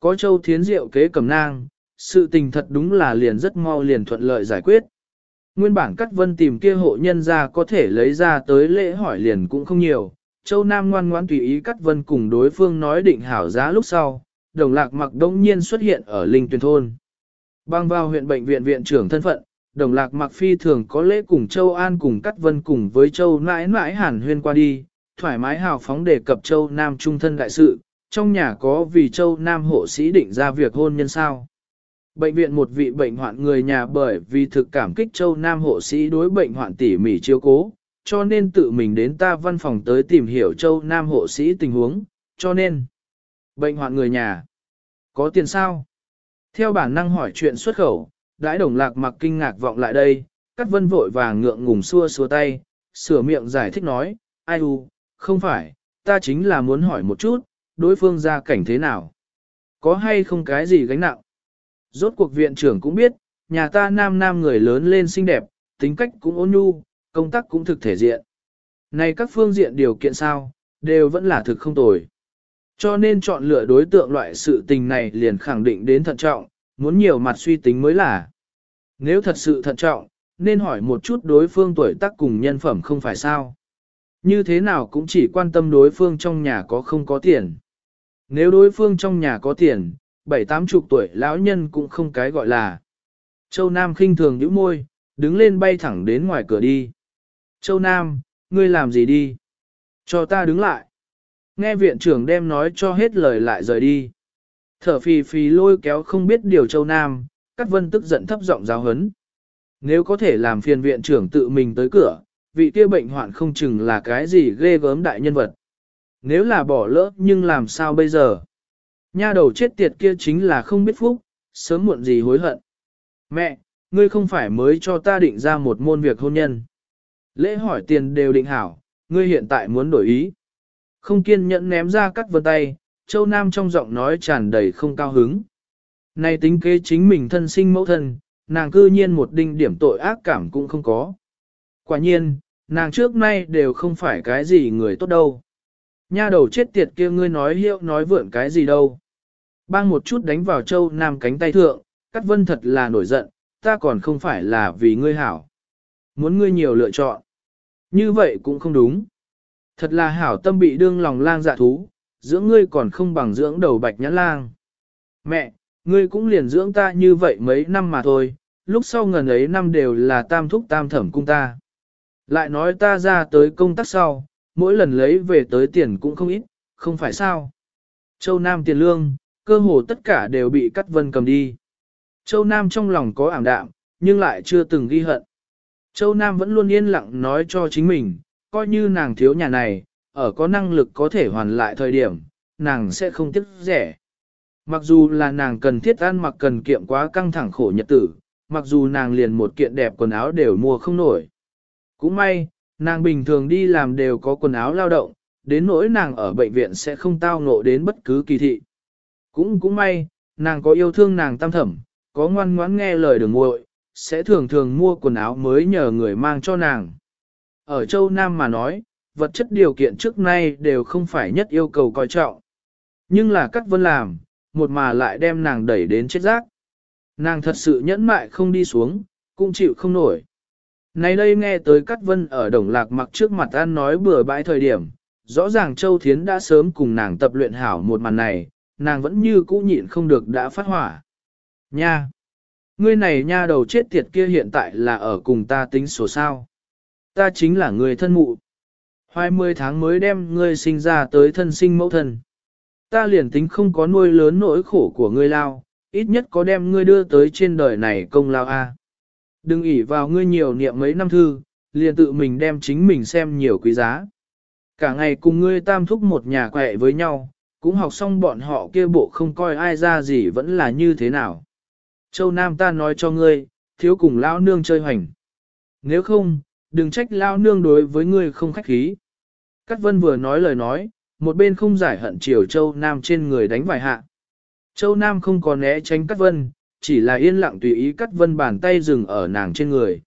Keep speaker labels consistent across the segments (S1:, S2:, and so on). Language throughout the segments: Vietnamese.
S1: có châu thiến diệu kế cầm nang, sự tình thật đúng là liền rất mau liền thuận lợi giải quyết. Nguyên bản Cát Vân tìm kia hộ nhân ra có thể lấy ra tới lễ hỏi liền cũng không nhiều, Châu Nam ngoan ngoãn tùy ý Cát Vân cùng đối phương nói định hảo giá lúc sau, đồng lạc mặc đông nhiên xuất hiện ở Linh tuyên Thôn. Bang vào huyện bệnh viện viện trưởng thân phận, đồng lạc mặc phi thường có lễ cùng Châu An cùng Cát Vân cùng với Châu nãi nãi hàn huyên qua đi, thoải mái hào phóng đề cập Châu Nam trung thân đại sự, trong nhà có vì Châu Nam hộ sĩ định ra việc hôn nhân sao. Bệnh viện một vị bệnh hoạn người nhà bởi vì thực cảm kích Châu Nam hộ sĩ đối bệnh hoạn tỉ mỉ chiếu cố, cho nên tự mình đến ta văn phòng tới tìm hiểu Châu Nam hộ sĩ tình huống, cho nên bệnh hoạn người nhà có tiền sao? Theo bản năng hỏi chuyện xuất khẩu, đãi đồng lạc mặc kinh ngạc vọng lại đây, cắt vân vội vàng ngượng ngùng xua xua tay, sửa miệng giải thích nói, ai u, không phải, ta chính là muốn hỏi một chút, đối phương ra cảnh thế nào? Có hay không cái gì gánh nặng? Rốt cuộc viện trưởng cũng biết, nhà ta nam nam người lớn lên xinh đẹp, tính cách cũng ôn nhu, công tác cũng thực thể diện. Này các phương diện điều kiện sao, đều vẫn là thực không tồi. Cho nên chọn lựa đối tượng loại sự tình này liền khẳng định đến thận trọng, muốn nhiều mặt suy tính mới là. Nếu thật sự thận trọng, nên hỏi một chút đối phương tuổi tác cùng nhân phẩm không phải sao. Như thế nào cũng chỉ quan tâm đối phương trong nhà có không có tiền. Nếu đối phương trong nhà có tiền, bảy tám chục tuổi lão nhân cũng không cái gọi là. Châu Nam khinh thường nhíu môi, đứng lên bay thẳng đến ngoài cửa đi. Châu Nam, ngươi làm gì đi? Cho ta đứng lại. Nghe viện trưởng đem nói cho hết lời lại rời đi. Thở phì phì lôi kéo không biết điều Châu Nam, Cát Vân tức giận thấp giọng giáo hấn. Nếu có thể làm phiền viện trưởng tự mình tới cửa, vị kia bệnh hoạn không chừng là cái gì ghê gớm đại nhân vật. Nếu là bỏ lỡ nhưng làm sao bây giờ? Nha đầu chết tiệt kia chính là không biết phúc, sớm muộn gì hối hận. Mẹ, ngươi không phải mới cho ta định ra một môn việc hôn nhân. Lễ hỏi tiền đều định hảo, ngươi hiện tại muốn đổi ý. Không kiên nhẫn ném ra cắt vân tay, Châu Nam trong giọng nói tràn đầy không cao hứng. Này tính kế chính mình thân sinh mẫu thân, nàng cư nhiên một đinh điểm tội ác cảm cũng không có. Quả nhiên, nàng trước nay đều không phải cái gì người tốt đâu. Nha đầu chết tiệt kia ngươi nói hiệu nói vượn cái gì đâu. Bang một chút đánh vào châu nam cánh tay thượng, cắt vân thật là nổi giận, ta còn không phải là vì ngươi hảo. Muốn ngươi nhiều lựa chọn. Như vậy cũng không đúng. Thật là hảo tâm bị đương lòng lang dạ thú, dưỡng ngươi còn không bằng dưỡng đầu bạch nhãn lang. Mẹ, ngươi cũng liền dưỡng ta như vậy mấy năm mà thôi, lúc sau ngần ấy năm đều là tam thúc tam thẩm cung ta. Lại nói ta ra tới công tác sau, mỗi lần lấy về tới tiền cũng không ít, không phải sao. Châu Nam tiền lương, cơ hồ tất cả đều bị cắt vân cầm đi. Châu Nam trong lòng có ảm đạm, nhưng lại chưa từng ghi hận. Châu Nam vẫn luôn yên lặng nói cho chính mình, coi như nàng thiếu nhà này, ở có năng lực có thể hoàn lại thời điểm, nàng sẽ không tiếc rẻ. Mặc dù là nàng cần thiết ăn mặc cần kiệm quá căng thẳng khổ nhật tử, mặc dù nàng liền một kiện đẹp quần áo đều mua không nổi. Cũng may, nàng bình thường đi làm đều có quần áo lao động, đến nỗi nàng ở bệnh viện sẽ không tao ngộ đến bất cứ kỳ thị. Cũng cũng may, nàng có yêu thương nàng tam thẩm, có ngoan ngoãn nghe lời đường muội, sẽ thường thường mua quần áo mới nhờ người mang cho nàng. Ở châu Nam mà nói, vật chất điều kiện trước nay đều không phải nhất yêu cầu coi trọng. Nhưng là các vân làm, một mà lại đem nàng đẩy đến chết rác. Nàng thật sự nhẫn mại không đi xuống, cũng chịu không nổi. Này đây nghe tới Cát Vân ở Đồng Lạc mặc trước mặt ăn nói bừa bãi thời điểm, rõ ràng Châu Thiến đã sớm cùng nàng tập luyện hảo một màn này, nàng vẫn như cũ nhịn không được đã phát hỏa. Nha! Ngươi này nha đầu chết tiệt kia hiện tại là ở cùng ta tính số sao. Ta chính là người thân mụ. Hoài mươi tháng mới đem ngươi sinh ra tới thân sinh mẫu thân. Ta liền tính không có nuôi lớn nỗi khổ của ngươi lao, ít nhất có đem ngươi đưa tới trên đời này công lao a. Đừng ỷ vào ngươi nhiều niệm mấy năm thư, liền tự mình đem chính mình xem nhiều quý giá. Cả ngày cùng ngươi tam thúc một nhà quẹ với nhau, cũng học xong bọn họ kia bộ không coi ai ra gì vẫn là như thế nào. Châu Nam ta nói cho ngươi, thiếu cùng lão nương chơi hoành. Nếu không, đừng trách lão nương đối với ngươi không khách khí. Cát Vân vừa nói lời nói, một bên không giải hận chiều Châu Nam trên người đánh vài hạ. Châu Nam không còn né tránh Cát Vân, chỉ là yên lặng tùy ý cắt Vân bàn tay dừng ở nàng trên người.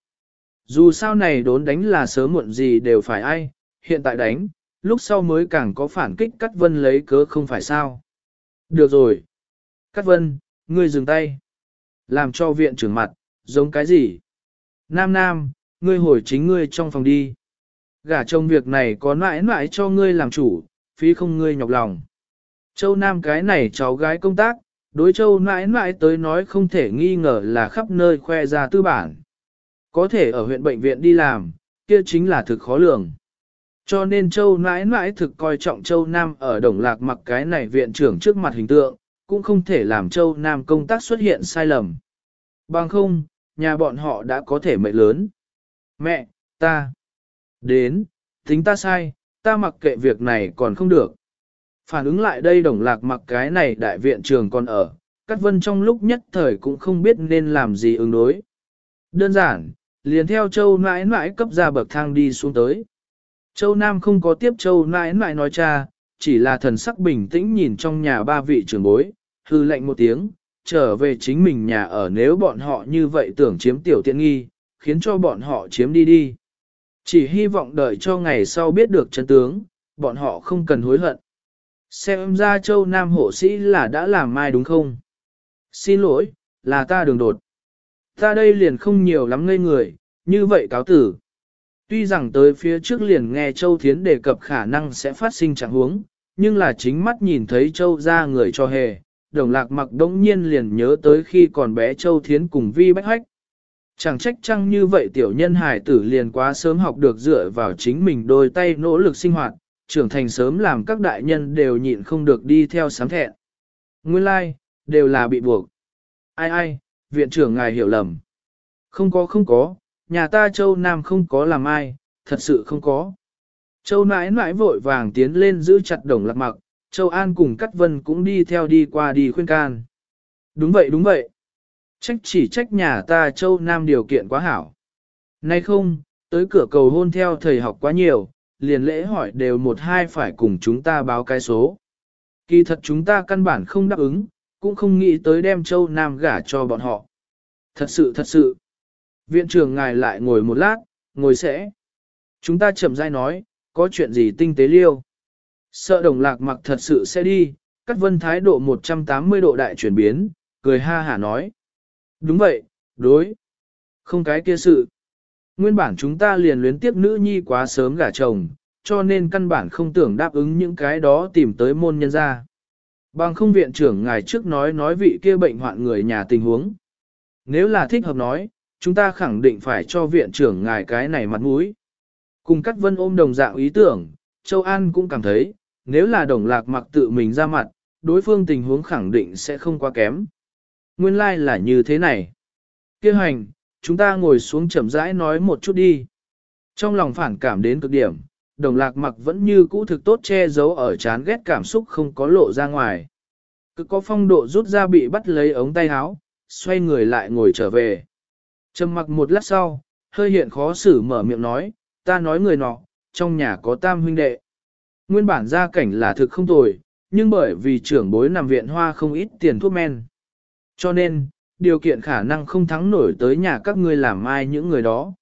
S1: Dù sao này đốn đánh là sớm muộn gì đều phải ai, hiện tại đánh, lúc sau mới càng có phản kích cắt Vân lấy cớ không phải sao. Được rồi. cắt vân, ngươi dừng tay. Làm cho viện trưởng mặt, giống cái gì? Nam Nam, ngươi hồi chính ngươi trong phòng đi. Gả chồng việc này có mãi mãi cho ngươi làm chủ, phí không ngươi nhọc lòng. Châu Nam cái này cháu gái công tác, đối châu mãi mãi tới nói không thể nghi ngờ là khắp nơi khoe ra tư bản. Có thể ở huyện bệnh viện đi làm, kia chính là thực khó lường. Cho nên châu mãi mãi thực coi trọng châu Nam ở Đồng Lạc mặc cái này viện trưởng trước mặt hình tượng, cũng không thể làm châu Nam công tác xuất hiện sai lầm. Bằng không, nhà bọn họ đã có thể mệnh lớn. Mẹ, ta, đến, tính ta sai, ta mặc kệ việc này còn không được. Phản ứng lại đây đồng lạc mặc cái này đại viện trường còn ở, Cát Vân trong lúc nhất thời cũng không biết nên làm gì ứng đối. Đơn giản, liền theo Châu nãi nãi cấp ra bậc thang đi xuống tới. Châu Nam không có tiếp Châu nãi nãi nói cha, chỉ là thần sắc bình tĩnh nhìn trong nhà ba vị trưởng bối, hư lệnh một tiếng, trở về chính mình nhà ở nếu bọn họ như vậy tưởng chiếm tiểu tiện nghi, khiến cho bọn họ chiếm đi đi. Chỉ hy vọng đợi cho ngày sau biết được chân tướng, bọn họ không cần hối hận. Xem ra châu Nam hộ sĩ là đã làm mai đúng không? Xin lỗi, là ta đường đột. Ta đây liền không nhiều lắm ngây người, như vậy cáo tử. Tuy rằng tới phía trước liền nghe Châu Thiến đề cập khả năng sẽ phát sinh trạng huống, nhưng là chính mắt nhìn thấy Châu ra người cho hề, đồng lạc mặc đống nhiên liền nhớ tới khi còn bé Châu Thiến cùng Vi Bách Hách. Chẳng trách chăng như vậy tiểu nhân hải tử liền quá sớm học được dựa vào chính mình đôi tay nỗ lực sinh hoạt, trưởng thành sớm làm các đại nhân đều nhịn không được đi theo sám thẹn. Nguyên lai, like, đều là bị buộc. Ai ai, viện trưởng ngài hiểu lầm. Không có không có, nhà ta châu Nam không có làm ai, thật sự không có. Châu nãi nãi vội vàng tiến lên giữ chặt đồng lạc mặc, Châu An cùng Cát Vân cũng đi theo đi qua đi khuyên can. Đúng vậy đúng vậy. Trách chỉ trách nhà ta Châu Nam điều kiện quá hảo. Nay không, tới cửa cầu hôn theo thầy học quá nhiều, liền lễ hỏi đều một hai phải cùng chúng ta báo cái số. Kỳ thật chúng ta căn bản không đáp ứng, cũng không nghĩ tới đem Châu Nam gả cho bọn họ. Thật sự thật sự. Viện trưởng ngài lại ngồi một lát, ngồi sẽ. Chúng ta chậm rãi nói, có chuyện gì tinh tế liêu. Sợ đồng lạc mặc thật sự sẽ đi, cắt vân thái độ 180 độ đại chuyển biến, cười ha hả nói. Đúng vậy, đối. Không cái kia sự. Nguyên bản chúng ta liền luyến tiếp nữ nhi quá sớm gả chồng, cho nên căn bản không tưởng đáp ứng những cái đó tìm tới môn nhân ra. Bằng không viện trưởng ngài trước nói nói vị kia bệnh hoạn người nhà tình huống. Nếu là thích hợp nói, chúng ta khẳng định phải cho viện trưởng ngài cái này mặt mũi. Cùng Cát Vân ôm đồng dạng ý tưởng, Châu An cũng cảm thấy, nếu là đồng lạc mặc tự mình ra mặt, đối phương tình huống khẳng định sẽ không quá kém. Nguyên lai like là như thế này. Kêu hành, chúng ta ngồi xuống chậm rãi nói một chút đi. Trong lòng phản cảm đến cực điểm, đồng lạc mặc vẫn như cũ thực tốt che giấu ở chán ghét cảm xúc không có lộ ra ngoài. Cứ có phong độ rút ra bị bắt lấy ống tay áo, xoay người lại ngồi trở về. Trầm mặc một lát sau, hơi hiện khó xử mở miệng nói, ta nói người nọ, trong nhà có tam huynh đệ. Nguyên bản gia cảnh là thực không tồi, nhưng bởi vì trưởng bối nằm viện hoa không ít tiền thuốc men. Cho nên, điều kiện khả năng không thắng nổi tới nhà các ngươi làm ai những người đó.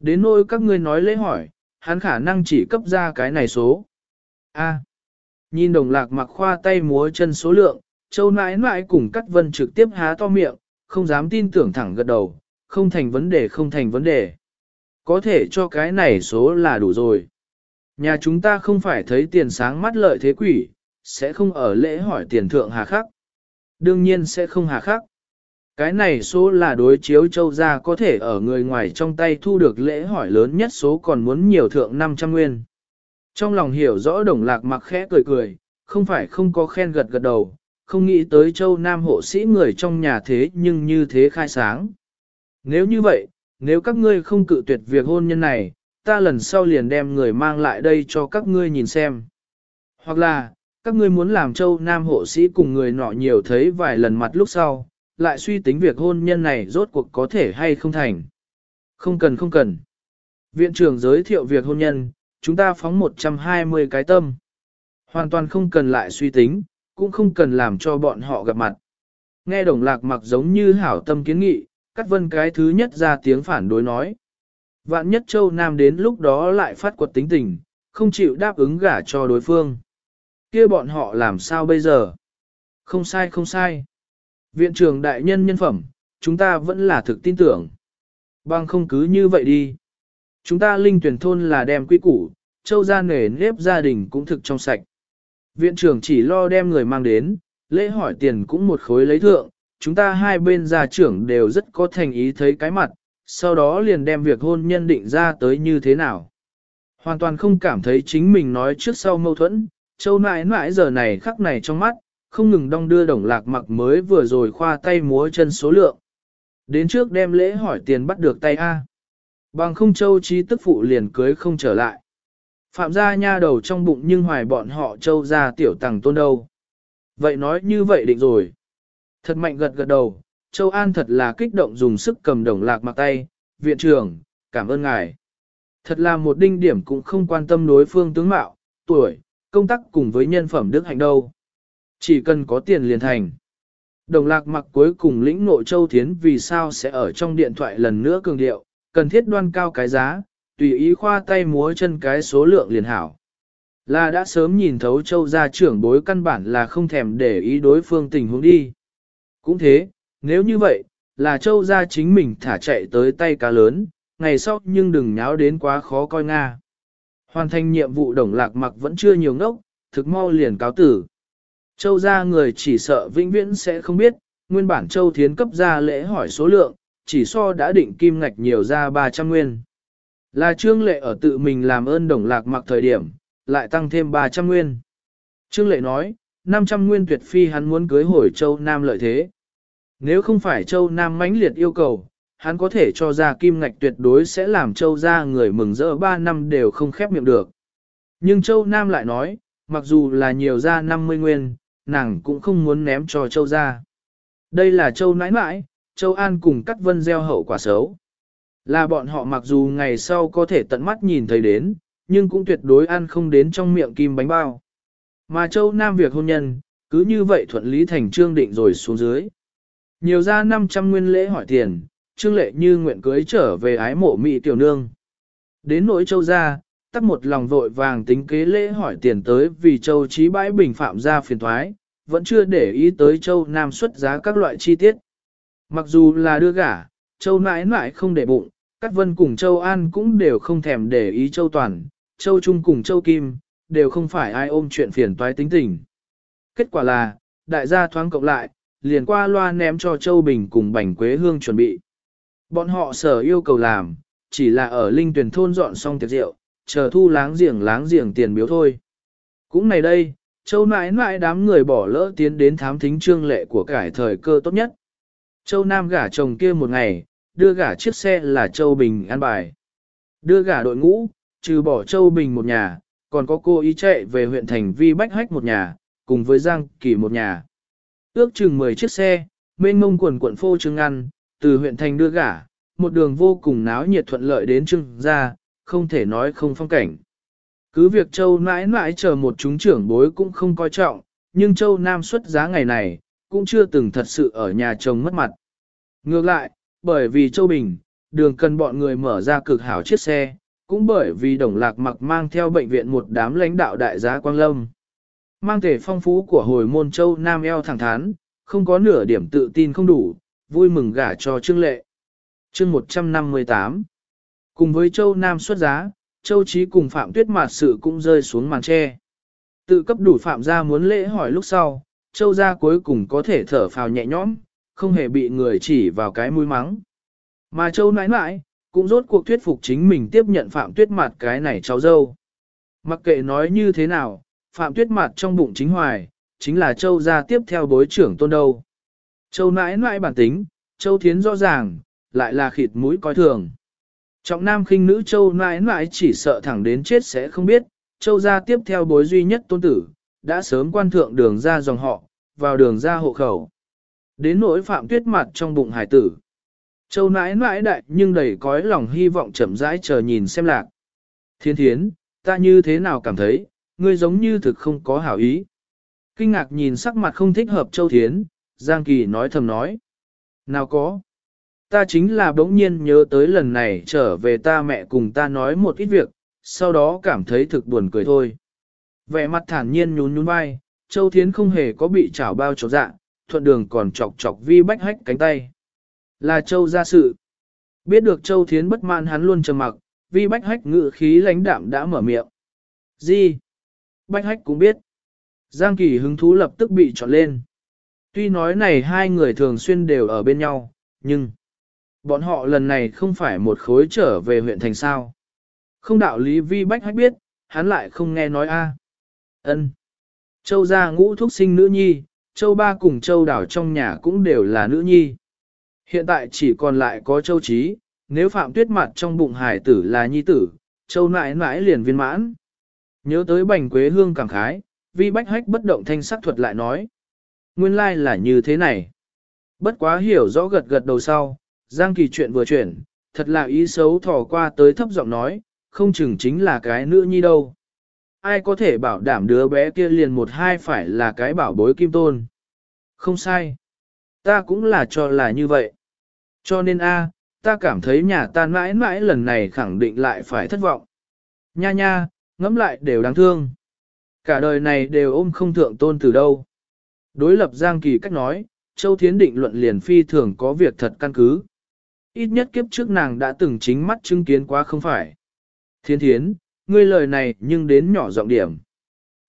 S1: Đến nỗi các ngươi nói lễ hỏi, hắn khả năng chỉ cấp ra cái này số. A. nhìn đồng lạc mặc khoa tay múa chân số lượng, châu nãi nãi cùng cắt vân trực tiếp há to miệng, không dám tin tưởng thẳng gật đầu, không thành vấn đề không thành vấn đề. Có thể cho cái này số là đủ rồi. Nhà chúng ta không phải thấy tiền sáng mắt lợi thế quỷ, sẽ không ở lễ hỏi tiền thượng hà khắc. Đương nhiên sẽ không hà khắc. Cái này số là đối chiếu châu gia có thể ở người ngoài trong tay thu được lễ hỏi lớn nhất số còn muốn nhiều thượng 500 nguyên. Trong lòng hiểu rõ đồng lạc mặc khẽ cười cười, không phải không có khen gật gật đầu, không nghĩ tới châu Nam hộ sĩ người trong nhà thế nhưng như thế khai sáng. Nếu như vậy, nếu các ngươi không cự tuyệt việc hôn nhân này, ta lần sau liền đem người mang lại đây cho các ngươi nhìn xem. Hoặc là, các ngươi muốn làm châu Nam hộ sĩ cùng người nọ nhiều thấy vài lần mặt lúc sau, lại suy tính việc hôn nhân này rốt cuộc có thể hay không thành. Không cần không cần. Viện trưởng giới thiệu việc hôn nhân, chúng ta phóng 120 cái tâm. Hoàn toàn không cần lại suy tính, cũng không cần làm cho bọn họ gặp mặt. Nghe đồng lạc mặc giống như hảo tâm kiến nghị, cắt vân cái thứ nhất ra tiếng phản đối nói. Vạn nhất châu Nam đến lúc đó lại phát quật tính tình, không chịu đáp ứng gả cho đối phương. kia bọn họ làm sao bây giờ? Không sai không sai. Viện trưởng đại nhân nhân phẩm, chúng ta vẫn là thực tin tưởng. Bằng không cứ như vậy đi. Chúng ta linh tuyển thôn là đem quy củ, châu gia nể nếp gia đình cũng thực trong sạch. Viện trưởng chỉ lo đem người mang đến, lễ hỏi tiền cũng một khối lấy thượng, chúng ta hai bên gia trưởng đều rất có thành ý thấy cái mặt, sau đó liền đem việc hôn nhân định ra tới như thế nào. Hoàn toàn không cảm thấy chính mình nói trước sau mâu thuẫn, châu nãi nãi giờ này khắc này trong mắt, không ngừng đong đưa đồng lạc mặc mới vừa rồi khoa tay múa chân số lượng. Đến trước đem lễ hỏi tiền bắt được tay A. Bằng không châu trí tức phụ liền cưới không trở lại. Phạm gia nha đầu trong bụng nhưng hoài bọn họ châu ra tiểu tàng tôn đâu. Vậy nói như vậy định rồi. Thật mạnh gật gật đầu, châu An thật là kích động dùng sức cầm đồng lạc mặc tay, viện trưởng, cảm ơn ngài. Thật là một đinh điểm cũng không quan tâm đối phương tướng mạo, tuổi, công tác cùng với nhân phẩm đức hạnh đâu. Chỉ cần có tiền liền thành. Đồng lạc mặc cuối cùng lĩnh nội châu thiến vì sao sẽ ở trong điện thoại lần nữa cường điệu, cần thiết đoan cao cái giá, tùy ý khoa tay múa chân cái số lượng liền hảo. Là đã sớm nhìn thấu châu gia trưởng bối căn bản là không thèm để ý đối phương tình huống đi. Cũng thế, nếu như vậy, là châu gia chính mình thả chạy tới tay cá lớn, ngày sau nhưng đừng nháo đến quá khó coi Nga. Hoàn thành nhiệm vụ đồng lạc mặc vẫn chưa nhiều ngốc, thực mau liền cáo tử. Châu gia người chỉ sợ vĩnh viễn sẽ không biết, nguyên bản châu thiến cấp ra lễ hỏi số lượng, chỉ so đã định kim ngạch nhiều ra 300 nguyên. Là trương lệ ở tự mình làm ơn đồng lạc mặc thời điểm, lại tăng thêm 300 nguyên. Trương lệ nói, 500 nguyên tuyệt phi hắn muốn cưới hồi châu Nam lợi thế. Nếu không phải châu Nam mãnh liệt yêu cầu, hắn có thể cho ra kim ngạch tuyệt đối sẽ làm châu gia người mừng rỡ 3 năm đều không khép miệng được. Nhưng châu Nam lại nói, mặc dù là nhiều ra 50 nguyên, nàng cũng không muốn ném cho châu ra. Đây là châu nãi nãi, châu An cùng cắt vân gieo hậu quả xấu. Là bọn họ mặc dù ngày sau có thể tận mắt nhìn thấy đến, nhưng cũng tuyệt đối ăn không đến trong miệng kim bánh bao. Mà châu Nam việc hôn nhân, cứ như vậy thuận lý thành trương định rồi xuống dưới. Nhiều ra 500 nguyên lễ hỏi tiền, trương lệ như nguyện cưới trở về ái mộ mỹ tiểu nương. Đến nỗi châu gia, tắt một lòng vội vàng tính kế lễ hỏi tiền tới vì châu trí bãi bình phạm ra phiền thoái, vẫn chưa để ý tới châu Nam xuất giá các loại chi tiết. Mặc dù là đưa gả, châu nãi nãi không để bụng, các vân cùng châu An cũng đều không thèm để ý châu Toàn, châu Trung cùng châu Kim, đều không phải ai ôm chuyện phiền toái tính tình. Kết quả là, đại gia thoáng cộng lại, liền qua loa ném cho châu Bình cùng Bành Quế Hương chuẩn bị. Bọn họ sở yêu cầu làm, chỉ là ở linh tuyển thôn dọn xong tiệc rượu, chờ thu láng giềng láng giềng tiền biếu thôi. Cũng này đây, châu nãi nãi đám người bỏ lỡ tiến đến thám thính trương lệ của cải thời cơ tốt nhất. Châu Nam gả chồng kia một ngày, đưa gả chiếc xe là Châu Bình an bài. Đưa gả đội ngũ, trừ bỏ Châu Bình một nhà, còn có cô ý chạy về huyện thành Vi Bách Hách một nhà, cùng với Giang Kỳ một nhà. Ước chừng 10 chiếc xe, mênh mông quần quận phô trưng ăn, từ huyện thành đưa gả, một đường vô cùng náo nhiệt thuận lợi đến trưng ra, không thể nói không phong cảnh. Cứ việc Châu mãi mãi chờ một chúng trưởng bối cũng không coi trọng, nhưng Châu Nam xuất giá ngày này, cũng chưa từng thật sự ở nhà chồng mất mặt. Ngược lại, bởi vì Châu Bình, đường cần bọn người mở ra cực hảo chiếc xe, cũng bởi vì Đồng Lạc mặc mang theo bệnh viện một đám lãnh đạo đại giá Quang Lâm. Mang thể phong phú của hồi môn Châu Nam eo thẳng thắn, không có nửa điểm tự tin không đủ, vui mừng gả cho Trương Lệ. Chương 158 Cùng với Châu Nam xuất giá, Châu Chí cùng Phạm Tuyết Mạt sự cũng rơi xuống màn tre. Tự cấp đủ Phạm gia muốn lễ hỏi lúc sau, Châu gia cuối cùng có thể thở phào nhẹ nhõm, không hề bị người chỉ vào cái mũi mắng. Mà Châu nãi nãi, cũng rốt cuộc thuyết phục chính mình tiếp nhận Phạm Tuyết Mạt cái này cháu dâu. Mặc kệ nói như thế nào, Phạm Tuyết Mạt trong bụng chính hoài, chính là Châu gia tiếp theo bối trưởng tôn đâu. Châu nãi nãi bản tính, Châu Thiến rõ ràng, lại là khịt mũi coi thường. Trọng nam khinh nữ Châu nãi nãi chỉ sợ thẳng đến chết sẽ không biết, Châu gia tiếp theo bối duy nhất tôn tử, đã sớm quan thượng đường ra dòng họ, vào đường ra hộ khẩu. Đến nỗi phạm tuyết mặt trong bụng hải tử. Châu nãi nãi đại nhưng đầy cõi lòng hy vọng chậm rãi chờ nhìn xem lạc. Thiên thiến, ta như thế nào cảm thấy, ngươi giống như thực không có hảo ý. Kinh ngạc nhìn sắc mặt không thích hợp Châu Thiến, Giang Kỳ nói thầm nói. Nào có. Ta chính là bỗng nhiên nhớ tới lần này trở về ta mẹ cùng ta nói một ít việc, sau đó cảm thấy thực buồn cười thôi. Vẻ mặt thản nhiên nhún nhún vai, Châu Thiến không hề có bị chảo bao trọc dạ, thuận đường còn chọc chọc vi bách hách cánh tay. Là Châu ra sự. Biết được Châu Thiến bất mãn hắn luôn trầm mặc, vi bách hách ngự khí lãnh đạm đã mở miệng. Gì? Bách hách cũng biết. Giang Kỳ hứng thú lập tức bị trọn lên. Tuy nói này hai người thường xuyên đều ở bên nhau, nhưng bọn họ lần này không phải một khối trở về huyện thành sao. Không đạo lý vi bách hách biết, hắn lại không nghe nói a. À. Ân. Châu gia ngũ thúc sinh nữ nhi, châu ba cùng châu đảo trong nhà cũng đều là nữ nhi. Hiện tại chỉ còn lại có châu trí, nếu phạm tuyết mặt trong bụng hải tử là nhi tử, châu nãi nãi liền viên mãn. Nhớ tới bành quế hương cảm khái, vi bách hách bất động thanh sắc thuật lại nói. Nguyên lai like là như thế này. Bất quá hiểu rõ gật gật đầu sau, Giang Kỳ chuyện vừa chuyển, thật là ý xấu thò qua tới thấp giọng nói, không chừng chính là cái nữ nhi đâu. Ai có thể bảo đảm đứa bé kia liền một hai phải là cái bảo bối kim tôn. Không sai. Ta cũng là cho là như vậy. Cho nên a, ta cảm thấy nhà ta mãi mãi lần này khẳng định lại phải thất vọng. Nha nha, ngẫm lại đều đáng thương. Cả đời này đều ôm không thượng tôn từ đâu. Đối lập Giang Kỳ cách nói, Châu Thiến định luận liền phi thường có việc thật căn cứ. Ít nhất kiếp trước nàng đã từng chính mắt chứng kiến quá không phải. Thiên thiến, ngươi lời này nhưng đến nhỏ giọng điểm.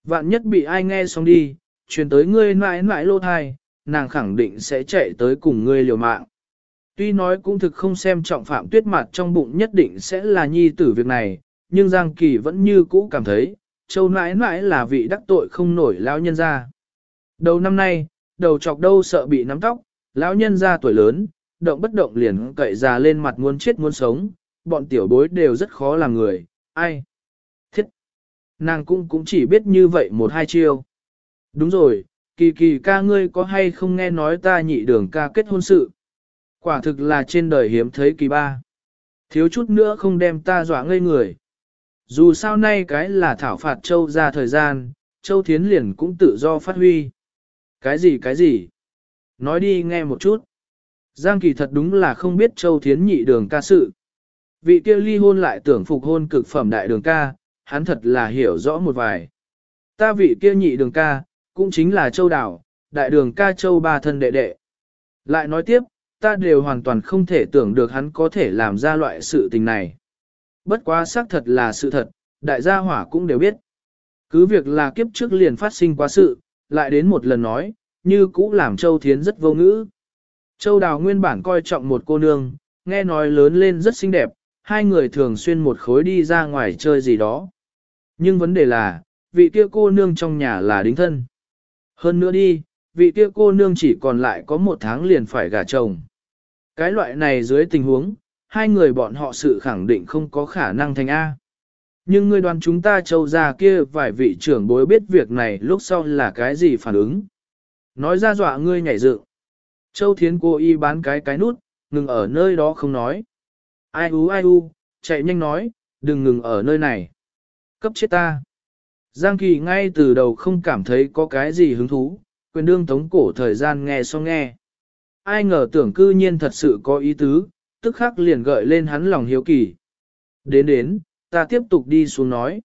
S1: Vạn nhất bị ai nghe xong đi, truyền tới ngươi mãi mãi lô thai, nàng khẳng định sẽ chạy tới cùng ngươi liều mạng. Tuy nói cũng thực không xem trọng phạm tuyết mặt trong bụng nhất định sẽ là nhi tử việc này, nhưng Giang Kỳ vẫn như cũ cảm thấy, châu nãi nãi là vị đắc tội không nổi lão nhân ra. Đầu năm nay, đầu chọc đâu sợ bị nắm tóc, lão nhân ra tuổi lớn, động bất động liền cậy ra lên mặt muốn chết muốn sống, bọn tiểu bối đều rất khó làm người, ai? Thiết! Nàng cũng cũng chỉ biết như vậy một hai chiêu. Đúng rồi, kỳ kỳ ca ngươi có hay không nghe nói ta nhị đường ca kết hôn sự? Quả thực là trên đời hiếm thấy kỳ ba. Thiếu chút nữa không đem ta dọa ngây người. Dù sao nay cái là thảo phạt châu ra thời gian, châu thiến liền cũng tự do phát huy. Cái gì cái gì? Nói đi nghe một chút. Giang kỳ thật đúng là không biết châu thiến nhị đường ca sự. Vị kia ly hôn lại tưởng phục hôn cực phẩm đại đường ca, hắn thật là hiểu rõ một vài. Ta vị kia nhị đường ca, cũng chính là châu đảo, đại đường ca châu ba thân đệ đệ. Lại nói tiếp, ta đều hoàn toàn không thể tưởng được hắn có thể làm ra loại sự tình này. Bất quá xác thật là sự thật, đại gia hỏa cũng đều biết. Cứ việc là kiếp trước liền phát sinh quá sự, lại đến một lần nói, như cũ làm Châu Thiến rất vô ngữ. Châu Đào nguyên bản coi trọng một cô nương, nghe nói lớn lên rất xinh đẹp, hai người thường xuyên một khối đi ra ngoài chơi gì đó. Nhưng vấn đề là, vị kia cô nương trong nhà là đính thân. Hơn nữa đi, vị kia cô nương chỉ còn lại có một tháng liền phải gả chồng. Cái loại này dưới tình huống, hai người bọn họ sự khẳng định không có khả năng thành A. Nhưng ngươi đoán chúng ta châu ra kia vài vị trưởng bối biết việc này lúc sau là cái gì phản ứng. Nói ra dọa ngươi nhảy dựng. Châu Thiến cô y bán cái cái nút, ngừng ở nơi đó không nói. Ai u ai u, chạy nhanh nói, đừng ngừng ở nơi này. Cấp chết ta. Giang Kỳ ngay từ đầu không cảm thấy có cái gì hứng thú, quyền đương tống cổ thời gian nghe xong nghe. Ai ngờ tưởng cư nhiên thật sự có ý tứ, tức khắc liền gợi lên hắn lòng hiếu kỳ. Đến đến, ta tiếp tục đi xuống nói.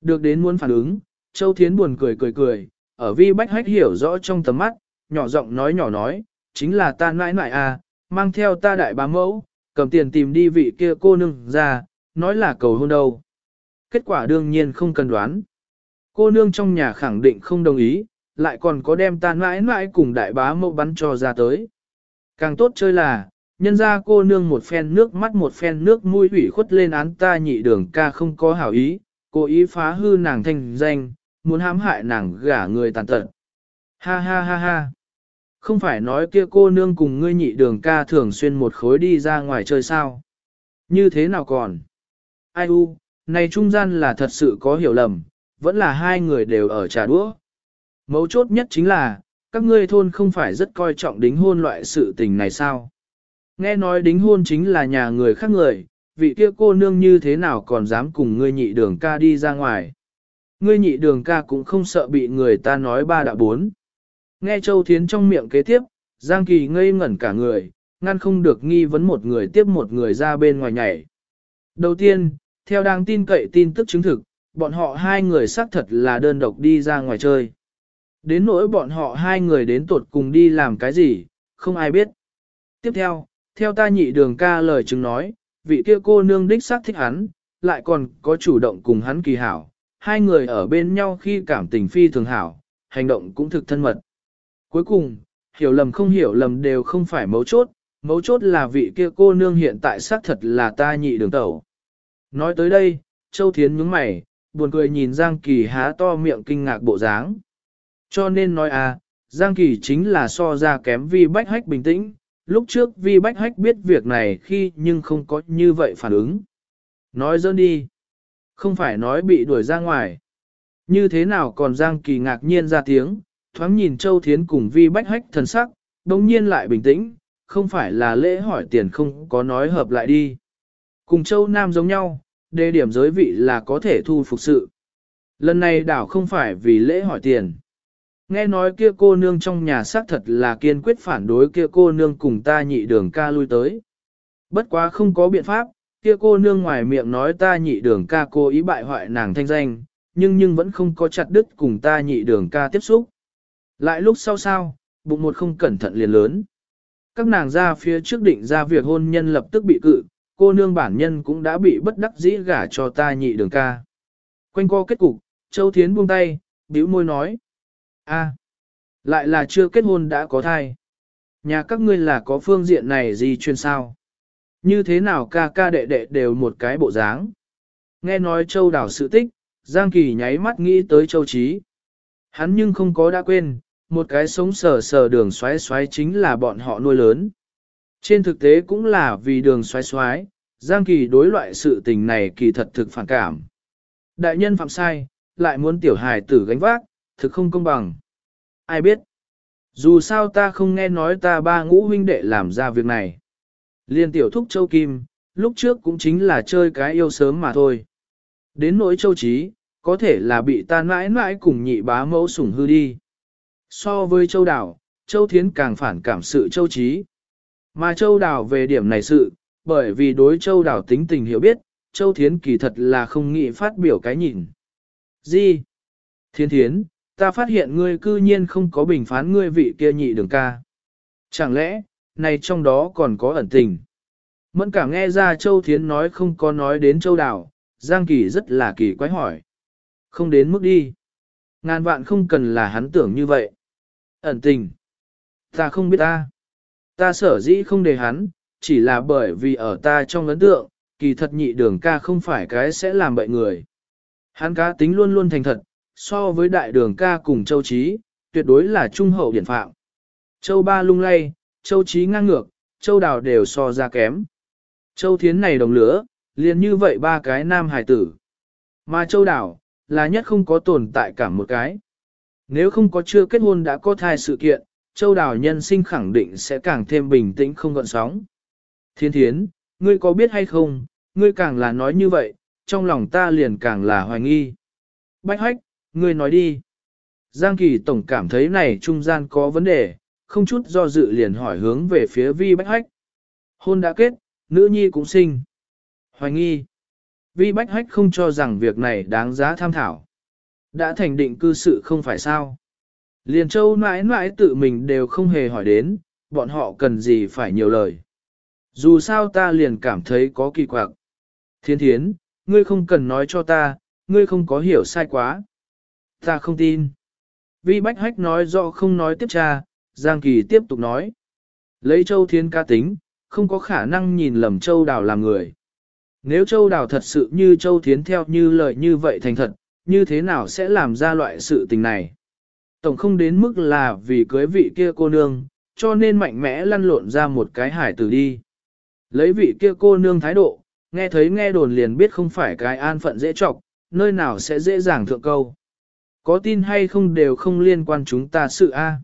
S1: Được đến muốn phản ứng, Châu Thiến buồn cười cười cười, ở vi bách hách hiểu rõ trong tầm mắt, nhỏ giọng nói nhỏ nói, chính là ta nãi nãi à, mang theo ta đại bá mẫu, cầm tiền tìm đi vị kia cô nương ra, nói là cầu hôn đâu. Kết quả đương nhiên không cần đoán. Cô nương trong nhà khẳng định không đồng ý, lại còn có đem ta nãi nãi cùng đại bá mẫu bắn cho ra tới. Càng tốt chơi là, nhân ra cô nương một phen nước mắt một phen nước mũi ủy khuất lên án ta nhị đường ca không có hảo ý, cố ý phá hư nàng thanh danh, muốn hãm hại nàng gả người tàn tật. Ha ha ha ha. Không phải nói kia cô nương cùng ngươi nhị đường ca thường xuyên một khối đi ra ngoài chơi sao. Như thế nào còn? Ai u, này trung gian là thật sự có hiểu lầm, vẫn là hai người đều ở trà đũa. Mấu chốt nhất chính là, các ngươi thôn không phải rất coi trọng đính hôn loại sự tình này sao? Nghe nói đính hôn chính là nhà người khác người, vị kia cô nương như thế nào còn dám cùng ngươi nhị đường ca đi ra ngoài. Ngươi nhị đường ca cũng không sợ bị người ta nói ba đạo bốn. Nghe Châu Thiến trong miệng kế tiếp, Giang Kỳ ngây ngẩn cả người, ngăn không được nghi vấn một người tiếp một người ra bên ngoài nhảy. Đầu tiên, theo đáng tin cậy tin tức chứng thực, bọn họ hai người xác thật là đơn độc đi ra ngoài chơi. Đến nỗi bọn họ hai người đến tuột cùng đi làm cái gì, không ai biết. Tiếp theo, theo ta nhị đường ca lời chứng nói, vị kia cô nương đích xác thích hắn, lại còn có chủ động cùng hắn kỳ hảo, hai người ở bên nhau khi cảm tình phi thường hảo, hành động cũng thực thân mật. Cuối cùng, hiểu lầm không hiểu lầm đều không phải mấu chốt, mấu chốt là vị kia cô nương hiện tại xác thật là ta nhị đường tẩu. Nói tới đây, Châu Thiến nhướng mày, buồn cười nhìn Giang Kỳ há to miệng kinh ngạc bộ dáng. Cho nên nói à, Giang Kỳ chính là so ra kém vi bách hách bình tĩnh, lúc trước vi bách hách biết việc này khi nhưng không có như vậy phản ứng. Nói dơn đi. Không phải nói bị đuổi ra ngoài. Như thế nào còn Giang Kỳ ngạc nhiên ra tiếng, thoáng nhìn Châu Thiến cùng vi bách hách thần sắc, đồng nhiên lại bình tĩnh, không phải là lễ hỏi tiền không có nói hợp lại đi. Cùng Châu Nam giống nhau, đề điểm giới vị là có thể thu phục sự. Lần này đảo không phải vì lễ hỏi tiền. Nghe nói kia cô nương trong nhà xác thật là kiên quyết phản đối kia cô nương cùng ta nhị đường ca lui tới. Bất quá không có biện pháp, kia cô nương ngoài miệng nói ta nhị đường ca cố ý bại hoại nàng thanh danh, nhưng nhưng vẫn không có chặt đứt cùng ta nhị đường ca tiếp xúc. Lại lúc sau sao, bụng một không cẩn thận liền lớn. Các nàng ra phía trước định ra việc hôn nhân lập tức bị cự, cô nương bản nhân cũng đã bị bất đắc dĩ gả cho ta nhị đường ca. Quanh co kết cục, Châu Thiến buông tay, bĩu môi nói. a lại là chưa kết hôn đã có thai. Nhà các ngươi là có phương diện này gì chuyên sao? Như thế nào ca ca đệ đệ đều một cái bộ dáng? Nghe nói Châu đảo sự tích, Giang Kỳ nháy mắt nghĩ tới Châu Trí. Hắn nhưng không có đã quên, một cái sống sờ sờ đường xoáy xoáy chính là bọn họ nuôi lớn. Trên thực tế cũng là vì đường xoáy xoáy, Giang Kỳ đối loại sự tình này kỳ thật thực phản cảm. Đại nhân phạm sai, lại muốn tiểu hài tử gánh vác, thực không công bằng. Ai biết? Dù sao ta không nghe nói ta ba ngũ huynh đệ làm ra việc này. Liên tiểu thúc châu kim, lúc trước cũng chính là chơi cái yêu sớm mà thôi. Đến nỗi châu trí, có thể là bị ta mãi mãi cùng nhị bá mẫu sủng hư đi. So với châu đảo, châu thiến càng phản cảm sự châu trí. Mà châu đảo về điểm này sự, bởi vì đối châu đảo tính tình hiểu biết, châu thiến kỳ thật là không nghĩ phát biểu cái nhìn. Gì? Thiên thiến, ta phát hiện ngươi cư nhiên không có bình phán ngươi vị kia nhị đường ca. Chẳng lẽ, này trong đó còn có ẩn tình? Mẫn cả nghe ra châu thiến nói không có nói đến châu đảo, Giang Kỳ rất là kỳ quái hỏi. Không đến mức đi. Ngàn vạn không cần là hắn tưởng như vậy. Ẩn tình. Ta không biết ta. Ta sở dĩ không đề hắn, chỉ là bởi vì ở ta trong ấn tượng, kỳ thật nhị đường ca không phải cái sẽ làm bậy người. Hắn cá tính luôn luôn thành thật, so với đại đường ca cùng châu trí, tuyệt đối là trung hậu điển phạm. Châu ba lung lay, châu trí ngang ngược, châu đào đều so ra kém. Châu thiến này đồng lửa, liền như vậy ba cái nam hài tử. Mà châu đào, là nhất không có tồn tại cả một cái. Nếu không có chưa kết hôn đã có thai sự kiện, châu đào nhân sinh khẳng định sẽ càng thêm bình tĩnh không gợn sóng. Thiên thiến, ngươi có biết hay không, ngươi càng là nói như vậy, trong lòng ta liền càng là hoài nghi. Bách hách, ngươi nói đi. Giang Kỳ Tổng cảm thấy này trung gian có vấn đề, không chút do dự liền hỏi hướng về phía vi bách hách. Hôn đã kết, nữ nhi cũng sinh. Hoài nghi. Vi bách hách không cho rằng việc này đáng giá tham thảo. Đã thành định cư sự không phải sao. Liền châu mãi mãi tự mình đều không hề hỏi đến, bọn họ cần gì phải nhiều lời. Dù sao ta liền cảm thấy có kỳ quặc. Thiên thiến, ngươi không cần nói cho ta, ngươi không có hiểu sai quá. Ta không tin. Vi Bách Hách nói rõ không nói tiếp cha, Giang Kỳ tiếp tục nói. Lấy Châu Thiên ca tính, không có khả năng nhìn lầm Châu Đào làm người. Nếu Châu Đào thật sự như Châu Thiến theo như lời như vậy thành thật, như thế nào sẽ làm ra loại sự tình này? Tổng không đến mức là vì cưới vị kia cô nương, cho nên mạnh mẽ lăn lộn ra một cái hải tử đi. Lấy vị kia cô nương thái độ, nghe thấy nghe đồn liền biết không phải cái an phận dễ trọc, nơi nào sẽ dễ dàng thượng câu. Có tin hay không đều không liên quan chúng ta sự A.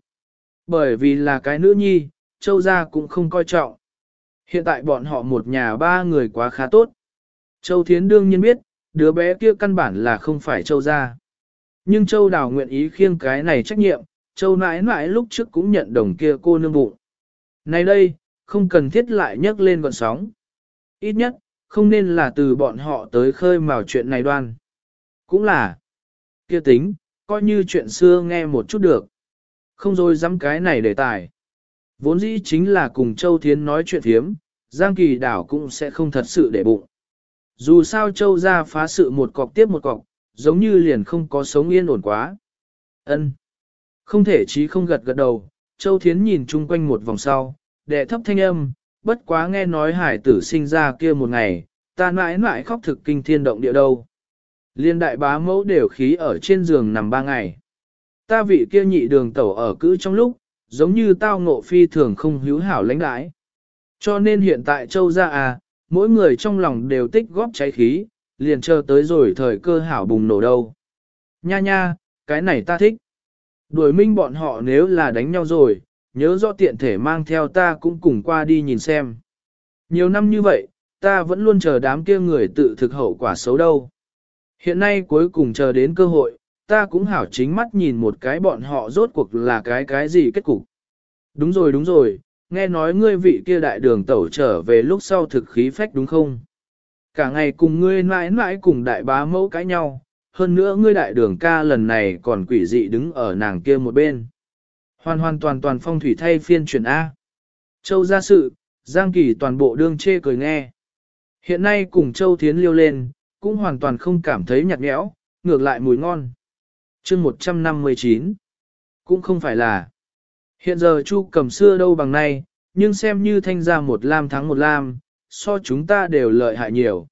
S1: Bởi vì là cái nữ nhi, châu gia cũng không coi trọng. Hiện tại bọn họ một nhà ba người quá khá tốt. Châu Thiến đương nhiên biết, đứa bé kia căn bản là không phải châu gia. Nhưng châu đào nguyện ý khiêng cái này trách nhiệm, châu nãi nãi lúc trước cũng nhận đồng kia cô nương bụng. Này đây, không cần thiết lại nhắc lên gọn sóng. Ít nhất, không nên là từ bọn họ tới khơi mào chuyện này đoan. Cũng là, kia tính, coi như chuyện xưa nghe một chút được. Không rồi dám cái này đề tài. Vốn dĩ chính là cùng Châu Thiến nói chuyện thiếm, Giang Kỳ đảo cũng sẽ không thật sự để bụng. Dù sao Châu ra phá sự một cọc tiếp một cọc, giống như liền không có sống yên ổn quá. ân Không thể chí không gật gật đầu, Châu Thiến nhìn chung quanh một vòng sau, đệ thấp thanh âm, bất quá nghe nói hải tử sinh ra kia một ngày, ta mãi mãi khóc thực kinh thiên động địa đâu. Liên đại bá mẫu đều khí ở trên giường nằm ba ngày. Ta vị kia nhị đường tẩu ở cữ trong lúc, giống như tao ngộ phi thường không hữu hảo lãnh đãi. Cho nên hiện tại châu gia à, mỗi người trong lòng đều tích góp cháy khí, liền chờ tới rồi thời cơ hảo bùng nổ đâu. Nha nha, cái này ta thích. Đuổi minh bọn họ nếu là đánh nhau rồi, nhớ rõ tiện thể mang theo ta cũng cùng qua đi nhìn xem. Nhiều năm như vậy, ta vẫn luôn chờ đám kia người tự thực hậu quả xấu đâu. Hiện nay cuối cùng chờ đến cơ hội, ta cũng hảo chính mắt nhìn một cái bọn họ rốt cuộc là cái cái gì kết cục. Đúng rồi đúng rồi, nghe nói ngươi vị kia đại đường tẩu trở về lúc sau thực khí phách đúng không? Cả ngày cùng ngươi mãi mãi cùng đại bá mẫu cãi nhau, hơn nữa ngươi đại đường ca lần này còn quỷ dị đứng ở nàng kia một bên. Hoàn hoàn toàn toàn phong thủy thay phiên chuyển A. Châu ra sự, Giang Kỳ toàn bộ đương chê cười nghe. Hiện nay cùng Châu Thiến liêu lên, cũng hoàn toàn không cảm thấy nhạt nhẽo, ngược lại mùi ngon. chương 159 Cũng không phải là Hiện giờ Chu cầm xưa đâu bằng nay, nhưng xem như thanh ra một lam thắng một lam, so chúng ta đều lợi hại nhiều.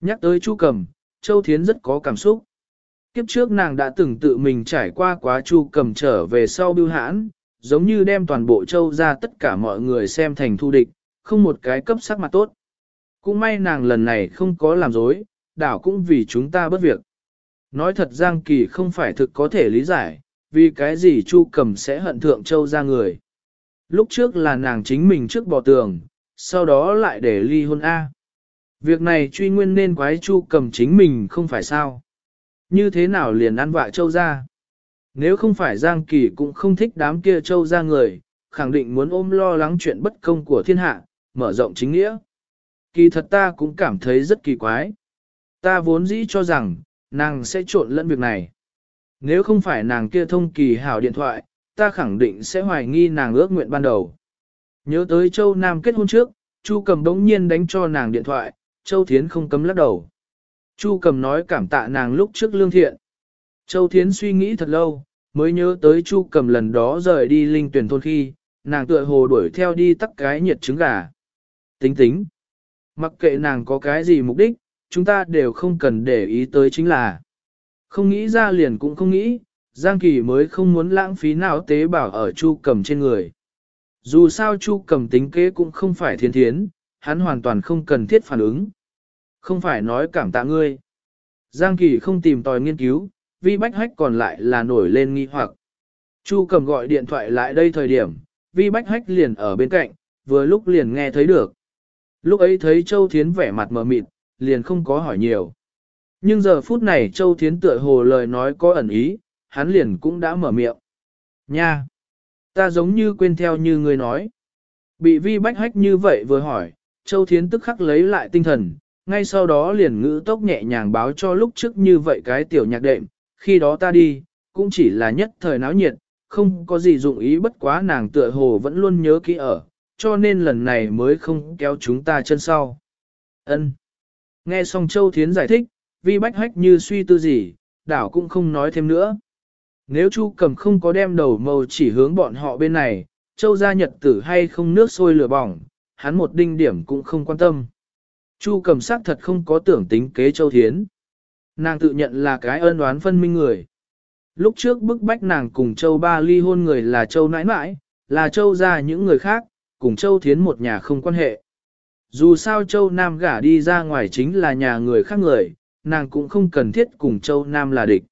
S1: Nhắc tới Chu cầm, Châu Thiến rất có cảm xúc. Kiếp trước nàng đã từng tự mình trải qua quá Chu cầm trở về sau bưu hãn, giống như đem toàn bộ Châu ra tất cả mọi người xem thành thu địch, không một cái cấp sắc mặt tốt. Cũng may nàng lần này không có làm dối, đảo cũng vì chúng ta bất việc. Nói thật Giang Kỳ không phải thực có thể lý giải, vì cái gì Chu Cầm sẽ hận thượng châu ra người. Lúc trước là nàng chính mình trước bỏ tường, sau đó lại để ly hôn A. Việc này truy nguyên nên quái Chu Cầm chính mình không phải sao. Như thế nào liền ăn vạ châu ra. Nếu không phải Giang Kỳ cũng không thích đám kia châu ra người, khẳng định muốn ôm lo lắng chuyện bất công của thiên hạ, mở rộng chính nghĩa. Kỳ thật ta cũng cảm thấy rất kỳ quái. Ta vốn dĩ cho rằng, nàng sẽ trộn lẫn việc này. Nếu không phải nàng kia thông kỳ hảo điện thoại, ta khẳng định sẽ hoài nghi nàng ước nguyện ban đầu. Nhớ tới Châu Nam kết hôn trước, Chu Cầm đống nhiên đánh cho nàng điện thoại, Châu Thiến không cấm lắc đầu. Chu Cầm nói cảm tạ nàng lúc trước lương thiện. Châu Thiến suy nghĩ thật lâu, mới nhớ tới Chu Cầm lần đó rời đi linh tuyển thôn khi, nàng tựa hồ đuổi theo đi tắc cái nhiệt trứng gà. Tính tính. Mặc kệ nàng có cái gì mục đích, chúng ta đều không cần để ý tới chính là. Không nghĩ ra liền cũng không nghĩ, Giang Kỳ mới không muốn lãng phí nào tế bảo ở Chu Cầm trên người. Dù sao Chu Cầm tính kế cũng không phải thiên thiến, hắn hoàn toàn không cần thiết phản ứng. Không phải nói cảm tạ ngươi. Giang Kỳ không tìm tòi nghiên cứu, vi bách hách còn lại là nổi lên nghi hoặc. Chu Cầm gọi điện thoại lại đây thời điểm, vi bách hách liền ở bên cạnh, vừa lúc liền nghe thấy được. Lúc ấy thấy Châu Thiến vẻ mặt mờ mịt, liền không có hỏi nhiều. Nhưng giờ phút này Châu Thiến tựa hồ lời nói có ẩn ý, hắn liền cũng đã mở miệng. Nha! Ta giống như quên theo như người nói. Bị vi bách hách như vậy vừa hỏi, Châu Thiến tức khắc lấy lại tinh thần, ngay sau đó liền ngữ tốc nhẹ nhàng báo cho lúc trước như vậy cái tiểu nhạc đệm, khi đó ta đi, cũng chỉ là nhất thời náo nhiệt, không có gì dụng ý bất quá nàng tựa hồ vẫn luôn nhớ kỹ ở, cho nên lần này mới không kéo chúng ta chân sau. Ân. Nghe xong Châu Thiến giải thích, vi bách hách như suy tư gì, đảo cũng không nói thêm nữa. Nếu Chu cầm không có đem đầu màu chỉ hướng bọn họ bên này, Châu gia nhật tử hay không nước sôi lửa bỏng, hắn một đinh điểm cũng không quan tâm. Chu cầm sắc thật không có tưởng tính kế Châu Thiến. Nàng tự nhận là cái ân oán phân minh người. Lúc trước bức bách nàng cùng Châu Ba ly hôn người là Châu nãi nãi, là Châu gia những người khác, cùng Châu Thiến một nhà không quan hệ. Dù sao Châu Nam gả đi ra ngoài chính là nhà người khác người, nàng cũng không cần thiết cùng Châu Nam là địch.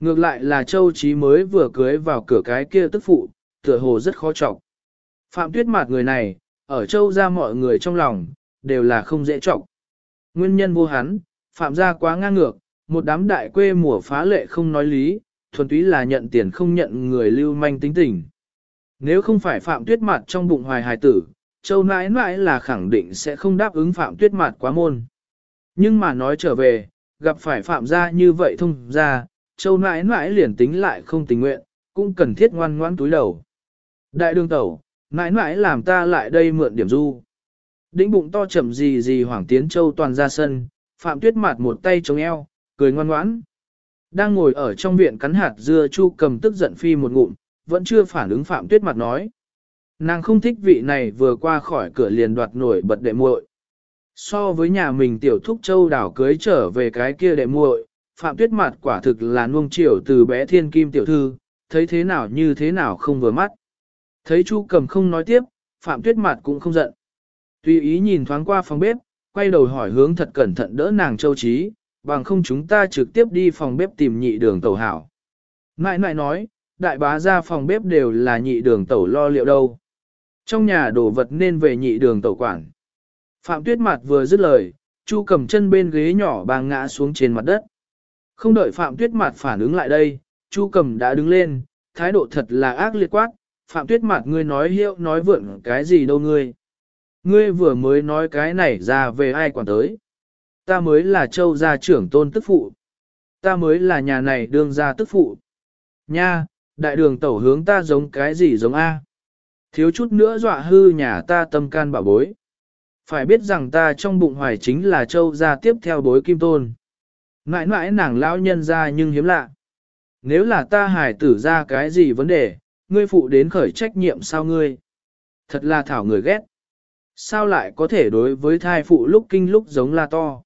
S1: Ngược lại là Châu Chí mới vừa cưới vào cửa cái kia tức phụ, tựa hồ rất khó trọng. Phạm tuyết mạt người này, ở Châu ra mọi người trong lòng, đều là không dễ trọng. Nguyên nhân vô hắn, Phạm gia quá ngang ngược, một đám đại quê mùa phá lệ không nói lý, thuần túy là nhận tiền không nhận người lưu manh tính tình. Nếu không phải Phạm tuyết mạt trong bụng hoài hài tử, Châu nãi nãi là khẳng định sẽ không đáp ứng Phạm tuyết mạt quá môn. Nhưng mà nói trở về, gặp phải Phạm gia như vậy thông ra, châu nãi nãi liền tính lại không tình nguyện, cũng cần thiết ngoan ngoãn túi đầu. Đại đường tẩu, nãi nãi làm ta lại đây mượn điểm du. Đĩnh bụng to chậm gì gì hoảng Tiến Châu toàn ra sân, Phạm Tuyết mặt một tay chống eo, cười ngoan ngoãn. Đang ngồi ở trong viện cắn hạt dưa Chu cầm tức giận phi một ngụm, vẫn chưa phản ứng Phạm Tuyết mặt nói. Nàng không thích vị này vừa qua khỏi cửa liền đoạt nổi bật đệ muội. So với nhà mình tiểu thúc châu đảo cưới trở về cái kia đệ muội, Phạm Tuyết mạt quả thực là nuông chiều từ bé thiên kim tiểu thư, thấy thế nào như thế nào không vừa mắt. Thấy Chu cầm không nói tiếp, Phạm Tuyết mạt cũng không giận. Tùy ý nhìn thoáng qua phòng bếp, quay đầu hỏi hướng thật cẩn thận đỡ nàng châu trí, bằng không chúng ta trực tiếp đi phòng bếp tìm nhị đường tẩu hảo. Nại nại nói, đại bá ra phòng bếp đều là nhị đường tẩu lo liệu đâu. Trong nhà đồ vật nên về nhị đường tẩu quản. Phạm tuyết Mạt vừa dứt lời, Chu cầm chân bên ghế nhỏ bàng ngã xuống trên mặt đất. Không đợi Phạm tuyết Mạt phản ứng lại đây, Chu cầm đã đứng lên, thái độ thật là ác liệt quát. Phạm tuyết Mạt ngươi nói hiệu nói vượn cái gì đâu ngươi. Ngươi vừa mới nói cái này ra về ai quản tới. Ta mới là châu gia trưởng tôn tức phụ. Ta mới là nhà này đương gia tức phụ. Nha, đại đường tẩu hướng ta giống cái gì giống A. Thiếu chút nữa dọa hư nhà ta tâm can bảo bối. Phải biết rằng ta trong bụng hoài chính là châu gia tiếp theo bối kim tôn. Mãi mãi nàng lão nhân ra nhưng hiếm lạ. Nếu là ta hài tử ra cái gì vấn đề, ngươi phụ đến khởi trách nhiệm sao ngươi? Thật là thảo người ghét. Sao lại có thể đối với thai phụ lúc kinh lúc giống la to?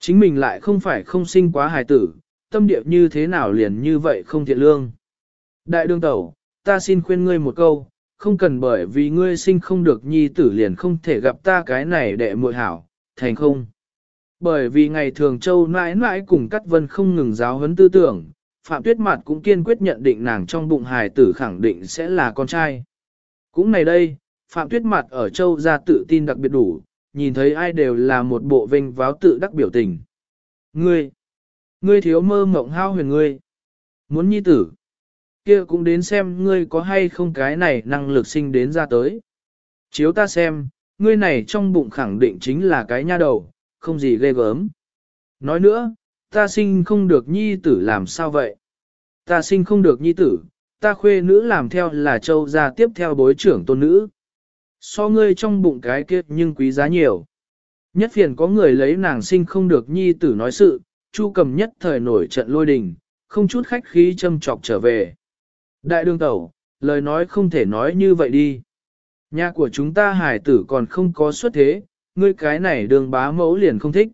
S1: Chính mình lại không phải không sinh quá hài tử, tâm địa như thế nào liền như vậy không thiện lương. Đại đương tẩu, ta xin khuyên ngươi một câu, không cần bởi vì ngươi sinh không được nhi tử liền không thể gặp ta cái này đệ muội hảo, thành không. Bởi vì ngày thường châu mãi mãi cùng Cát Vân không ngừng giáo huấn tư tưởng, Phạm Tuyết Mạt cũng kiên quyết nhận định nàng trong bụng hài tử khẳng định sẽ là con trai. Cũng này đây, Phạm Tuyết Mạt ở châu gia tự tin đặc biệt đủ, nhìn thấy ai đều là một bộ vinh váo tự đắc biểu tình. Ngươi, ngươi thiếu mơ mộng hao huyền ngươi, muốn nhi tử, kia cũng đến xem ngươi có hay không cái này năng lực sinh đến ra tới. Chiếu ta xem, ngươi này trong bụng khẳng định chính là cái nha đầu, không gì ghê gớm. Nói nữa, ta sinh không được nhi tử làm sao vậy? Ta sinh không được nhi tử, ta khuê nữ làm theo là châu gia tiếp theo bối trưởng tôn nữ. So ngươi trong bụng cái kia nhưng quý giá nhiều. Nhất phiền có người lấy nàng sinh không được nhi tử nói sự, chu cầm nhất thời nổi trận lôi đình, không chút khách khí châm trọc trở về. Đại đương tẩu, lời nói không thể nói như vậy đi. Nhà của chúng ta hải tử còn không có xuất thế, ngươi cái này đường bá mẫu liền không thích.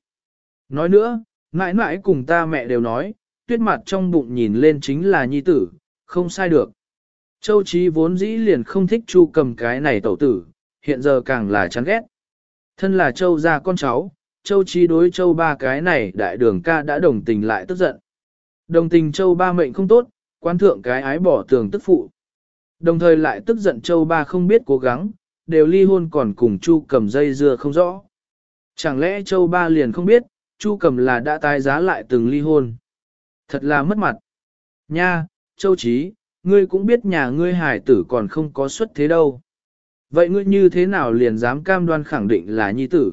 S1: Nói nữa, mãi mãi cùng ta mẹ đều nói, tuyết mặt trong bụng nhìn lên chính là nhi tử, không sai được. Châu Chí vốn dĩ liền không thích chu cầm cái này tẩu tử, hiện giờ càng là chán ghét. Thân là châu gia con cháu, châu Chí đối châu ba cái này đại đường ca đã đồng tình lại tức giận. Đồng tình châu ba mệnh không tốt, quan thượng cái ái bỏ tường tức phụ. Đồng thời lại tức giận châu ba không biết cố gắng, đều ly hôn còn cùng chu cầm dây dưa không rõ. Chẳng lẽ châu ba liền không biết, chu cầm là đã tái giá lại từng ly hôn. Thật là mất mặt. Nha, châu trí, ngươi cũng biết nhà ngươi hải tử còn không có xuất thế đâu. Vậy ngươi như thế nào liền dám cam đoan khẳng định là nhi tử?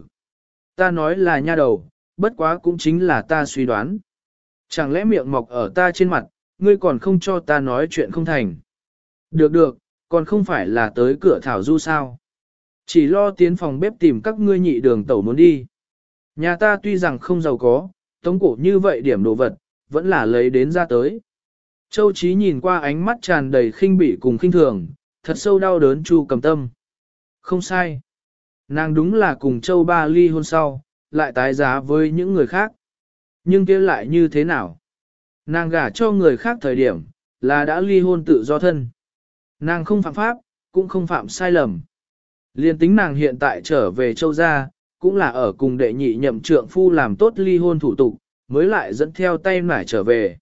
S1: Ta nói là nha đầu, bất quá cũng chính là ta suy đoán. Chẳng lẽ miệng mọc ở ta trên mặt, ngươi còn không cho ta nói chuyện không thành. Được được, còn không phải là tới cửa thảo du sao. Chỉ lo tiến phòng bếp tìm các ngươi nhị đường tẩu muốn đi. Nhà ta tuy rằng không giàu có, tống cổ như vậy điểm đồ vật, vẫn là lấy đến ra tới. Châu Chí nhìn qua ánh mắt tràn đầy khinh bỉ cùng khinh thường, thật sâu đau đớn chu cầm tâm. Không sai. Nàng đúng là cùng Châu Ba ly hôn sau, lại tái giá với những người khác. Nhưng kia lại như thế nào? Nàng gả cho người khác thời điểm, là đã ly hôn tự do thân. Nàng không phạm pháp, cũng không phạm sai lầm. Liên tính nàng hiện tại trở về châu gia, cũng là ở cùng đệ nhị nhậm trượng phu làm tốt ly hôn thủ tục, mới lại dẫn theo tay nải trở về.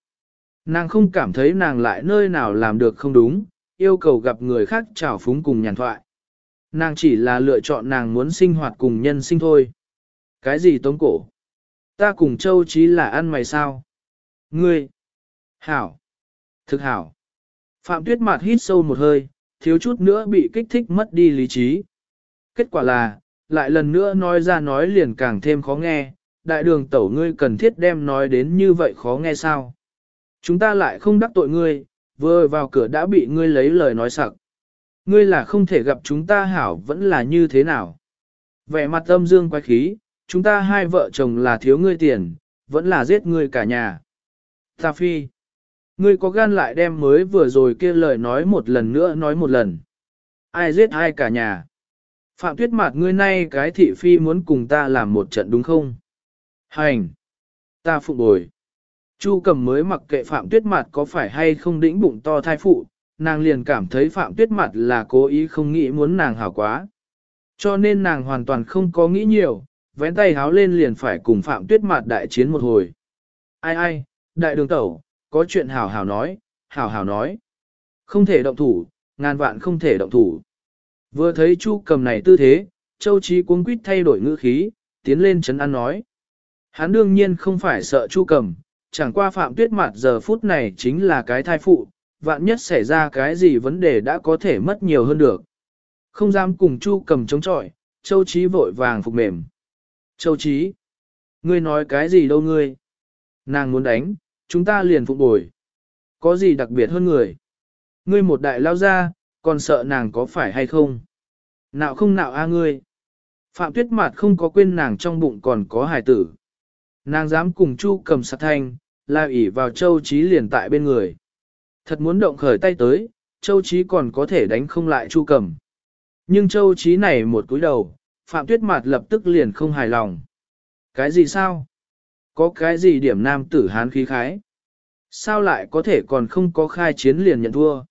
S1: Nàng không cảm thấy nàng lại nơi nào làm được không đúng, yêu cầu gặp người khác trào phúng cùng nhàn thoại. Nàng chỉ là lựa chọn nàng muốn sinh hoạt cùng nhân sinh thôi. Cái gì tống cổ? Ta cùng châu chí là ăn mày sao? Ngươi! Hảo! Thực hảo! Phạm tuyết mạt hít sâu một hơi, thiếu chút nữa bị kích thích mất đi lý trí. Kết quả là, lại lần nữa nói ra nói liền càng thêm khó nghe, đại đường tẩu ngươi cần thiết đem nói đến như vậy khó nghe sao. Chúng ta lại không đắc tội ngươi, vừa vào cửa đã bị ngươi lấy lời nói sặc. Ngươi là không thể gặp chúng ta hảo vẫn là như thế nào. Vẻ mặt âm dương quái khí, chúng ta hai vợ chồng là thiếu ngươi tiền, vẫn là giết ngươi cả nhà. Ta phi, ngươi có gan lại đem mới vừa rồi kia lời nói một lần nữa nói một lần. Ai giết ai cả nhà. Phạm tuyết mạt ngươi nay cái thị phi muốn cùng ta làm một trận đúng không? Hành! Ta phụ bồi. Chu cầm mới mặc kệ Phạm tuyết mạt có phải hay không đĩnh bụng to thai phụ, nàng liền cảm thấy Phạm tuyết mạt là cố ý không nghĩ muốn nàng hảo quá. Cho nên nàng hoàn toàn không có nghĩ nhiều, vén tay háo lên liền phải cùng Phạm tuyết mạt đại chiến một hồi. Ai ai, đại đường tẩu, có chuyện hảo hảo nói, hảo hảo nói. Không thể động thủ, ngàn vạn không thể động thủ. Vừa thấy Chu cầm này tư thế, Châu Chí cuống quýt thay đổi ngữ khí, tiến lên chấn an nói. Hắn đương nhiên không phải sợ Chu cầm, chẳng qua Phạm Tuyết Mạt giờ phút này chính là cái thai phụ, vạn nhất xảy ra cái gì vấn đề đã có thể mất nhiều hơn được. Không dám cùng Chu cầm chống chọi, Châu Chí vội vàng phục mềm. Châu Chí, ngươi nói cái gì đâu ngươi? Nàng muốn đánh, chúng ta liền phụng bồi. Có gì đặc biệt hơn người? Ngươi một đại lao ra, còn sợ nàng có phải hay không? Nạo không nạo a ngươi. Phạm Tuyết Mạt không có quên nàng trong bụng còn có hài tử. Nàng dám cùng Chu cầm sát thanh, la ỉ vào Châu Chí liền tại bên người. Thật muốn động khởi tay tới, Châu Chí còn có thể đánh không lại Chu cầm. Nhưng Châu Chí này một cúi đầu, Phạm Tuyết Mạt lập tức liền không hài lòng. Cái gì sao? Có cái gì điểm nam tử hán khí khái? Sao lại có thể còn không có khai chiến liền nhận thua?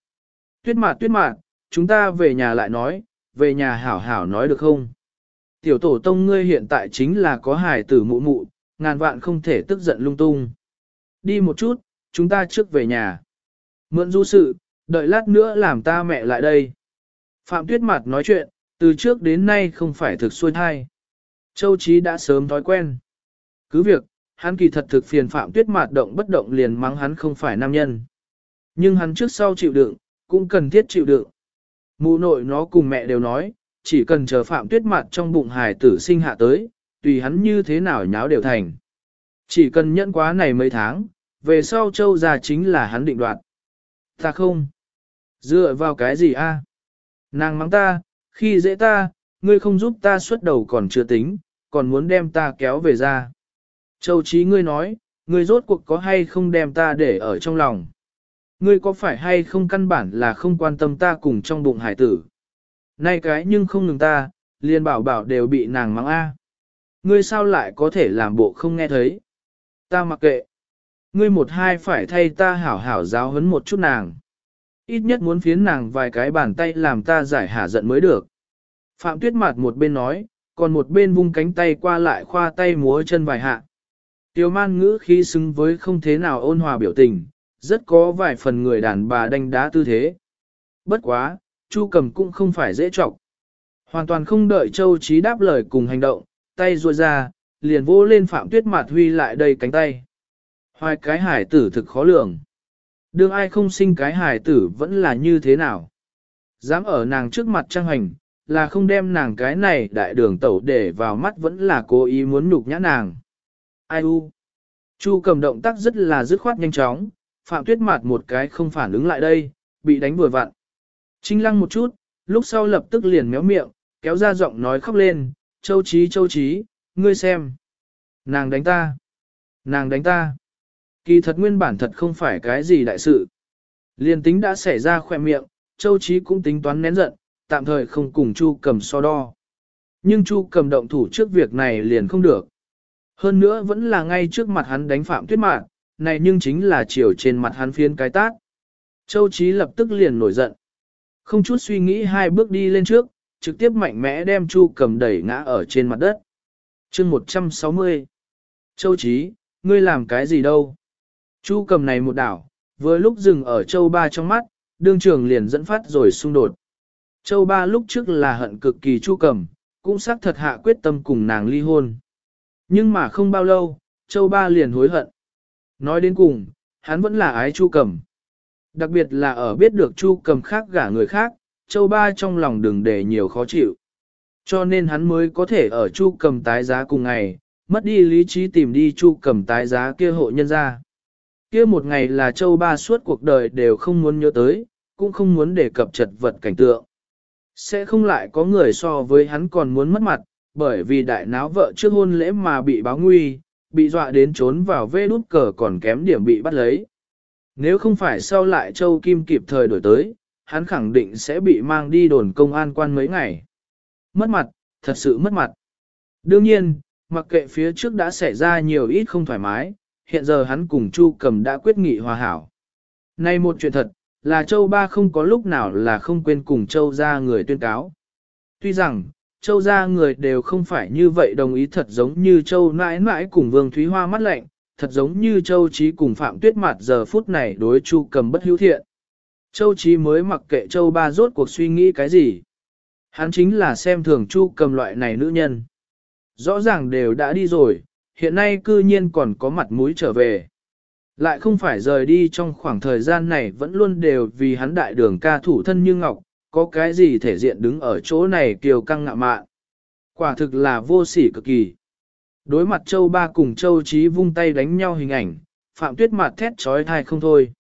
S1: Tuyết Mạt Tuyết Mạt, chúng ta về nhà lại nói, về nhà hảo hảo nói được không? Tiểu tổ tông ngươi hiện tại chính là có hài tử mụ mụ, ngàn vạn không thể tức giận lung tung. Đi một chút, chúng ta trước về nhà. Mượn du sự, đợi lát nữa làm ta mẹ lại đây. Phạm Tuyết Mạt nói chuyện, từ trước đến nay không phải thực xuôi thai. Châu Chí đã sớm thói quen. Cứ việc, hắn kỳ thật thực phiền Phạm Tuyết Mạt động bất động liền mắng hắn không phải nam nhân. Nhưng hắn trước sau chịu đựng, cũng cần thiết chịu đựng. Mụ nội nó cùng mẹ đều nói, chỉ cần chờ Phạm Tuyết Mạt trong bụng hài tử sinh hạ tới, tùy hắn như thế nào nháo đều thành. Chỉ cần nhẫn quá này mấy tháng, về sau châu gia chính là hắn định đoạt. Ta không. Dựa vào cái gì a? Nàng mắng ta, khi dễ ta, ngươi không giúp ta xuất đầu còn chưa tính, còn muốn đem ta kéo về ra. Châu trí ngươi nói, ngươi rốt cuộc có hay không đem ta để ở trong lòng. Ngươi có phải hay không căn bản là không quan tâm ta cùng trong bụng hải tử. Nay cái nhưng không ngừng ta, liền bảo bảo đều bị nàng mắng a. Ngươi sao lại có thể làm bộ không nghe thấy? Ta mặc kệ. Ngươi một hai phải thay ta hảo hảo giáo huấn một chút nàng. Ít nhất muốn phiến nàng vài cái bàn tay làm ta giải hả giận mới được. Phạm tuyết Mạt một bên nói, còn một bên vung cánh tay qua lại khoa tay múa chân vài hạ. Tiêu man ngữ khí xứng với không thế nào ôn hòa biểu tình, rất có vài phần người đàn bà đánh đá tư thế. Bất quá, Chu cầm cũng không phải dễ trọng. Hoàn toàn không đợi Châu Chí đáp lời cùng hành động, tay ruôi ra, liền vô lên Phạm Tuyết Mạt huy lại đây cánh tay. Hoài cái hải tử thực khó lường. Đương ai không sinh cái hải tử vẫn là như thế nào. Dám ở nàng trước mặt trang hành, là không đem nàng cái này đại đường tẩu để vào mắt vẫn là cố ý muốn nhục nhã nàng. Ai u? Chu cầm động tác rất là dứt khoát nhanh chóng, Phạm Tuyết Mạt một cái không phản ứng lại đây, bị đánh vừa vặn. Trinh lăng một chút, lúc sau lập tức liền méo miệng, kéo ra giọng nói khóc lên, châu trí châu trí, ngươi xem. Nàng đánh ta. Nàng đánh ta. Kỳ thật nguyên bản thật không phải cái gì đại sự. Liên tính đã xảy ra khỏe miệng, châu trí cũng tính toán nén giận, tạm thời không cùng Chu cầm so đo. Nhưng Chu cầm động thủ trước việc này liền không được. Hơn nữa vẫn là ngay trước mặt hắn đánh phạm tuyết mạn này nhưng chính là chiều trên mặt hắn phiến cái tát. Châu Chí lập tức liền nổi giận. Không chút suy nghĩ hai bước đi lên trước, trực tiếp mạnh mẽ đem Chu cầm đẩy ngã ở trên mặt đất. chương 160 Châu Chí, ngươi làm cái gì đâu? Chu cầm này một đảo, vừa lúc dừng ở Châu Ba trong mắt, đương trường liền dẫn phát rồi xung đột. Châu Ba lúc trước là hận cực kỳ Chu cầm, cũng xác thật hạ quyết tâm cùng nàng ly hôn. Nhưng mà không bao lâu, Châu Ba liền hối hận. Nói đến cùng, hắn vẫn là ái Chu cầm. Đặc biệt là ở biết được Chu cầm khác gả người khác, Châu Ba trong lòng đừng để nhiều khó chịu. Cho nên hắn mới có thể ở Chu cầm tái giá cùng ngày, mất đi lý trí tìm đi Chu cầm tái giá kia hộ nhân ra. kia một ngày là châu ba suốt cuộc đời đều không muốn nhớ tới, cũng không muốn đề cập chật vật cảnh tượng. Sẽ không lại có người so với hắn còn muốn mất mặt, bởi vì đại náo vợ trước hôn lễ mà bị báo nguy, bị dọa đến trốn vào vê đút cờ còn kém điểm bị bắt lấy. Nếu không phải sau lại Châu Kim kịp thời đổi tới, hắn khẳng định sẽ bị mang đi đồn công an quan mấy ngày. Mất mặt, thật sự mất mặt. Đương nhiên, mặc kệ phía trước đã xảy ra nhiều ít không thoải mái, hiện giờ hắn cùng Chu Cầm đã quyết nghị hòa hảo. Nay một chuyện thật, là Châu Ba không có lúc nào là không quên cùng Châu ra người tuyên cáo. Tuy rằng, Châu ra người đều không phải như vậy đồng ý thật giống như Châu Nãi Nãi cùng Vương Thúy Hoa mắt lạnh, thật giống như Châu Trí cùng Phạm Tuyết mặt giờ phút này đối Chu Cầm bất hữu thiện. Châu Trí mới mặc kệ Châu Ba rốt cuộc suy nghĩ cái gì. Hắn chính là xem thường Chu Cầm loại này nữ nhân. Rõ ràng đều đã đi rồi, hiện nay cư nhiên còn có mặt mũi trở về. Lại không phải rời đi trong khoảng thời gian này vẫn luôn đều vì hắn đại đường ca thủ thân như ngọc, có cái gì thể diện đứng ở chỗ này kiều căng ngạ mạn. Quả thực là vô sỉ cực kỳ. Đối mặt châu ba cùng châu trí vung tay đánh nhau hình ảnh, phạm tuyết mặt thét trói thai không thôi.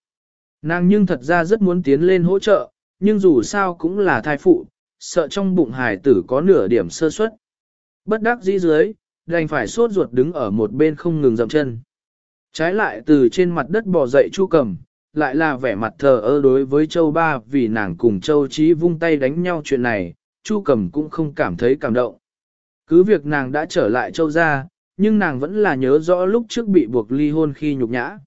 S1: Nàng nhưng thật ra rất muốn tiến lên hỗ trợ, nhưng dù sao cũng là thai phụ, sợ trong bụng hải tử có nửa điểm sơ suất. Bất đắc dĩ dưới, đành phải sốt ruột đứng ở một bên không ngừng dậm chân. Trái lại từ trên mặt đất bò dậy chu cầm, lại là vẻ mặt thờ ơ đối với châu ba vì nàng cùng châu trí vung tay đánh nhau chuyện này, chu cầm cũng không cảm thấy cảm động. Cứ việc nàng đã trở lại châu gia, nhưng nàng vẫn là nhớ rõ lúc trước bị buộc ly hôn khi nhục nhã.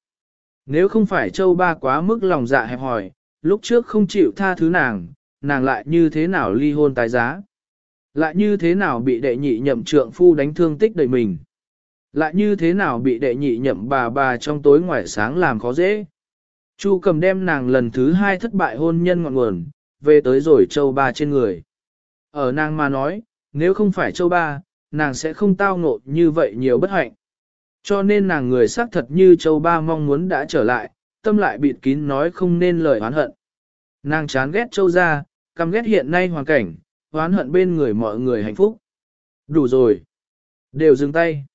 S1: Nếu không phải châu ba quá mức lòng dạ hẹp hòi, lúc trước không chịu tha thứ nàng, nàng lại như thế nào ly hôn tái giá. Lại như thế nào bị đệ nhị nhậm trượng phu đánh thương tích đời mình. Lại như thế nào bị đệ nhị nhậm bà bà trong tối ngoài sáng làm khó dễ. Chu cầm đem nàng lần thứ hai thất bại hôn nhân ngọn nguồn, về tới rồi châu ba trên người. Ở nàng mà nói, nếu không phải châu ba, nàng sẽ không tao ngộ như vậy nhiều bất hạnh. Cho nên nàng người xác thật như châu ba mong muốn đã trở lại, tâm lại bịt kín nói không nên lời oán hận. Nàng chán ghét châu ra, căm ghét hiện nay hoàn cảnh, oán hận bên người mọi người hạnh phúc. Đủ rồi. Đều dừng tay.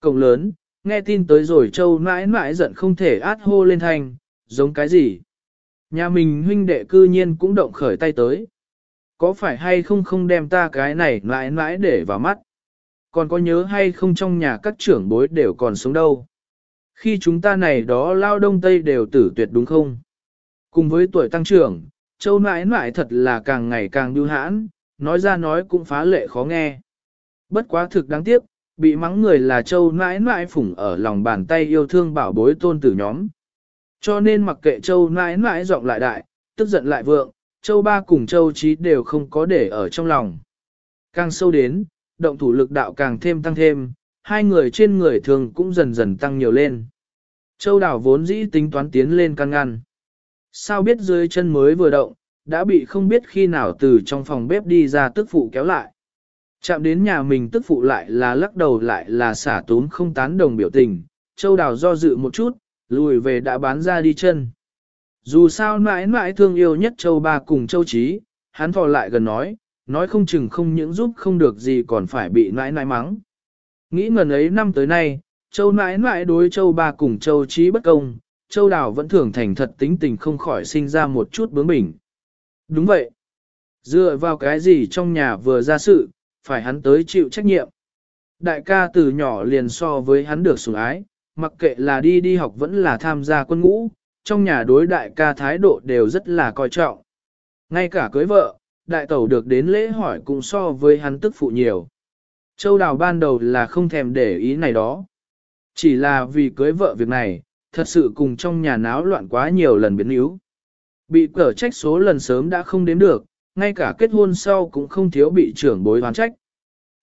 S1: Cổng lớn, nghe tin tới rồi châu mãi mãi giận không thể át hô lên thành, giống cái gì. Nhà mình huynh đệ cư nhiên cũng động khởi tay tới. Có phải hay không không đem ta cái này mãi mãi để vào mắt? Còn có nhớ hay không trong nhà các trưởng bối đều còn sống đâu? Khi chúng ta này đó lao đông tây đều tử tuyệt đúng không? Cùng với tuổi tăng trưởng, châu nãi nãi thật là càng ngày càng biêu hãn, nói ra nói cũng phá lệ khó nghe. Bất quá thực đáng tiếc, bị mắng người là châu nãi nãi phủng ở lòng bàn tay yêu thương bảo bối tôn tử nhóm. Cho nên mặc kệ châu nãi nãi giọng lại đại, tức giận lại vượng, châu ba cùng châu trí đều không có để ở trong lòng. Càng sâu đến, động thủ lực đạo càng thêm tăng thêm, hai người trên người thường cũng dần dần tăng nhiều lên. Châu đảo vốn dĩ tính toán tiến lên căn ngăn. Sao biết dưới chân mới vừa động, đã bị không biết khi nào từ trong phòng bếp đi ra tức phụ kéo lại. Chạm đến nhà mình tức phụ lại là lắc đầu lại là xả tốn không tán đồng biểu tình, châu đào do dự một chút, lùi về đã bán ra đi chân. Dù sao mãi mãi thương yêu nhất châu ba cùng châu trí, hắn thò lại gần nói, nói không chừng không những giúp không được gì còn phải bị mãi mãi mắng. Nghĩ ngần ấy năm tới nay, châu mãi mãi đối châu ba cùng châu trí bất công, châu đào vẫn thường thành thật tính tình không khỏi sinh ra một chút bướng bỉnh. Đúng vậy. Dựa vào cái gì trong nhà vừa ra sự, phải hắn tới chịu trách nhiệm. Đại ca từ nhỏ liền so với hắn được sủng ái, mặc kệ là đi đi học vẫn là tham gia quân ngũ, trong nhà đối đại ca thái độ đều rất là coi trọng. Ngay cả cưới vợ, đại tẩu được đến lễ hỏi cũng so với hắn tức phụ nhiều. Châu Đào ban đầu là không thèm để ý này đó. Chỉ là vì cưới vợ việc này, thật sự cùng trong nhà náo loạn quá nhiều lần biến yếu. Bị cở trách số lần sớm đã không đến được, ngay cả kết hôn sau cũng không thiếu bị trưởng bối hoán trách.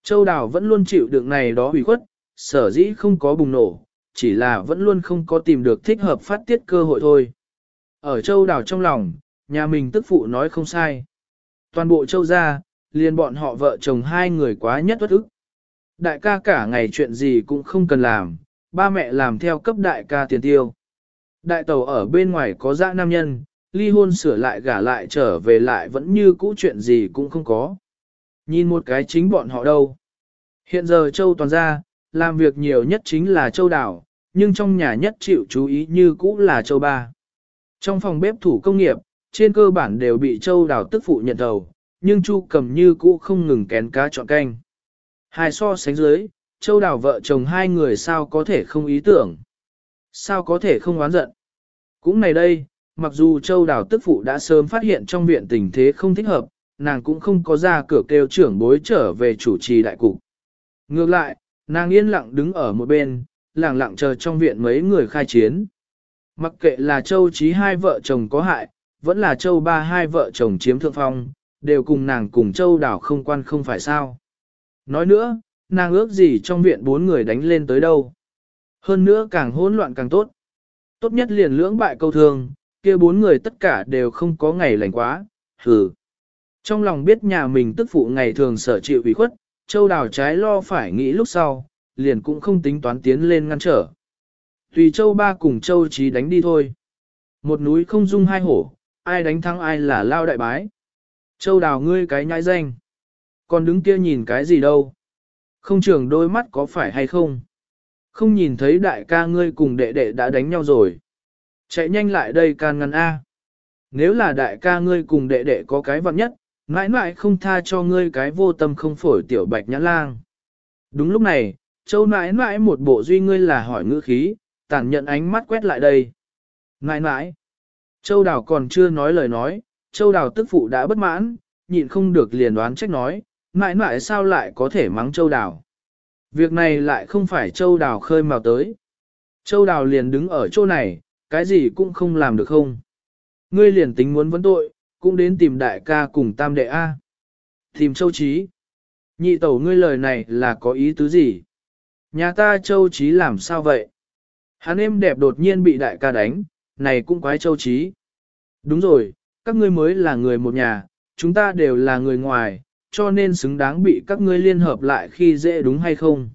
S1: Châu Đào vẫn luôn chịu đựng này đó hủy khuất, sở dĩ không có bùng nổ, chỉ là vẫn luôn không có tìm được thích hợp phát tiết cơ hội thôi. Ở Châu Đảo trong lòng, nhà mình tức phụ nói không sai. Toàn bộ Châu gia, liền bọn họ vợ chồng hai người quá nhất bất ức. Đại ca cả ngày chuyện gì cũng không cần làm, ba mẹ làm theo cấp đại ca tiền tiêu. Đại tàu ở bên ngoài có dã nam nhân, ly hôn sửa lại gả lại trở về lại vẫn như cũ chuyện gì cũng không có. Nhìn một cái chính bọn họ đâu. Hiện giờ châu toàn gia, làm việc nhiều nhất chính là châu đảo, nhưng trong nhà nhất chịu chú ý như cũ là châu ba. Trong phòng bếp thủ công nghiệp, trên cơ bản đều bị châu đào tức phụ nhận đầu, nhưng chu cầm như cũ không ngừng kén cá chọn canh. Hai so sánh dưới, châu đào vợ chồng hai người sao có thể không ý tưởng. Sao có thể không oán giận. Cũng này đây, mặc dù châu đào tức phụ đã sớm phát hiện trong viện tình thế không thích hợp, nàng cũng không có ra cửa kêu trưởng bối trở về chủ trì đại cục. Ngược lại, nàng yên lặng đứng ở một bên, lặng lặng chờ trong viện mấy người khai chiến. Mặc kệ là châu trí hai vợ chồng có hại, vẫn là châu ba hai vợ chồng chiếm thượng phong, đều cùng nàng cùng châu đảo không quan không phải sao. Nói nữa, nàng ước gì trong viện bốn người đánh lên tới đâu. Hơn nữa càng hỗn loạn càng tốt. Tốt nhất liền lưỡng bại câu thương, kia bốn người tất cả đều không có ngày lành quá, hừ. Trong lòng biết nhà mình tức phụ ngày thường sở chịu ủy khuất, châu đào trái lo phải nghĩ lúc sau, liền cũng không tính toán tiến lên ngăn trở. Tùy châu ba cùng châu trí đánh đi thôi. Một núi không dung hai hổ, ai đánh thắng ai là lao đại bái. Châu đào ngươi cái nhãi danh. Còn đứng kia nhìn cái gì đâu. Không trường đôi mắt có phải hay không. Không nhìn thấy đại ca ngươi cùng đệ đệ đã đánh nhau rồi. Chạy nhanh lại đây can ngăn A. Nếu là đại ca ngươi cùng đệ đệ có cái vặn nhất, mãi mãi không tha cho ngươi cái vô tâm không phổi tiểu bạch nhã lang. Đúng lúc này, châu mãi mãi một bộ duy ngươi là hỏi ngữ khí, tàn nhận ánh mắt quét lại đây. Mãi mãi, châu đào còn chưa nói lời nói, châu đào tức phụ đã bất mãn, nhịn không được liền đoán trách nói, mãi mãi sao lại có thể mắng châu đào. Việc này lại không phải châu đào khơi mào tới. Châu đào liền đứng ở chỗ này, cái gì cũng không làm được không. Ngươi liền tính muốn vấn tội, cũng đến tìm đại ca cùng tam đệ A. Tìm châu trí. Nhị tẩu ngươi lời này là có ý tứ gì? Nhà ta châu trí làm sao vậy? Hắn em đẹp đột nhiên bị đại ca đánh, này cũng quái châu trí. Đúng rồi, các ngươi mới là người một nhà, chúng ta đều là người ngoài, cho nên xứng đáng bị các ngươi liên hợp lại khi dễ đúng hay không?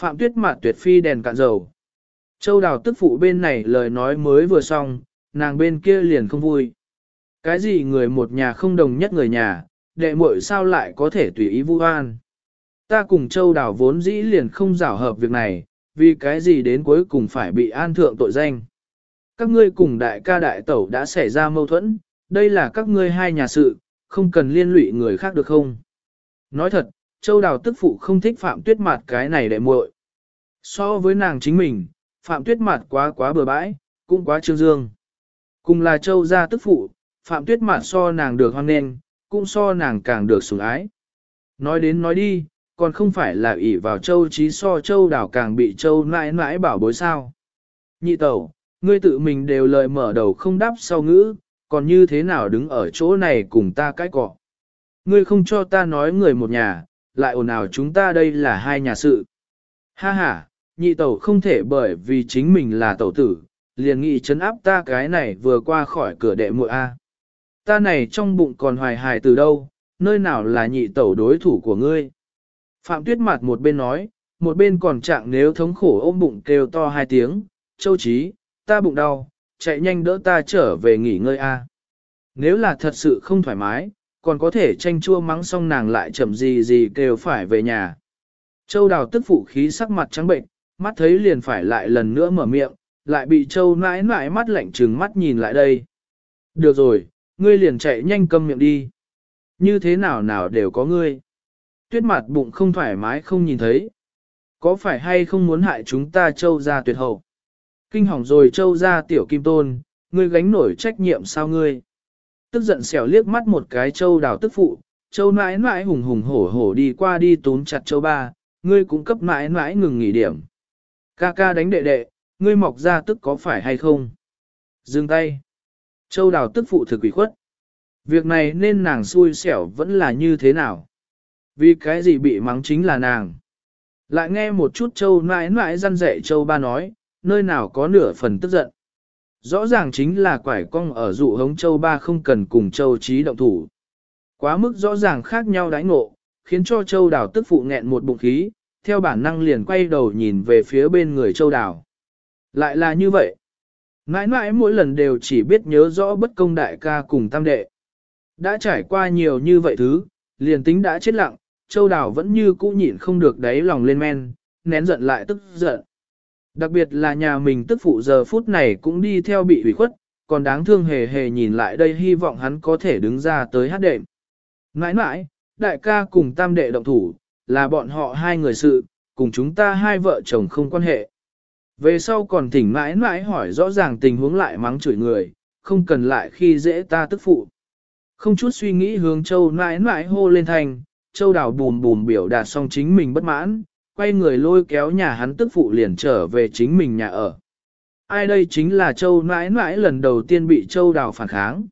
S1: Phạm tuyết mạn tuyệt phi đèn cạn dầu. Châu đào tức phụ bên này lời nói mới vừa xong, nàng bên kia liền không vui. Cái gì người một nhà không đồng nhất người nhà, đệ muội sao lại có thể tùy ý vu oan? Ta cùng châu đào vốn dĩ liền không rảo hợp việc này, vì cái gì đến cuối cùng phải bị an thượng tội danh. Các ngươi cùng đại ca đại tẩu đã xảy ra mâu thuẫn, đây là các ngươi hai nhà sự, không cần liên lụy người khác được không? Nói thật, châu đào tức phụ không thích phạm tuyết mặt cái này đệ muội. So với nàng chính mình, phạm tuyết mặt quá quá bừa bãi, cũng quá trương dương. Cùng là châu gia tức phụ, phạm tuyết Mạn so nàng được hoan nghênh, cũng so nàng càng được sủng ái. Nói đến nói đi, còn không phải là ỷ vào châu trí so châu đảo càng bị châu mãi mãi bảo bối sao. Nhị tẩu, ngươi tự mình đều lời mở đầu không đáp sau ngữ, còn như thế nào đứng ở chỗ này cùng ta cái cọ. Ngươi không cho ta nói người một nhà, lại ồn ào chúng ta đây là hai nhà sự. Ha ha, nhị tẩu không thể bởi vì chính mình là tẩu tử, liền nghĩ chấn áp ta cái này vừa qua khỏi cửa đệ muội A. Ta này trong bụng còn hoài hài từ đâu, nơi nào là nhị tẩu đối thủ của ngươi. Phạm tuyết Mạt một bên nói, một bên còn trạng nếu thống khổ ôm bụng kêu to hai tiếng, châu chí, ta bụng đau, chạy nhanh đỡ ta trở về nghỉ ngơi a. Nếu là thật sự không thoải mái, còn có thể tranh chua mắng xong nàng lại chậm gì gì kêu phải về nhà. Châu đào tức phụ khí sắc mặt trắng bệnh, mắt thấy liền phải lại lần nữa mở miệng, lại bị châu nãi nãi mắt lạnh trừng mắt nhìn lại đây. Được rồi, ngươi liền chạy nhanh câm miệng đi. Như thế nào nào đều có ngươi. Tuyết mặt bụng không thoải mái không nhìn thấy. Có phải hay không muốn hại chúng ta châu ra tuyệt hậu? Kinh hỏng rồi châu ra tiểu kim tôn, ngươi gánh nổi trách nhiệm sao ngươi? Tức giận xẻo liếc mắt một cái châu đào tức phụ, châu nãi nãi hùng hùng hổ hổ đi qua đi tốn chặt châu ba, ngươi cũng cấp nãi nãi ngừng nghỉ điểm. Ca ca đánh đệ đệ, ngươi mọc ra tức có phải hay không? Dừng tay. Châu đào tức phụ thực quỷ khuất. Việc này nên nàng xui xẻo vẫn là như thế nào? Vì cái gì bị mắng chính là nàng. Lại nghe một chút châu mãi mãi răn dạy châu ba nói, nơi nào có nửa phần tức giận. Rõ ràng chính là quải cong ở dụ hống châu ba không cần cùng châu trí động thủ. Quá mức rõ ràng khác nhau đãi ngộ, khiến cho châu đào tức phụ nghẹn một bụng khí, theo bản năng liền quay đầu nhìn về phía bên người châu đào. Lại là như vậy. Mãi mãi mỗi lần đều chỉ biết nhớ rõ bất công đại ca cùng tam đệ. Đã trải qua nhiều như vậy thứ, liền tính đã chết lặng, châu đào vẫn như cũ nhịn không được đáy lòng lên men, nén giận lại tức giận. Đặc biệt là nhà mình tức phụ giờ phút này cũng đi theo bị ủy khuất, còn đáng thương hề hề nhìn lại đây hy vọng hắn có thể đứng ra tới hát đệm. Nãi nãi, đại ca cùng tam đệ động thủ, là bọn họ hai người sự, cùng chúng ta hai vợ chồng không quan hệ. Về sau còn thỉnh mãi mãi hỏi rõ ràng tình huống lại mắng chửi người, không cần lại khi dễ ta tức phụ. Không chút suy nghĩ hướng châu mãi mãi hô lên thành, châu đào bùm bùm biểu đạt xong chính mình bất mãn, quay người lôi kéo nhà hắn tức phụ liền trở về chính mình nhà ở. Ai đây chính là châu mãi mãi lần đầu tiên bị châu đào phản kháng.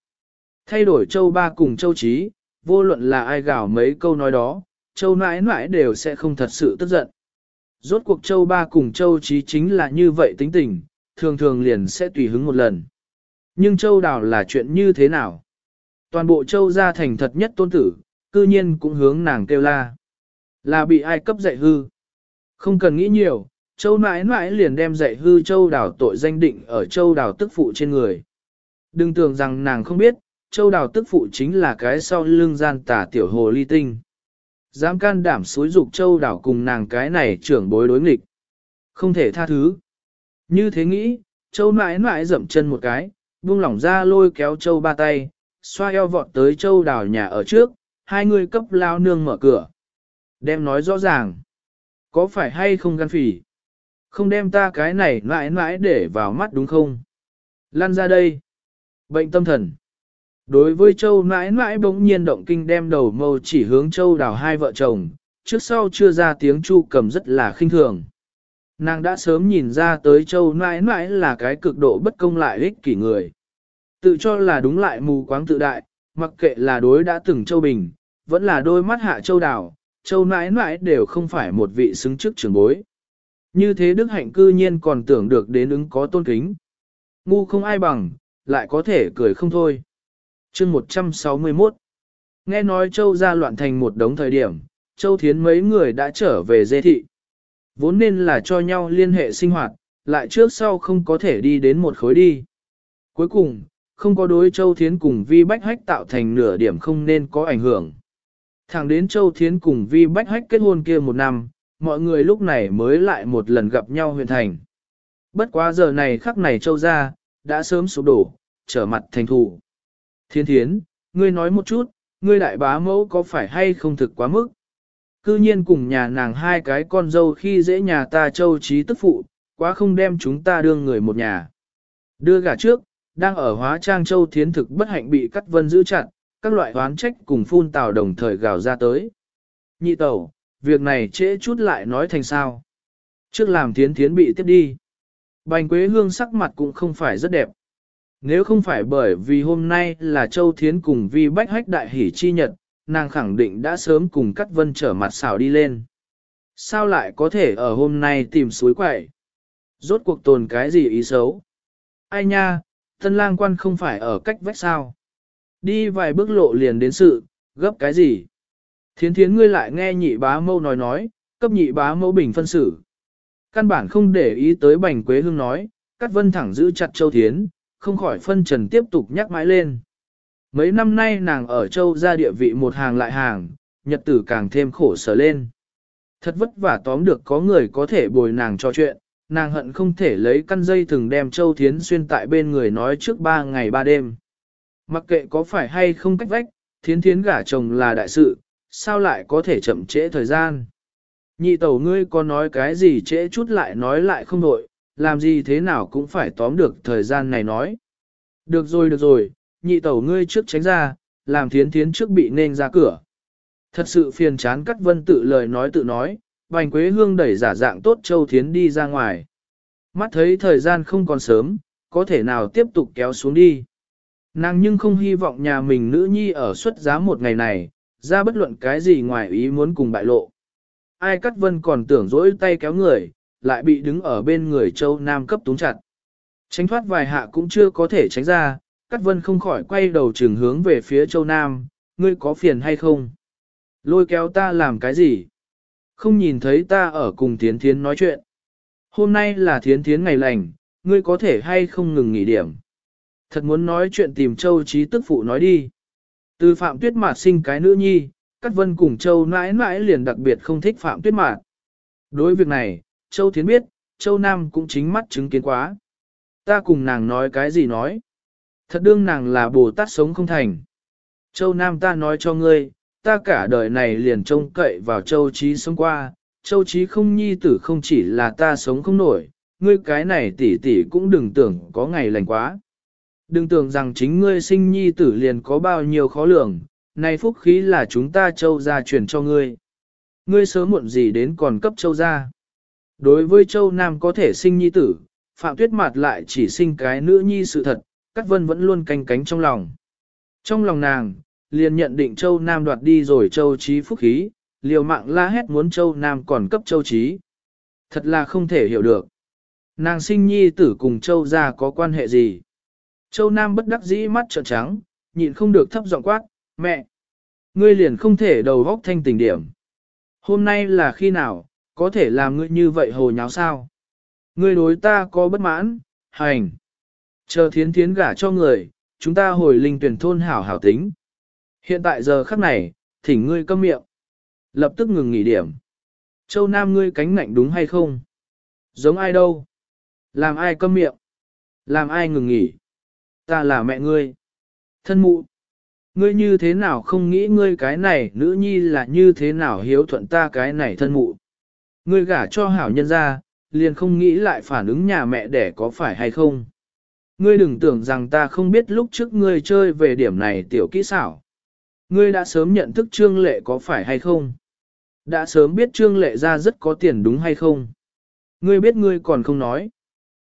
S1: Thay đổi châu ba cùng châu trí, vô luận là ai gào mấy câu nói đó, châu mãi mãi đều sẽ không thật sự tức giận. Rốt cuộc châu ba cùng châu trí chính là như vậy tính tình, thường thường liền sẽ tùy hứng một lần. Nhưng châu đào là chuyện như thế nào? Toàn bộ châu gia thành thật nhất tôn tử, cư nhiên cũng hướng nàng kêu la. Là bị ai cấp dạy hư? Không cần nghĩ nhiều, châu nãi nãi liền đem dạy hư châu đào tội danh định ở châu đào tức phụ trên người. Đừng tưởng rằng nàng không biết, châu đào tức phụ chính là cái sau lưng gian tả tiểu hồ ly tinh. Dám can đảm xối dục châu đảo cùng nàng cái này trưởng bối đối nghịch. Không thể tha thứ. Như thế nghĩ, châu nãi nãi dậm chân một cái, buông lỏng ra lôi kéo châu ba tay, xoa eo vọt tới châu đảo nhà ở trước, hai người cấp lao nương mở cửa. Đem nói rõ ràng. Có phải hay không gan phỉ? Không đem ta cái này mãi mãi để vào mắt đúng không? Lan ra đây. Bệnh tâm thần. Đối với châu mãi mãi bỗng nhiên động kinh đem đầu mâu chỉ hướng châu đào hai vợ chồng, trước sau chưa ra tiếng chu cầm rất là khinh thường. Nàng đã sớm nhìn ra tới châu mãi mãi là cái cực độ bất công lại ích kỷ người. Tự cho là đúng lại mù quáng tự đại, mặc kệ là đối đã từng châu bình, vẫn là đôi mắt hạ châu đào, châu nãi nãi đều không phải một vị xứng chức trưởng bối. Như thế đức hạnh cư nhiên còn tưởng được đến ứng có tôn kính. Ngu không ai bằng, lại có thể cười không thôi chương 161 Nghe nói châu ra loạn thành một đống thời điểm, châu thiến mấy người đã trở về dê thị. Vốn nên là cho nhau liên hệ sinh hoạt, lại trước sau không có thể đi đến một khối đi. Cuối cùng, không có đối châu thiến cùng vi bách hách tạo thành nửa điểm không nên có ảnh hưởng. Thẳng đến Châu Thiến cùng Vi Bách Hách kết hôn kia một năm, mọi người lúc này mới lại một lần gặp nhau huyện thành. Bất quá giờ này khắc này Châu ra, đã sớm sụp đổ, trở mặt thành thủ. Thiên Thiến, ngươi nói một chút, ngươi đại bá mẫu có phải hay không thực quá mức? Cư nhiên cùng nhà nàng hai cái con dâu khi dễ nhà ta Châu trí tức phụ, quá không đem chúng ta đương người một nhà. Đưa gả trước, đang ở hóa trang Châu Thiến thực bất hạnh bị cắt vân giữ chặt, các loại oán trách cùng phun tào đồng thời gào ra tới. Nhị tẩu, việc này trễ chút lại nói thành sao. Trước làm thiến thiến bị tiếp đi. Bành quế hương sắc mặt cũng không phải rất đẹp. Nếu không phải bởi vì hôm nay là Châu Thiến cùng vi bách hách đại hỷ chi nhật, nàng khẳng định đã sớm cùng Cát vân trở mặt xảo đi lên. Sao lại có thể ở hôm nay tìm suối quậy? Rốt cuộc tồn cái gì ý xấu? Ai nha, tân lang quan không phải ở cách vách sao? Đi vài bước lộ liền đến sự, gấp cái gì? Thiến thiến ngươi lại nghe nhị bá mâu nói nói, cấp nhị bá mâu bình phân xử. Căn bản không để ý tới bành quế hương nói, Cát vân thẳng giữ chặt châu thiến, không khỏi phân trần tiếp tục nhắc mãi lên. Mấy năm nay nàng ở châu ra địa vị một hàng lại hàng, nhật tử càng thêm khổ sở lên. Thật vất vả tóm được có người có thể bồi nàng cho chuyện, nàng hận không thể lấy căn dây thừng đem châu thiến xuyên tại bên người nói trước ba ngày ba đêm. Mặc kệ có phải hay không cách vách, thiến thiến gả chồng là đại sự, sao lại có thể chậm trễ thời gian. Nhị tẩu ngươi có nói cái gì trễ chút lại nói lại không nổi làm gì thế nào cũng phải tóm được thời gian này nói. Được rồi được rồi, nhị tẩu ngươi trước tránh ra, làm thiến thiến trước bị nên ra cửa. Thật sự phiền chán cắt vân tự lời nói tự nói, bành quế hương đẩy giả dạng tốt châu thiến đi ra ngoài. Mắt thấy thời gian không còn sớm, có thể nào tiếp tục kéo xuống đi. Nàng nhưng không hy vọng nhà mình nữ nhi ở xuất giá một ngày này, ra bất luận cái gì ngoài ý muốn cùng bại lộ. Ai cắt vân còn tưởng dỗi tay kéo người, lại bị đứng ở bên người châu Nam cấp túng chặt. Tránh thoát vài hạ cũng chưa có thể tránh ra, Cát vân không khỏi quay đầu trường hướng về phía châu Nam, ngươi có phiền hay không? Lôi kéo ta làm cái gì? Không nhìn thấy ta ở cùng thiến thiến nói chuyện. Hôm nay là thiến thiến ngày lành, ngươi có thể hay không ngừng nghỉ điểm. Thật muốn nói chuyện tìm Châu Trí tức phụ nói đi. Từ Phạm Tuyết Mạt sinh cái nữ nhi, Cát Vân cùng Châu mãi mãi liền đặc biệt không thích Phạm Tuyết Mạt. Đối việc này, Châu Thiến biết, Châu Nam cũng chính mắt chứng kiến quá. Ta cùng nàng nói cái gì nói. Thật đương nàng là Bồ Tát sống không thành. Châu Nam ta nói cho ngươi, ta cả đời này liền trông cậy vào Châu Trí sống qua, Châu Trí không nhi tử không chỉ là ta sống không nổi, ngươi cái này tỷ tỷ cũng đừng tưởng có ngày lành quá. Đừng tưởng rằng chính ngươi sinh nhi tử liền có bao nhiêu khó lường, này phúc khí là chúng ta Châu gia truyền cho ngươi. Ngươi sớm muộn gì đến còn cấp Châu gia. Đối với Châu Nam có thể sinh nhi tử, Phạm Tuyết Mạt lại chỉ sinh cái nữ nhi sự thật, Cát Vân vẫn luôn canh cánh trong lòng. Trong lòng nàng, liền nhận định Châu Nam đoạt đi rồi Châu Trí phúc khí, liều mạng la hét muốn Châu Nam còn cấp Châu Trí. Thật là không thể hiểu được. Nàng sinh nhi tử cùng Châu gia có quan hệ gì? Châu Nam bất đắc dĩ mắt trợn trắng, nhịn không được thấp giọng quát, mẹ. Ngươi liền không thể đầu góc thanh tình điểm. Hôm nay là khi nào, có thể làm ngươi như vậy hồ nháo sao? Ngươi đối ta có bất mãn, hành. Chờ thiến thiến gả cho người, chúng ta hồi linh tuyển thôn hảo hảo tính. Hiện tại giờ khắc này, thỉnh ngươi câm miệng. Lập tức ngừng nghỉ điểm. Châu Nam ngươi cánh ngạnh đúng hay không? Giống ai đâu? Làm ai câm miệng? Làm ai ngừng nghỉ? Ta là mẹ ngươi. Thân mụ. Ngươi như thế nào không nghĩ ngươi cái này nữ nhi là như thế nào hiếu thuận ta cái này thân mụ. Ngươi gả cho hảo nhân ra, liền không nghĩ lại phản ứng nhà mẹ đẻ có phải hay không. Ngươi đừng tưởng rằng ta không biết lúc trước ngươi chơi về điểm này tiểu kỹ xảo. Ngươi đã sớm nhận thức trương lệ có phải hay không? Đã sớm biết trương lệ ra rất có tiền đúng hay không? Ngươi biết ngươi còn không nói.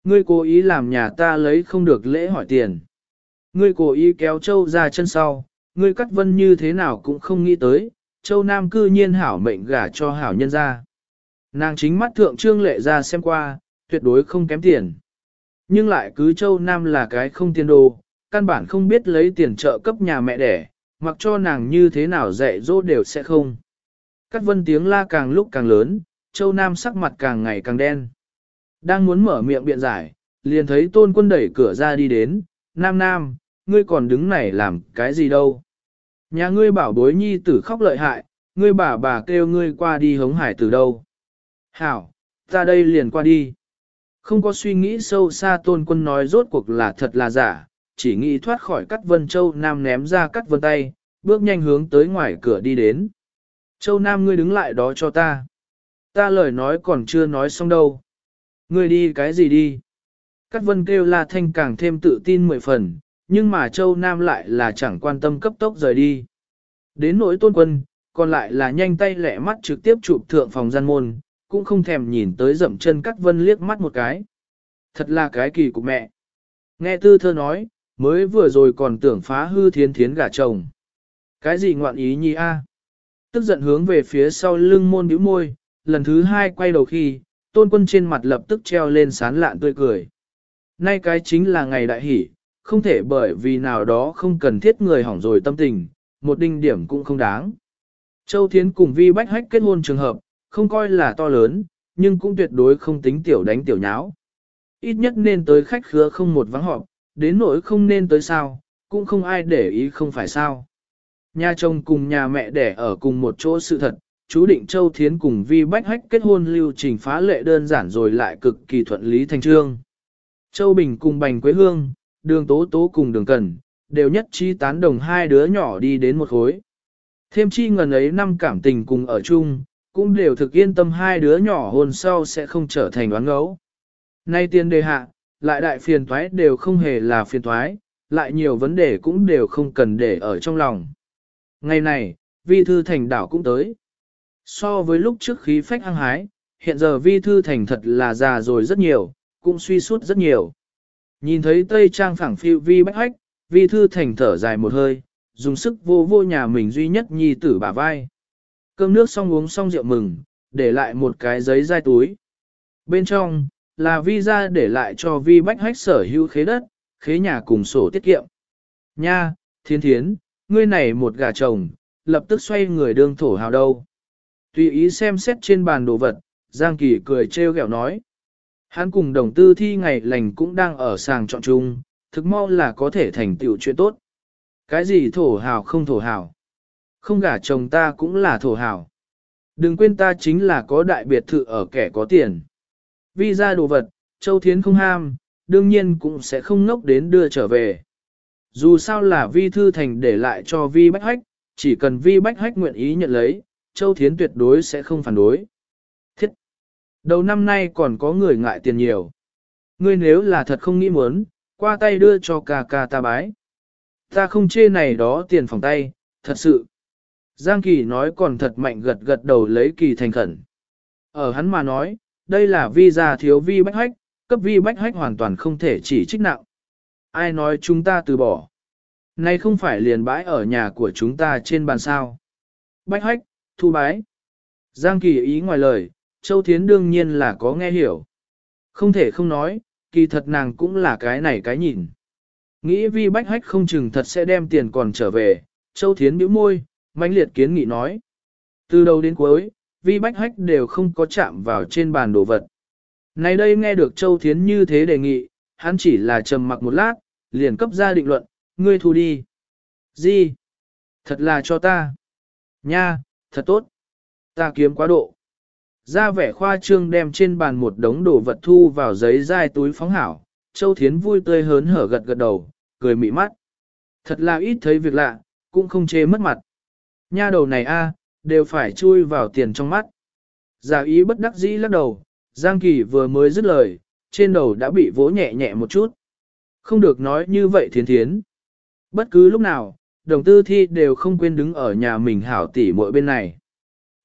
S1: Ngươi cố ý làm nhà ta lấy không được lễ hỏi tiền. Ngươi cố ý kéo châu ra chân sau, ngươi cắt vân như thế nào cũng không nghĩ tới, châu nam cư nhiên hảo mệnh gả cho hảo nhân ra. Nàng chính mắt thượng trương lệ ra xem qua, tuyệt đối không kém tiền. Nhưng lại cứ châu nam là cái không tiền đồ, căn bản không biết lấy tiền trợ cấp nhà mẹ đẻ, mặc cho nàng như thế nào dạy dỗ đều sẽ không. Cát vân tiếng la càng lúc càng lớn, châu nam sắc mặt càng ngày càng đen. Đang muốn mở miệng biện giải, liền thấy tôn quân đẩy cửa ra đi đến, nam nam, ngươi còn đứng này làm cái gì đâu. Nhà ngươi bảo bối nhi tử khóc lợi hại, ngươi bà bà kêu ngươi qua đi hống hải từ đâu. Hảo, ta đây liền qua đi. Không có suy nghĩ sâu xa tôn quân nói rốt cuộc là thật là giả, chỉ nghĩ thoát khỏi cắt vân châu nam ném ra cắt vân tay, bước nhanh hướng tới ngoài cửa đi đến. Châu nam ngươi đứng lại đó cho ta. Ta lời nói còn chưa nói xong đâu. Ngươi đi cái gì đi? Cát vân kêu la thanh càng thêm tự tin mười phần, nhưng mà châu nam lại là chẳng quan tâm cấp tốc rời đi. Đến nỗi tôn quân, còn lại là nhanh tay lẹ mắt trực tiếp chụp thượng phòng gian môn, cũng không thèm nhìn tới dậm chân cắt vân liếc mắt một cái. Thật là cái kỳ của mẹ. Nghe tư thơ nói, mới vừa rồi còn tưởng phá hư thiến thiến gả chồng. Cái gì ngoạn ý nhi a? À? Tức giận hướng về phía sau lưng môn bĩu môi, lần thứ hai quay đầu khi, tôn quân trên mặt lập tức treo lên sán lạn tươi cười. Nay cái chính là ngày đại hỷ, không thể bởi vì nào đó không cần thiết người hỏng rồi tâm tình, một đinh điểm cũng không đáng. Châu Thiến cùng Vi Bách Hách kết hôn trường hợp, không coi là to lớn, nhưng cũng tuyệt đối không tính tiểu đánh tiểu nháo. Ít nhất nên tới khách khứa không một vắng họp, đến nỗi không nên tới sao, cũng không ai để ý không phải sao. Nhà chồng cùng nhà mẹ đẻ ở cùng một chỗ sự thật, chú định Châu Thiến cùng Vi Bách Hách kết hôn lưu trình phá lệ đơn giản rồi lại cực kỳ thuận lý thành trương. Châu Bình cùng Bành Quế Hương, đường Tố Tố cùng đường Cần, đều nhất trí tán đồng hai đứa nhỏ đi đến một khối. Thêm chi ngần ấy năm cảm tình cùng ở chung, cũng đều thực yên tâm hai đứa nhỏ hồn sau sẽ không trở thành đoán ngấu. Nay tiên đề hạ, lại đại phiền toái đều không hề là phiền toái, lại nhiều vấn đề cũng đều không cần để ở trong lòng. Ngày này, vi thư thành đảo cũng tới. So với lúc trước khí phách hăng hái, hiện giờ vi thư thành thật là già rồi rất nhiều, cũng suy sút rất nhiều. Nhìn thấy tây trang phẳng phiêu vi bách hách, vi thư thành thở dài một hơi, dùng sức vô vô nhà mình duy nhất nhi tử bả vai. Cơm nước xong uống xong rượu mừng, để lại một cái giấy dai túi. Bên trong, là vi ra để lại cho vi bách hách sở hữu khế đất, khế nhà cùng sổ tiết kiệm. Nha, thiên thiến, ngươi này một gà chồng, lập tức xoay người đương thổ hào đâu. Tùy ý xem xét trên bàn đồ vật, Giang Kỳ cười trêu ghẹo nói. Hắn cùng đồng tư thi ngày lành cũng đang ở sàng chọn chung, thực mau là có thể thành tựu chuyện tốt. Cái gì thổ hào không thổ hào? Không gả chồng ta cũng là thổ hào. Đừng quên ta chính là có đại biệt thự ở kẻ có tiền. Vi ra đồ vật, Châu Thiến không ham, đương nhiên cũng sẽ không ngốc đến đưa trở về. Dù sao là Vi Thư Thành để lại cho Vi Bách Hách, chỉ cần Vi Bách Hách nguyện ý nhận lấy, Châu Thiến tuyệt đối sẽ không phản đối. Thiết! Đầu năm nay còn có người ngại tiền nhiều. Ngươi nếu là thật không nghĩ muốn, qua tay đưa cho ca ca ta bái. Ta không chê này đó tiền phòng tay, thật sự. Giang Kỳ nói còn thật mạnh gật gật đầu lấy kỳ thành khẩn. Ở hắn mà nói, đây là vi gia thiếu vi bách hách, cấp vi bách hách hoàn toàn không thể chỉ trích nặng. Ai nói chúng ta từ bỏ? Này không phải liền bãi ở nhà của chúng ta trên bàn sao. Bách hách, thu bái. Giang Kỳ ý ngoài lời, Châu Thiến đương nhiên là có nghe hiểu. Không thể không nói, kỳ thật nàng cũng là cái này cái nhìn. Nghĩ vi bách hách không chừng thật sẽ đem tiền còn trở về, Châu Thiến bĩu môi, mãnh liệt kiến nghị nói. Từ đầu đến cuối, vi bách hách đều không có chạm vào trên bàn đồ vật. Này đây nghe được Châu Thiến như thế đề nghị, hắn chỉ là trầm mặc một lát, liền cấp ra định luận, ngươi thu đi. Gì? Thật là cho ta. Nha, thật tốt. Ta kiếm quá độ. Ra vẻ khoa trương đem trên bàn một đống đồ vật thu vào giấy dai túi phóng hảo. Châu Thiến vui tươi hớn hở gật gật đầu, cười mị mắt. Thật là ít thấy việc lạ, cũng không chê mất mặt. Nha đầu này a, đều phải chui vào tiền trong mắt. Giả ý bất đắc dĩ lắc đầu, Giang Kỳ vừa mới dứt lời, trên đầu đã bị vỗ nhẹ nhẹ một chút. Không được nói như vậy thiến thiến. Bất cứ lúc nào, đồng tư thi đều không quên đứng ở nhà mình hảo tỉ mỗi bên này.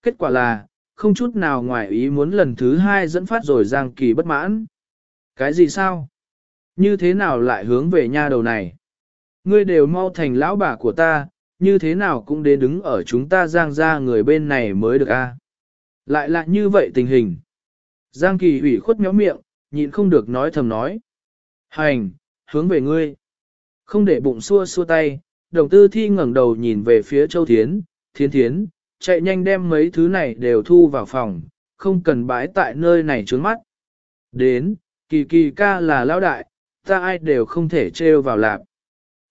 S1: Kết quả là, không chút nào ngoài ý muốn lần thứ hai dẫn phát rồi Giang Kỳ bất mãn. Cái gì sao? Như thế nào lại hướng về nha đầu này? Ngươi đều mau thành lão bà của ta, như thế nào cũng đến đứng ở chúng ta Giang ra người bên này mới được a. Lại là như vậy tình hình. Giang Kỳ ủy khuất méo miệng, nhịn không được nói thầm nói. Hành, hướng về ngươi. Không để bụng xua xua tay, đồng tư thi ngẩng đầu nhìn về phía Châu Thiến, Thiến Thiến, chạy nhanh đem mấy thứ này đều thu vào phòng, không cần bãi tại nơi này trướng mắt. Đến, kỳ kỳ ca là lão đại, ta ai đều không thể trêu vào lạp.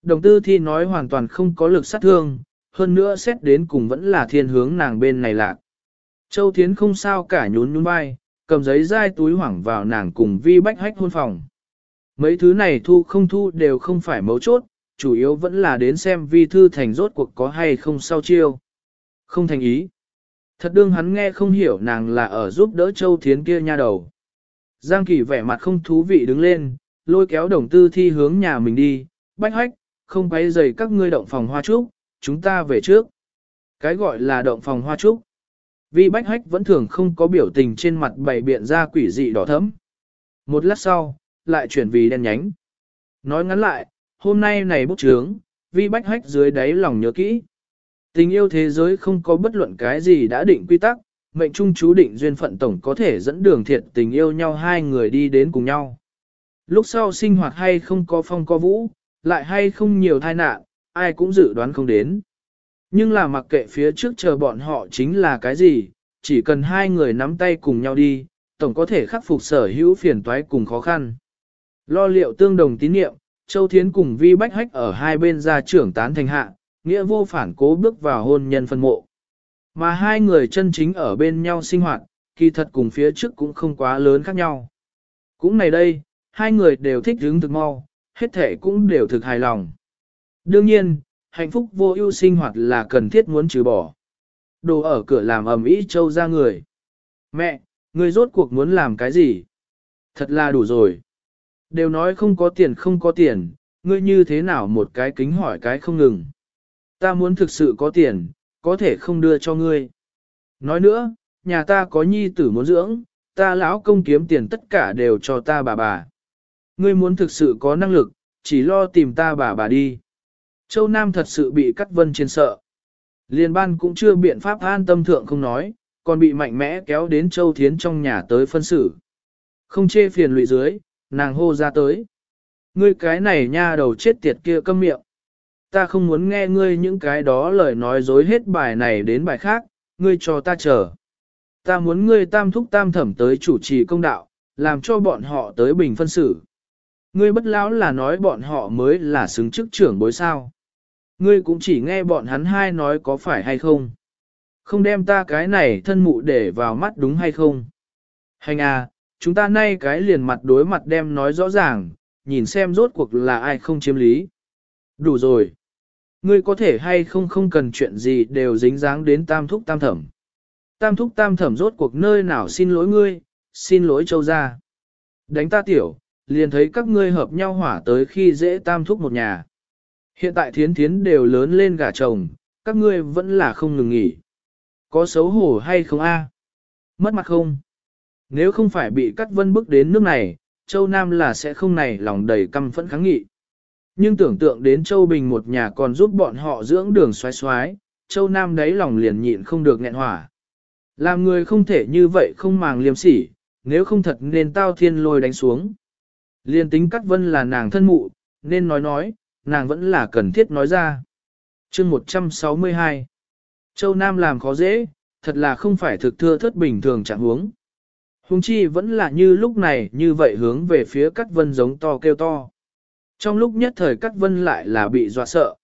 S1: Đồng tư thi nói hoàn toàn không có lực sát thương, hơn nữa xét đến cùng vẫn là thiên hướng nàng bên này lạc. Châu Thiến không sao cả nhún nhún vai, cầm giấy dai túi hoảng vào nàng cùng vi bách hách hôn phòng. Mấy thứ này thu không thu đều không phải mấu chốt, chủ yếu vẫn là đến xem vi thư thành rốt cuộc có hay không sao chiêu. Không thành ý. Thật đương hắn nghe không hiểu nàng là ở giúp đỡ Châu Thiến kia nha đầu. Giang Kỳ vẻ mặt không thú vị đứng lên, lôi kéo đồng tư thi hướng nhà mình đi, bách hách, không quấy rầy các ngươi động phòng hoa trúc, chúng ta về trước. Cái gọi là động phòng hoa trúc. Vi bách hách vẫn thường không có biểu tình trên mặt bày biện ra quỷ dị đỏ thẫm. Một lát sau, lại chuyển vì đen nhánh. Nói ngắn lại, hôm nay này bốc trướng, vi bách hách dưới đáy lòng nhớ kỹ. Tình yêu thế giới không có bất luận cái gì đã định quy tắc, mệnh trung chú định duyên phận tổng có thể dẫn đường thiệt tình yêu nhau hai người đi đến cùng nhau. Lúc sau sinh hoạt hay không có phong có vũ, lại hay không nhiều tai nạn, ai cũng dự đoán không đến. Nhưng là mặc kệ phía trước chờ bọn họ chính là cái gì, chỉ cần hai người nắm tay cùng nhau đi, tổng có thể khắc phục sở hữu phiền toái cùng khó khăn. Lo liệu tương đồng tín niệm, Châu Thiến cùng Vi Bách Hách ở hai bên gia trưởng tán thành hạ, nghĩa vô phản cố bước vào hôn nhân phân mộ. Mà hai người chân chính ở bên nhau sinh hoạt, kỳ thật cùng phía trước cũng không quá lớn khác nhau. Cũng này đây, hai người đều thích hướng thực mau, hết thể cũng đều thực hài lòng. Đương nhiên, hạnh phúc vô ưu sinh hoạt là cần thiết muốn trừ bỏ. Đồ ở cửa làm ầm ĩ châu ra người. Mẹ, người rốt cuộc muốn làm cái gì? Thật là đủ rồi. Đều nói không có tiền không có tiền, ngươi như thế nào một cái kính hỏi cái không ngừng. Ta muốn thực sự có tiền, có thể không đưa cho ngươi. Nói nữa, nhà ta có nhi tử muốn dưỡng, ta lão công kiếm tiền tất cả đều cho ta bà bà. Ngươi muốn thực sự có năng lực, chỉ lo tìm ta bà bà đi. Châu Nam thật sự bị cắt vân trên sợ. Liên ban cũng chưa biện pháp an tâm thượng không nói, còn bị mạnh mẽ kéo đến Châu Thiến trong nhà tới phân xử. Không chê phiền lụy dưới, nàng hô ra tới. Ngươi cái này nha đầu chết tiệt kia câm miệng. Ta không muốn nghe ngươi những cái đó lời nói dối hết bài này đến bài khác, ngươi cho ta chờ. Ta muốn ngươi tam thúc tam thẩm tới chủ trì công đạo, làm cho bọn họ tới bình phân xử. Ngươi bất lão là nói bọn họ mới là xứng chức trưởng bối sao. Ngươi cũng chỉ nghe bọn hắn hai nói có phải hay không. Không đem ta cái này thân mụ để vào mắt đúng hay không. Hành à, chúng ta nay cái liền mặt đối mặt đem nói rõ ràng, nhìn xem rốt cuộc là ai không chiếm lý. Đủ rồi. Ngươi có thể hay không không cần chuyện gì đều dính dáng đến tam thúc tam thẩm. Tam thúc tam thẩm rốt cuộc nơi nào xin lỗi ngươi, xin lỗi châu gia. Đánh ta tiểu, liền thấy các ngươi hợp nhau hỏa tới khi dễ tam thúc một nhà. Hiện tại thiến thiến đều lớn lên gả chồng, các ngươi vẫn là không ngừng nghỉ. Có xấu hổ hay không a? Mất mặt không? Nếu không phải bị cắt vân bức đến nước này, Châu Nam là sẽ không này lòng đầy căm phẫn kháng nghị. Nhưng tưởng tượng đến Châu Bình một nhà còn giúp bọn họ dưỡng đường xoái xoái, Châu Nam đấy lòng liền nhịn không được nghẹn hỏa. Làm người không thể như vậy không màng liêm sỉ, nếu không thật nên tao thiên lôi đánh xuống. Liên tính cắt vân là nàng thân mụ, nên nói nói, nàng vẫn là cần thiết nói ra. chương 162 Châu Nam làm khó dễ, thật là không phải thực thưa thất bình thường chẳng huống. Hùng chi vẫn là như lúc này như vậy hướng về phía cắt vân giống to kêu to. Trong lúc nhất thời cắt vân lại là bị dọa sợ.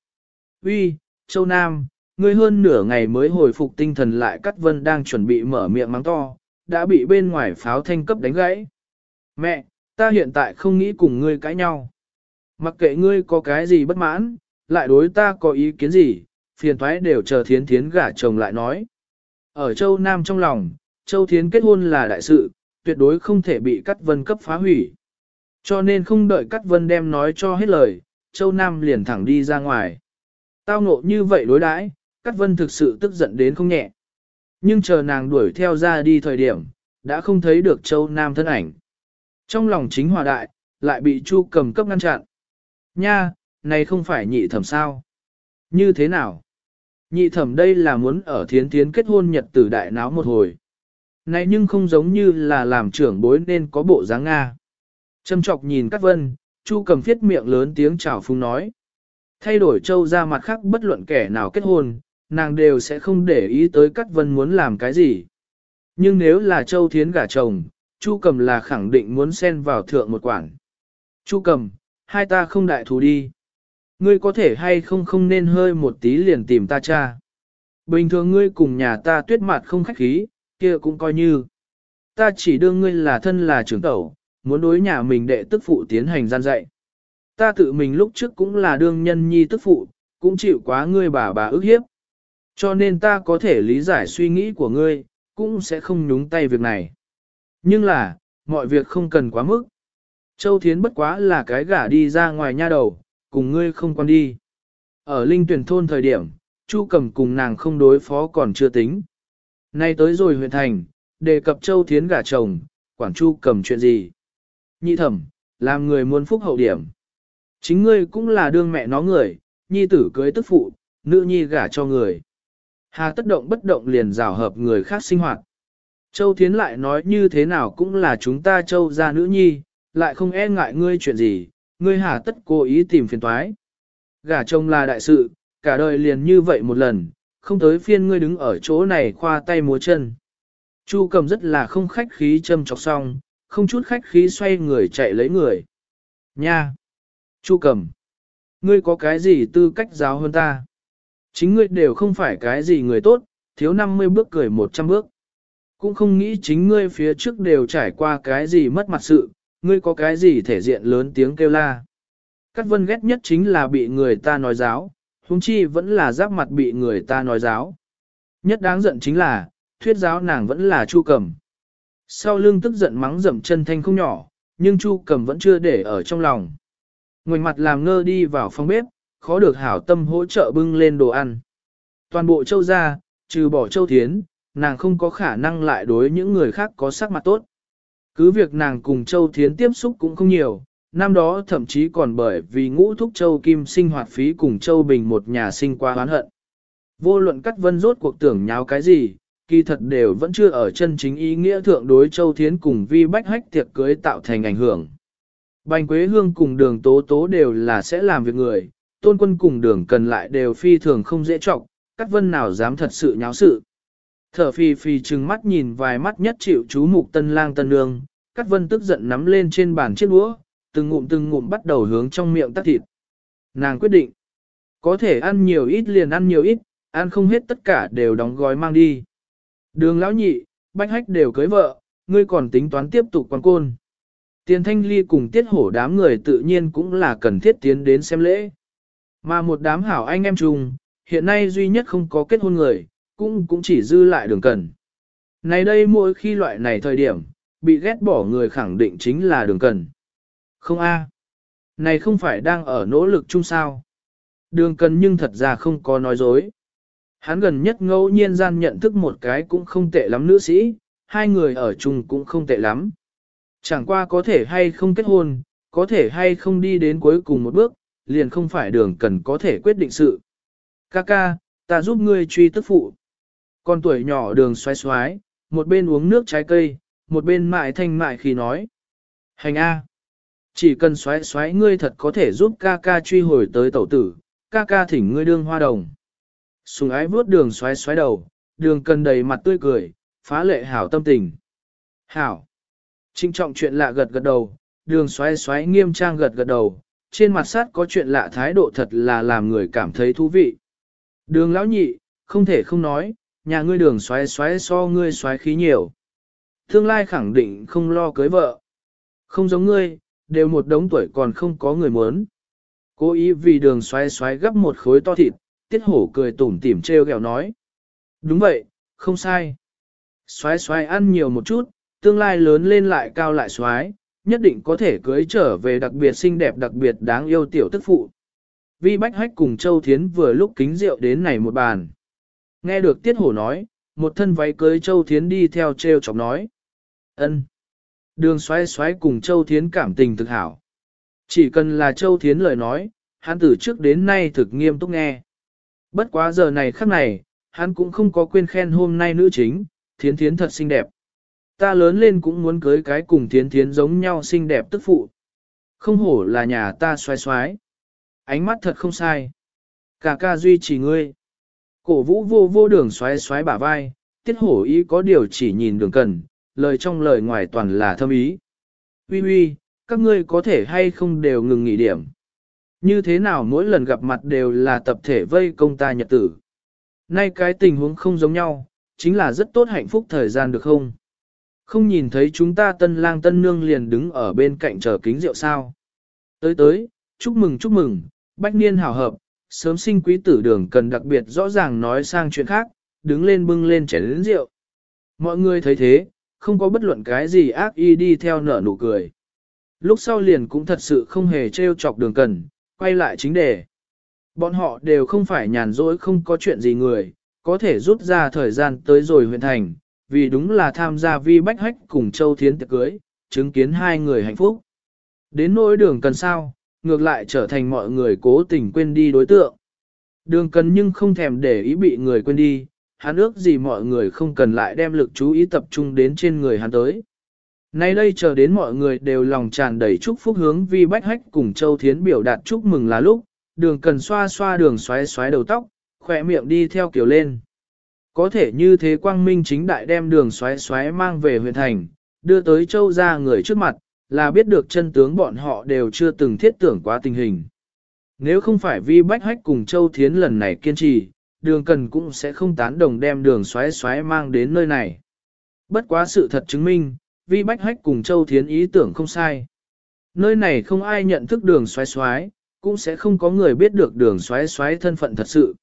S1: Uy, Châu Nam, ngươi hơn nửa ngày mới hồi phục tinh thần lại cắt vân đang chuẩn bị mở miệng mắng to, đã bị bên ngoài pháo thanh cấp đánh gãy. Mẹ, ta hiện tại không nghĩ cùng ngươi cãi nhau. Mặc kệ ngươi có cái gì bất mãn, lại đối ta có ý kiến gì, phiền thoái đều chờ thiến thiến gả chồng lại nói. Ở châu Nam trong lòng, châu thiến kết hôn là đại sự, tuyệt đối không thể bị cắt vân cấp phá hủy. Cho nên không đợi cắt vân đem nói cho hết lời, châu Nam liền thẳng đi ra ngoài. Tao ngộ như vậy đối đãi, cắt vân thực sự tức giận đến không nhẹ. Nhưng chờ nàng đuổi theo ra đi thời điểm, đã không thấy được châu Nam thân ảnh. Trong lòng chính hòa đại, lại bị chu cầm cấp ngăn chặn. Nha, này không phải nhị thẩm sao? Như thế nào? Nhị thẩm đây là muốn ở thiến thiến kết hôn nhật tử đại náo một hồi. Này nhưng không giống như là làm trưởng bối nên có bộ dáng Nga. Châm chọc nhìn Cát Vân, Chu cầm phiết miệng lớn tiếng chào phung nói. Thay đổi châu ra mặt khác bất luận kẻ nào kết hôn, nàng đều sẽ không để ý tới Cát Vân muốn làm cái gì. Nhưng nếu là châu thiến gả chồng, Chu cầm là khẳng định muốn xen vào thượng một quản. Chu cầm, hai ta không đại thù đi. Ngươi có thể hay không không nên hơi một tí liền tìm ta cha. Bình thường ngươi cùng nhà ta tuyết mặt không khách khí, kia cũng coi như. Ta chỉ đương ngươi là thân là trưởng tẩu, muốn đối nhà mình đệ tức phụ tiến hành gian dạy. Ta tự mình lúc trước cũng là đương nhân nhi tức phụ, cũng chịu quá ngươi bà bà ức hiếp. Cho nên ta có thể lý giải suy nghĩ của ngươi, cũng sẽ không nhúng tay việc này. Nhưng là, mọi việc không cần quá mức. Châu Thiến bất quá là cái gả đi ra ngoài nha đầu, cùng ngươi không quan đi. Ở linh tuyển thôn thời điểm, Chu cầm cùng nàng không đối phó còn chưa tính. Nay tới rồi huyện thành, đề cập Châu Thiến gả chồng, Quảng Chu cầm chuyện gì? Nhị thẩm, làm người muốn phúc hậu điểm. Chính ngươi cũng là đương mẹ nó người, nhi tử cưới tức phụ, nữ nhi gả cho người. Hà tất động bất động liền rào hợp người khác sinh hoạt. Châu Thiến lại nói như thế nào cũng là chúng ta Châu gia nữ nhi, lại không e ngại ngươi chuyện gì, ngươi hà tất cố ý tìm phiền toái. Gả chồng là đại sự, cả đời liền như vậy một lần, không tới phiên ngươi đứng ở chỗ này khoa tay múa chân. Chu cầm rất là không khách khí châm chọc xong, không chút khách khí xoay người chạy lấy người. Nha! Chu cầm! Ngươi có cái gì tư cách giáo hơn ta? Chính ngươi đều không phải cái gì người tốt, thiếu 50 bước cười 100 bước. Cũng không nghĩ chính ngươi phía trước đều trải qua cái gì mất mặt sự, ngươi có cái gì thể diện lớn tiếng kêu la. Cát vân ghét nhất chính là bị người ta nói giáo, huống chi vẫn là giáp mặt bị người ta nói giáo. Nhất đáng giận chính là, thuyết giáo nàng vẫn là chu cầm. Sau lưng tức giận mắng dậm chân thanh không nhỏ, nhưng chu cầm vẫn chưa để ở trong lòng. Ngoảnh mặt làm ngơ đi vào phòng bếp, khó được hảo tâm hỗ trợ bưng lên đồ ăn. Toàn bộ châu gia, trừ bỏ châu thiến, nàng không có khả năng lại đối những người khác có sắc mặt tốt. Cứ việc nàng cùng Châu Thiến tiếp xúc cũng không nhiều, năm đó thậm chí còn bởi vì ngũ thúc Châu Kim sinh hoạt phí cùng Châu Bình một nhà sinh qua oán hận. Vô luận cắt vân rốt cuộc tưởng nháo cái gì, kỳ thật đều vẫn chưa ở chân chính ý nghĩa thượng đối Châu Thiến cùng vi bách hách tiệc cưới tạo thành ảnh hưởng. Bành Quế Hương cùng đường tố tố đều là sẽ làm việc người, tôn quân cùng đường cần lại đều phi thường không dễ trọng, cắt vân nào dám thật sự nháo sự. Thở phì phì trừng mắt nhìn vài mắt nhất chịu chú mục tân lang tân nương, Cát Vân tức giận nắm lên trên bàn chiếc đũa, từng ngụm từng ngụm bắt đầu hướng trong miệng tắt thịt. Nàng quyết định, có thể ăn nhiều ít liền ăn nhiều ít, ăn không hết tất cả đều đóng gói mang đi. Đường lão nhị, bách hách đều cưới vợ, ngươi còn tính toán tiếp tục quan côn. Tiền thanh ly cùng tiết hổ đám người tự nhiên cũng là cần thiết tiến đến xem lễ. Mà một đám hảo anh em chung, hiện nay duy nhất không có kết hôn người, cũng cũng chỉ dư lại đường cần. Này đây mỗi khi loại này thời điểm, bị ghét bỏ người khẳng định chính là đường cần. Không a, Này không phải đang ở nỗ lực chung sao. Đường cần nhưng thật ra không có nói dối. Hắn gần nhất ngẫu nhiên gian nhận thức một cái cũng không tệ lắm nữ sĩ, hai người ở chung cũng không tệ lắm. Chẳng qua có thể hay không kết hôn, có thể hay không đi đến cuối cùng một bước, liền không phải đường cần có thể quyết định sự. Kaka, ta giúp ngươi truy tức phụ. Con tuổi nhỏ đường xoái xoái, một bên uống nước trái cây, một bên mại thanh mại khi nói. Hành A. Chỉ cần xoái xoái ngươi thật có thể giúp ca ca truy hồi tới tẩu tử, ca ca thỉnh ngươi đương hoa đồng. Sùng ái vuốt đường xoái xoái đầu, đường cần đầy mặt tươi cười, phá lệ hảo tâm tình. Hảo. Trinh trọng chuyện lạ gật gật đầu, đường xoái xoái nghiêm trang gật gật đầu, trên mặt sát có chuyện lạ thái độ thật là làm người cảm thấy thú vị. Đường lão nhị, không thể không nói, nhà ngươi đường xoáy xoáy so ngươi xoáy khí nhiều. Tương lai khẳng định không lo cưới vợ. Không giống ngươi, đều một đống tuổi còn không có người muốn. Cố ý vì đường xoáy xoáy gấp một khối to thịt, tiết hổ cười tủm tỉm treo gẹo nói. Đúng vậy, không sai. xoáy xoáy ăn nhiều một chút, tương lai lớn lên lại cao lại xoáy, nhất định có thể cưới trở về đặc biệt xinh đẹp đặc biệt đáng yêu tiểu tức phụ. Vi Bách Hách cùng Châu Thiến vừa lúc kính rượu đến này một bàn. Nghe được Tiết Hổ nói, một thân váy cưới Châu Thiến đi theo treo chọc nói. ân. Đường xoáy xoáy cùng Châu Thiến cảm tình thực hảo. Chỉ cần là Châu Thiến lời nói, hắn từ trước đến nay thực nghiêm túc nghe. Bất quá giờ này khắc này, hắn cũng không có quên khen hôm nay nữ chính, Thiến Thiến thật xinh đẹp. Ta lớn lên cũng muốn cưới cái cùng Thiến Thiến giống nhau xinh đẹp tức phụ. Không hổ là nhà ta xoáy xoáy. Ánh mắt thật không sai. Cả ca duy trì ngươi. Cổ vũ vô vô đường xoáy xoáy bả vai, tiết hổ ý có điều chỉ nhìn đường cần, lời trong lời ngoài toàn là thâm ý. Uy uy, các ngươi có thể hay không đều ngừng nghỉ điểm. Như thế nào mỗi lần gặp mặt đều là tập thể vây công ta nhật tử. Nay cái tình huống không giống nhau, chính là rất tốt hạnh phúc thời gian được không? Không nhìn thấy chúng ta tân lang tân nương liền đứng ở bên cạnh chờ kính rượu sao. Tới tới, chúc mừng chúc mừng, bách niên hảo hợp, sớm sinh quý tử đường cần đặc biệt rõ ràng nói sang chuyện khác, đứng lên bưng lên chén lĩnh rượu. Mọi người thấy thế, không có bất luận cái gì ác y đi theo nở nụ cười. Lúc sau liền cũng thật sự không hề trêu chọc đường cần, quay lại chính đề. Bọn họ đều không phải nhàn rỗi không có chuyện gì người, có thể rút ra thời gian tới rồi huyện thành, vì đúng là tham gia vi bách hách cùng Châu Thiến tiệc cưới, chứng kiến hai người hạnh phúc. Đến nỗi đường cần sao, ngược lại trở thành mọi người cố tình quên đi đối tượng. Đường cần nhưng không thèm để ý bị người quên đi, hắn ước gì mọi người không cần lại đem lực chú ý tập trung đến trên người hắn tới. Nay đây chờ đến mọi người đều lòng tràn đầy chúc phúc hướng vi bách hách cùng Châu Thiến biểu đạt chúc mừng là lúc, đường cần xoa xoa đường xoáy xoáy đầu tóc, khỏe miệng đi theo kiểu lên. Có thể như thế quang minh chính đại đem đường xoáy xoáy mang về huyện thành, đưa tới Châu ra người trước mặt, là biết được chân tướng bọn họ đều chưa từng thiết tưởng quá tình hình. Nếu không phải vi bách hách cùng Châu Thiến lần này kiên trì, đường cần cũng sẽ không tán đồng đem đường xoáy xoáy mang đến nơi này. Bất quá sự thật chứng minh, vi bách hách cùng Châu Thiến ý tưởng không sai. Nơi này không ai nhận thức đường xoáy xoáy, cũng sẽ không có người biết được đường xoáy xoáy thân phận thật sự.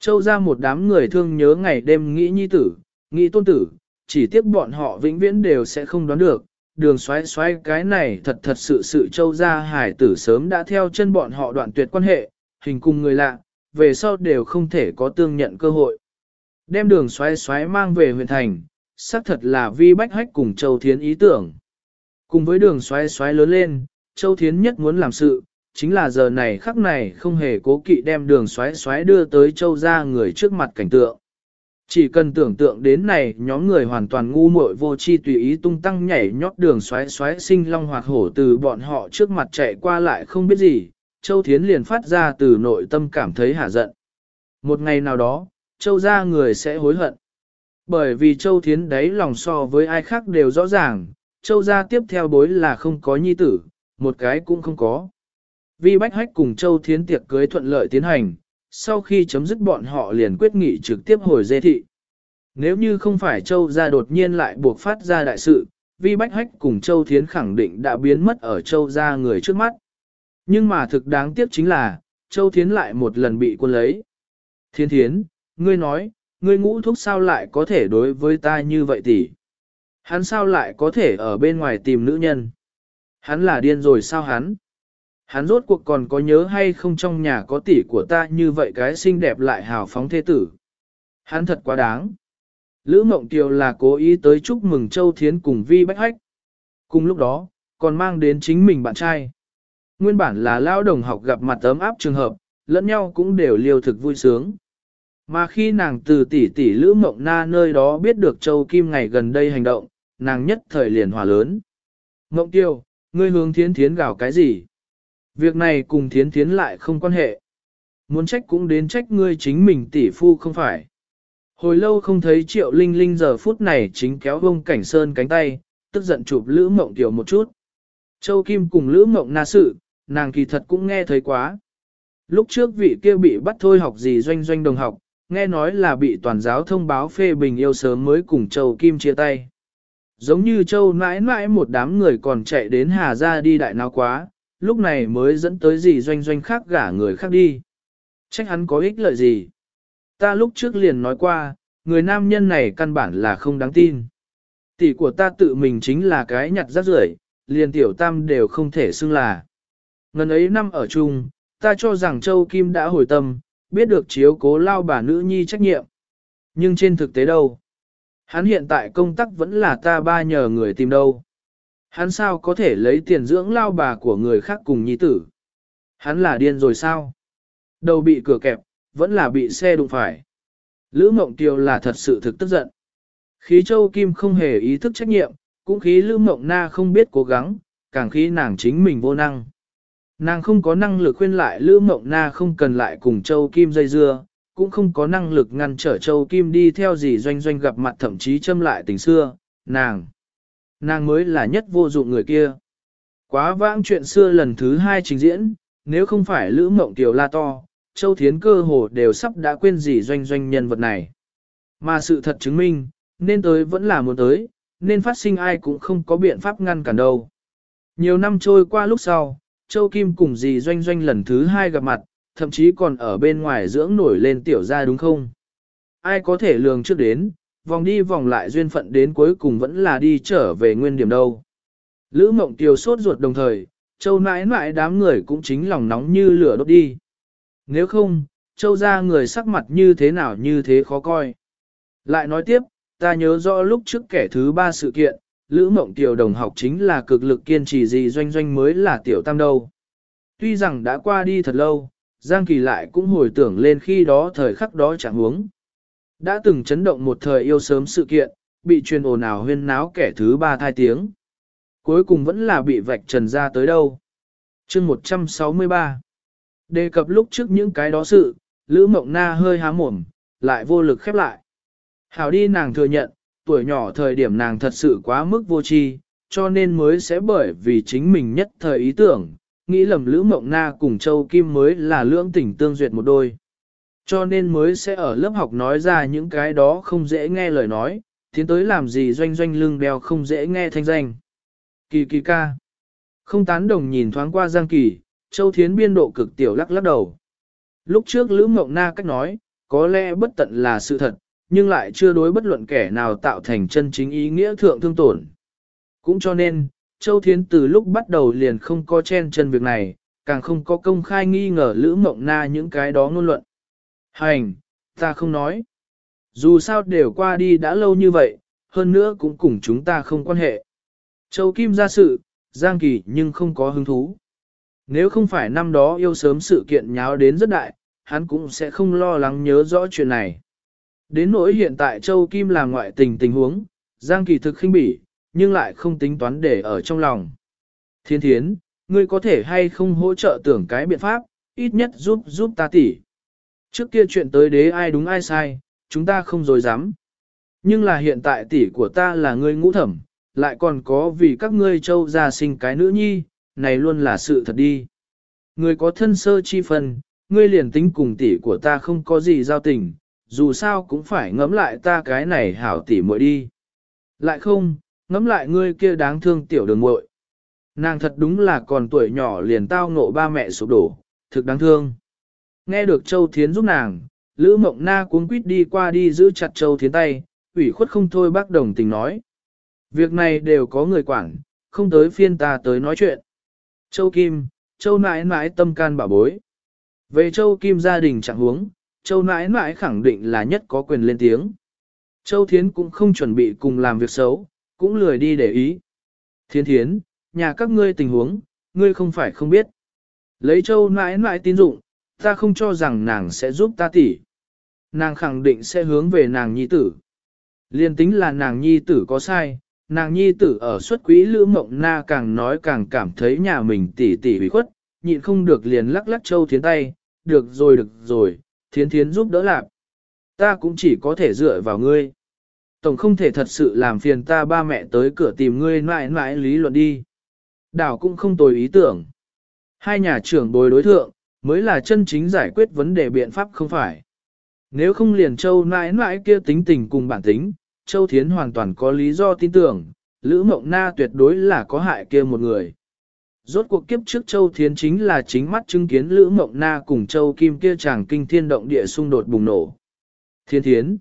S1: Châu ra một đám người thương nhớ ngày đêm nghĩ nhi tử, nghĩ tôn tử, chỉ tiếc bọn họ vĩnh viễn đều sẽ không đoán được, đường xoáy xoáy cái này thật thật sự sự châu ra hải tử sớm đã theo chân bọn họ đoạn tuyệt quan hệ, hình cùng người lạ, về sau đều không thể có tương nhận cơ hội. Đem đường xoáy xoáy mang về huyện thành, xác thật là vi bách hách cùng châu thiến ý tưởng. Cùng với đường xoáy xoáy lớn lên, châu thiến nhất muốn làm sự, chính là giờ này khắc này không hề cố kỵ đem đường xoáy xoáy đưa tới châu ra người trước mặt cảnh tượng. Chỉ cần tưởng tượng đến này nhóm người hoàn toàn ngu muội vô chi tùy ý tung tăng nhảy nhót đường xoáy xoáy sinh long hoạt hổ từ bọn họ trước mặt chạy qua lại không biết gì, Châu Thiến liền phát ra từ nội tâm cảm thấy hả giận. Một ngày nào đó, Châu ra người sẽ hối hận. Bởi vì Châu Thiến đấy lòng so với ai khác đều rõ ràng, Châu ra tiếp theo bối là không có nhi tử, một cái cũng không có. Vi Bách Hách cùng Châu Thiến tiệc cưới thuận lợi tiến hành, sau khi chấm dứt bọn họ liền quyết nghị trực tiếp hồi dê thị. Nếu như không phải Châu gia đột nhiên lại buộc phát ra đại sự, vi bách hách cùng Châu Thiến khẳng định đã biến mất ở Châu gia người trước mắt. Nhưng mà thực đáng tiếc chính là, Châu Thiến lại một lần bị quân lấy. Thiên Thiến, ngươi nói, ngươi ngũ thuốc sao lại có thể đối với ta như vậy tỷ? Hắn sao lại có thể ở bên ngoài tìm nữ nhân? Hắn là điên rồi sao hắn? Hắn rốt cuộc còn có nhớ hay không trong nhà có tỷ của ta như vậy cái xinh đẹp lại hào phóng thế tử. Hắn thật quá đáng. Lữ Mộng Kiều là cố ý tới chúc mừng Châu Thiến cùng Vi Bách Hách. Cùng lúc đó, còn mang đến chính mình bạn trai. Nguyên bản là lao đồng học gặp mặt ấm áp trường hợp, lẫn nhau cũng đều liều thực vui sướng. Mà khi nàng từ tỷ tỷ Lữ Mộng Na nơi đó biết được Châu Kim ngày gần đây hành động, nàng nhất thời liền hòa lớn. Mộng Kiều, ngươi hướng thiến thiến gào cái gì? Việc này cùng thiến thiến lại không quan hệ. Muốn trách cũng đến trách ngươi chính mình tỷ phu không phải. Hồi lâu không thấy triệu linh linh giờ phút này chính kéo vông cảnh sơn cánh tay, tức giận chụp Lữ Mộng tiểu một chút. Châu Kim cùng Lữ Mộng na sự, nàng kỳ thật cũng nghe thấy quá. Lúc trước vị kia bị bắt thôi học gì doanh doanh đồng học, nghe nói là bị toàn giáo thông báo phê bình yêu sớm mới cùng Châu Kim chia tay. Giống như Châu mãi mãi một đám người còn chạy đến Hà Gia đi đại nào quá, lúc này mới dẫn tới gì doanh doanh khác gả người khác đi. Trách hắn có ích lợi gì? Ta lúc trước liền nói qua, người nam nhân này căn bản là không đáng tin. Tỷ của ta tự mình chính là cái nhặt rác rưởi, liền tiểu tam đều không thể xưng là. Ngần ấy năm ở chung, ta cho rằng Châu Kim đã hồi tâm, biết được chiếu cố lao bà nữ nhi trách nhiệm. Nhưng trên thực tế đâu? Hắn hiện tại công tác vẫn là ta ba nhờ người tìm đâu. Hắn sao có thể lấy tiền dưỡng lao bà của người khác cùng nhi tử? Hắn là điên rồi sao? Đầu bị cửa kẹp, vẫn là bị xe đụng phải. Lữ Mộng Tiêu là thật sự thực tức giận. Khí Châu Kim không hề ý thức trách nhiệm, cũng khí Lữ Mộng Na không biết cố gắng, càng khí nàng chính mình vô năng. Nàng không có năng lực khuyên lại Lữ Mộng Na không cần lại cùng Châu Kim dây dưa, cũng không có năng lực ngăn trở Châu Kim đi theo gì doanh doanh gặp mặt thậm chí châm lại tình xưa, nàng. Nàng mới là nhất vô dụng người kia. Quá vãng chuyện xưa lần thứ hai trình diễn, nếu không phải Lữ Mộng Kiều la to, Châu Thiến cơ hồ đều sắp đã quên gì doanh doanh nhân vật này. Mà sự thật chứng minh, nên tới vẫn là muốn tới, nên phát sinh ai cũng không có biện pháp ngăn cản đâu. Nhiều năm trôi qua lúc sau, Châu Kim cùng dì doanh doanh lần thứ hai gặp mặt, thậm chí còn ở bên ngoài dưỡng nổi lên tiểu ra đúng không? Ai có thể lường trước đến, vòng đi vòng lại duyên phận đến cuối cùng vẫn là đi trở về nguyên điểm đâu. Lữ mộng tiêu sốt ruột đồng thời, châu nãi nãi đám người cũng chính lòng nóng như lửa đốt đi. Nếu không, châu ra người sắc mặt như thế nào như thế khó coi. Lại nói tiếp, ta nhớ rõ lúc trước kẻ thứ ba sự kiện, Lữ Mộng Tiểu đồng học chính là cực lực kiên trì gì doanh doanh mới là tiểu tam đâu. Tuy rằng đã qua đi thật lâu, Giang Kỳ lại cũng hồi tưởng lên khi đó thời khắc đó chẳng huống. Đã từng chấn động một thời yêu sớm sự kiện, bị truyền ồn ào huyên náo kẻ thứ ba thai tiếng. Cuối cùng vẫn là bị vạch trần ra tới đâu. chương 163 Đề cập lúc trước những cái đó sự, Lữ Mộng Na hơi há mồm, lại vô lực khép lại. Hảo đi nàng thừa nhận, tuổi nhỏ thời điểm nàng thật sự quá mức vô tri, cho nên mới sẽ bởi vì chính mình nhất thời ý tưởng, nghĩ lầm Lữ Mộng Na cùng Châu Kim mới là lưỡng tình tương duyệt một đôi. Cho nên mới sẽ ở lớp học nói ra những cái đó không dễ nghe lời nói, tiến tới làm gì doanh doanh lưng đeo không dễ nghe thanh danh. Kỳ kỳ ca. Không tán đồng nhìn thoáng qua Giang Kỳ, Châu Thiến biên độ cực tiểu lắc lắc đầu. Lúc trước Lữ Mộng Na cách nói, có lẽ bất tận là sự thật, nhưng lại chưa đối bất luận kẻ nào tạo thành chân chính ý nghĩa thượng thương tổn. Cũng cho nên, Châu Thiến từ lúc bắt đầu liền không có chen chân việc này, càng không có công khai nghi ngờ Lữ Mộng Na những cái đó ngôn luận. Hành, ta không nói. Dù sao đều qua đi đã lâu như vậy, hơn nữa cũng cùng chúng ta không quan hệ. Châu Kim ra sự, Giang Kỳ nhưng không có hứng thú. Nếu không phải năm đó yêu sớm sự kiện nháo đến rất đại, hắn cũng sẽ không lo lắng nhớ rõ chuyện này. Đến nỗi hiện tại Châu Kim là ngoại tình tình huống, Giang Kỳ thực khinh bỉ, nhưng lại không tính toán để ở trong lòng. Thiên thiến, ngươi có thể hay không hỗ trợ tưởng cái biện pháp, ít nhất giúp giúp ta tỉ. Trước kia chuyện tới đế ai đúng ai sai, chúng ta không dối dám. Nhưng là hiện tại tỷ của ta là ngươi ngũ thẩm, lại còn có vì các ngươi châu gia sinh cái nữ nhi, này luôn là sự thật đi. Ngươi có thân sơ chi phần, ngươi liền tính cùng tỷ của ta không có gì giao tình, dù sao cũng phải ngẫm lại ta cái này hảo tỷ muội đi. Lại không, ngẫm lại ngươi kia đáng thương tiểu đường muội Nàng thật đúng là còn tuổi nhỏ liền tao ngộ ba mẹ sụp đổ, thực đáng thương. Nghe được Châu Thiến giúp nàng, Lữ Mộng Na cuống quýt đi qua đi giữ chặt Châu Thiến tay, ủy khuất không thôi bác đồng tình nói. Việc này đều có người quản, không tới phiên ta tới nói chuyện. Châu Kim, Châu nãi nãi tâm can bảo bối. Về Châu Kim gia đình chẳng huống, Châu nãi nãi khẳng định là nhất có quyền lên tiếng. Châu Thiến cũng không chuẩn bị cùng làm việc xấu, cũng lười đi để ý. Thiên Thiến, nhà các ngươi tình huống, ngươi không phải không biết. Lấy Châu nãi nãi tín dụng, ta không cho rằng nàng sẽ giúp ta tỉ. Nàng khẳng định sẽ hướng về nàng nhi tử. Liên tính là nàng nhi tử có sai, nàng nhi tử ở xuất quỹ lữ mộng na càng nói càng cảm thấy nhà mình tỉ tỉ bị khuất, nhịn không được liền lắc lắc châu thiến tay, được rồi được rồi, thiến thiến giúp đỡ lạc. Ta cũng chỉ có thể dựa vào ngươi. Tổng không thể thật sự làm phiền ta ba mẹ tới cửa tìm ngươi mãi mãi lý luận đi. Đảo cũng không tồi ý tưởng. Hai nhà trưởng bồi đối thượng, mới là chân chính giải quyết vấn đề biện pháp không phải. Nếu không liền châu nãi nãi kia tính tình cùng bản tính, châu thiến hoàn toàn có lý do tin tưởng, Lữ Mộng Na tuyệt đối là có hại kia một người. Rốt cuộc kiếp trước Châu Thiến chính là chính mắt chứng kiến Lữ Mộng Na cùng Châu Kim kia chàng kinh thiên động địa xung đột bùng nổ. Thiên Thiến,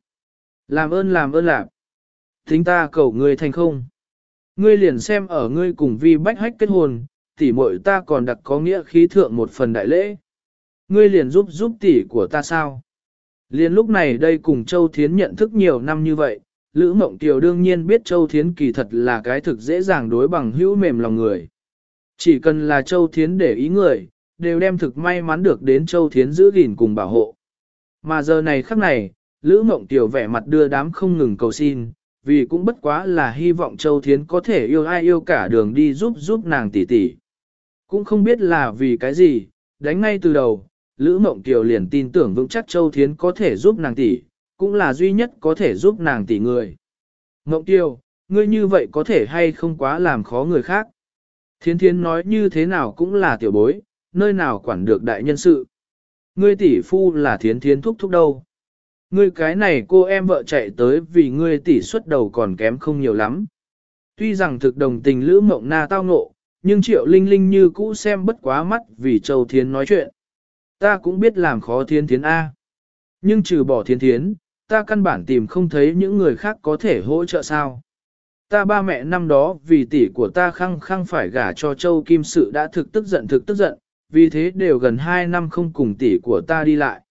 S1: làm ơn làm ơn làm. Thính ta cầu ngươi thành không. Ngươi liền xem ở ngươi cùng vi bách hách kết hôn, tỷ muội ta còn đặc có nghĩa khí thượng một phần đại lễ. Ngươi liền giúp giúp tỷ của ta sao? Liền lúc này đây cùng Châu Thiến nhận thức nhiều năm như vậy, Lữ Mộng Tiều đương nhiên biết Châu Thiến kỳ thật là cái thực dễ dàng đối bằng hữu mềm lòng người. Chỉ cần là Châu Thiến để ý người, đều đem thực may mắn được đến Châu Thiến giữ gìn cùng bảo hộ. Mà giờ này khắc này, Lữ Mộng Tiều vẻ mặt đưa đám không ngừng cầu xin, vì cũng bất quá là hy vọng Châu Thiến có thể yêu ai yêu cả đường đi giúp giúp nàng tỷ tỷ. Cũng không biết là vì cái gì, đánh ngay từ đầu, Lữ Mộng Kiều liền tin tưởng vững chắc Châu Thiến có thể giúp nàng tỷ, cũng là duy nhất có thể giúp nàng tỷ người. Mộng Kiều, ngươi như vậy có thể hay không quá làm khó người khác. Thiến Thiến nói như thế nào cũng là tiểu bối, nơi nào quản được đại nhân sự. Ngươi tỷ phu là Thiến Thiến thúc thúc đâu. Ngươi cái này cô em vợ chạy tới vì ngươi tỷ xuất đầu còn kém không nhiều lắm. Tuy rằng thực đồng tình Lữ Mộng Na tao ngộ, nhưng Triệu Linh Linh như cũ xem bất quá mắt vì Châu Thiến nói chuyện. Ta cũng biết làm khó Thiên Thiến A. Nhưng trừ bỏ Thiên Thiến, ta căn bản tìm không thấy những người khác có thể hỗ trợ sao. Ta ba mẹ năm đó vì tỷ của ta khăng khăng phải gả cho Châu Kim Sự đã thực tức giận thực tức giận, vì thế đều gần 2 năm không cùng tỷ của ta đi lại.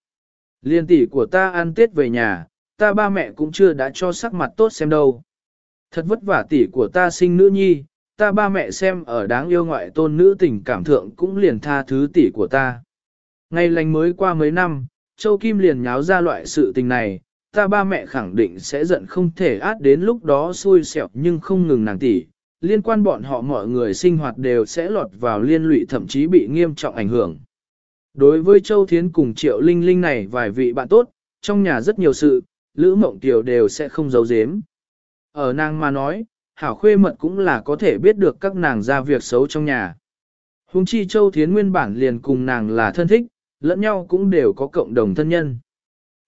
S1: Liên tỷ của ta ăn tết về nhà, ta ba mẹ cũng chưa đã cho sắc mặt tốt xem đâu. Thật vất vả tỷ của ta sinh nữ nhi, ta ba mẹ xem ở đáng yêu ngoại tôn nữ tình cảm thượng cũng liền tha thứ tỷ của ta. Ngày lành mới qua mấy năm, Châu Kim liền nháo ra loại sự tình này, ta ba mẹ khẳng định sẽ giận không thể át đến lúc đó xui xẻo nhưng không ngừng nàng tỷ. Liên quan bọn họ mọi người sinh hoạt đều sẽ lọt vào liên lụy thậm chí bị nghiêm trọng ảnh hưởng. Đối với Châu Thiến cùng Triệu Linh Linh này vài vị bạn tốt, trong nhà rất nhiều sự, Lữ Mộng Kiều đều sẽ không giấu giếm. Ở nàng mà nói, hảo khuê mật cũng là có thể biết được các nàng ra việc xấu trong nhà. Hùng chi Châu Thiến nguyên bản liền cùng nàng là thân thích, lẫn nhau cũng đều có cộng đồng thân nhân.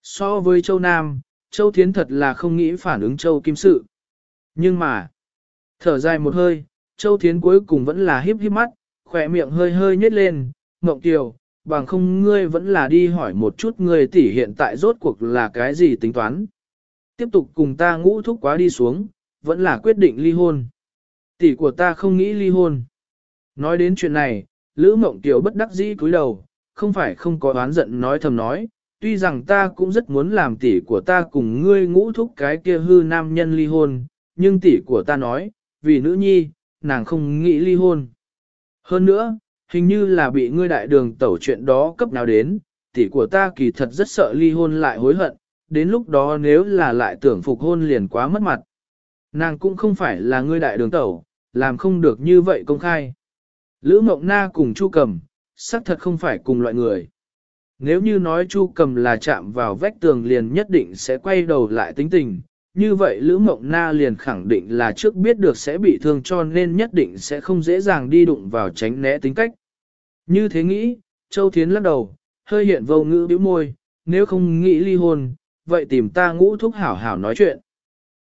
S1: So với Châu Nam, Châu Thiến thật là không nghĩ phản ứng Châu Kim Sự. Nhưng mà, thở dài một hơi, Châu Thiến cuối cùng vẫn là híp híp mắt, khỏe miệng hơi hơi nhếch lên, Ngộng Kiều, bằng không ngươi vẫn là đi hỏi một chút ngươi tỷ hiện tại rốt cuộc là cái gì tính toán. Tiếp tục cùng ta ngũ thúc quá đi xuống, vẫn là quyết định ly hôn. Tỷ của ta không nghĩ ly hôn. Nói đến chuyện này, Lữ Mộng Kiều bất đắc dĩ cúi đầu, không phải không có oán giận nói thầm nói, tuy rằng ta cũng rất muốn làm tỷ của ta cùng ngươi ngũ thúc cái kia hư nam nhân ly hôn, nhưng tỷ của ta nói, vì nữ nhi, nàng không nghĩ ly hôn. Hơn nữa, hình như là bị ngươi đại đường tẩu chuyện đó cấp nào đến, tỷ của ta kỳ thật rất sợ ly hôn lại hối hận, đến lúc đó nếu là lại tưởng phục hôn liền quá mất mặt. Nàng cũng không phải là ngươi đại đường tẩu, làm không được như vậy công khai. Lữ Mộng Na cùng Chu Cầm, xác thật không phải cùng loại người. Nếu như nói Chu Cầm là chạm vào vách tường liền nhất định sẽ quay đầu lại tính tình, như vậy Lữ Mộng Na liền khẳng định là trước biết được sẽ bị thương cho nên nhất định sẽ không dễ dàng đi đụng vào tránh né tính cách. Như thế nghĩ, Châu Thiến lắc đầu, hơi hiện vô ngữ bĩu môi, nếu không nghĩ ly hôn, vậy tìm ta ngũ thúc hảo hảo nói chuyện.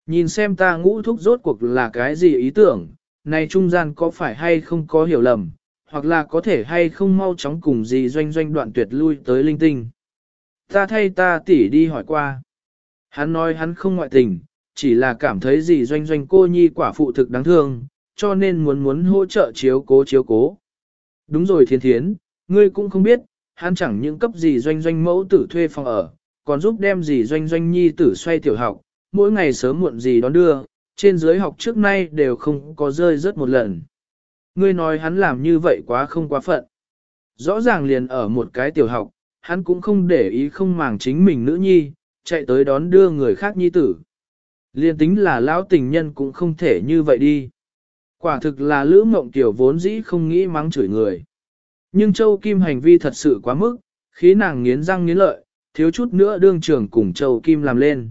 S1: Nhìn xem ta ngũ thúc rốt cuộc là cái gì ý tưởng, này trung gian có phải hay không có hiểu lầm, hoặc là có thể hay không mau chóng cùng gì doanh doanh đoạn tuyệt lui tới linh tinh. Ta thay ta tỉ đi hỏi qua. Hắn nói hắn không ngoại tình, chỉ là cảm thấy gì doanh doanh cô nhi quả phụ thực đáng thương, cho nên muốn muốn hỗ trợ chiếu cố chiếu cố. Đúng rồi thiên thiến, ngươi cũng không biết, hắn chẳng những cấp gì doanh doanh mẫu tử thuê phòng ở, còn giúp đem gì doanh doanh nhi tử xoay tiểu học, mỗi ngày sớm muộn gì đón đưa, trên dưới học trước nay đều không có rơi rớt một lần. Ngươi nói hắn làm như vậy quá không quá phận. Rõ ràng liền ở một cái tiểu học, hắn cũng không để ý không màng chính mình nữ nhi, chạy tới đón đưa người khác nhi tử. Liên tính là lão tình nhân cũng không thể như vậy đi. Quả thực là lữ mộng tiểu vốn dĩ không nghĩ mắng chửi người. Nhưng Châu Kim hành vi thật sự quá mức, khí nàng nghiến răng nghiến lợi, thiếu chút nữa đương trưởng cùng Châu Kim làm lên.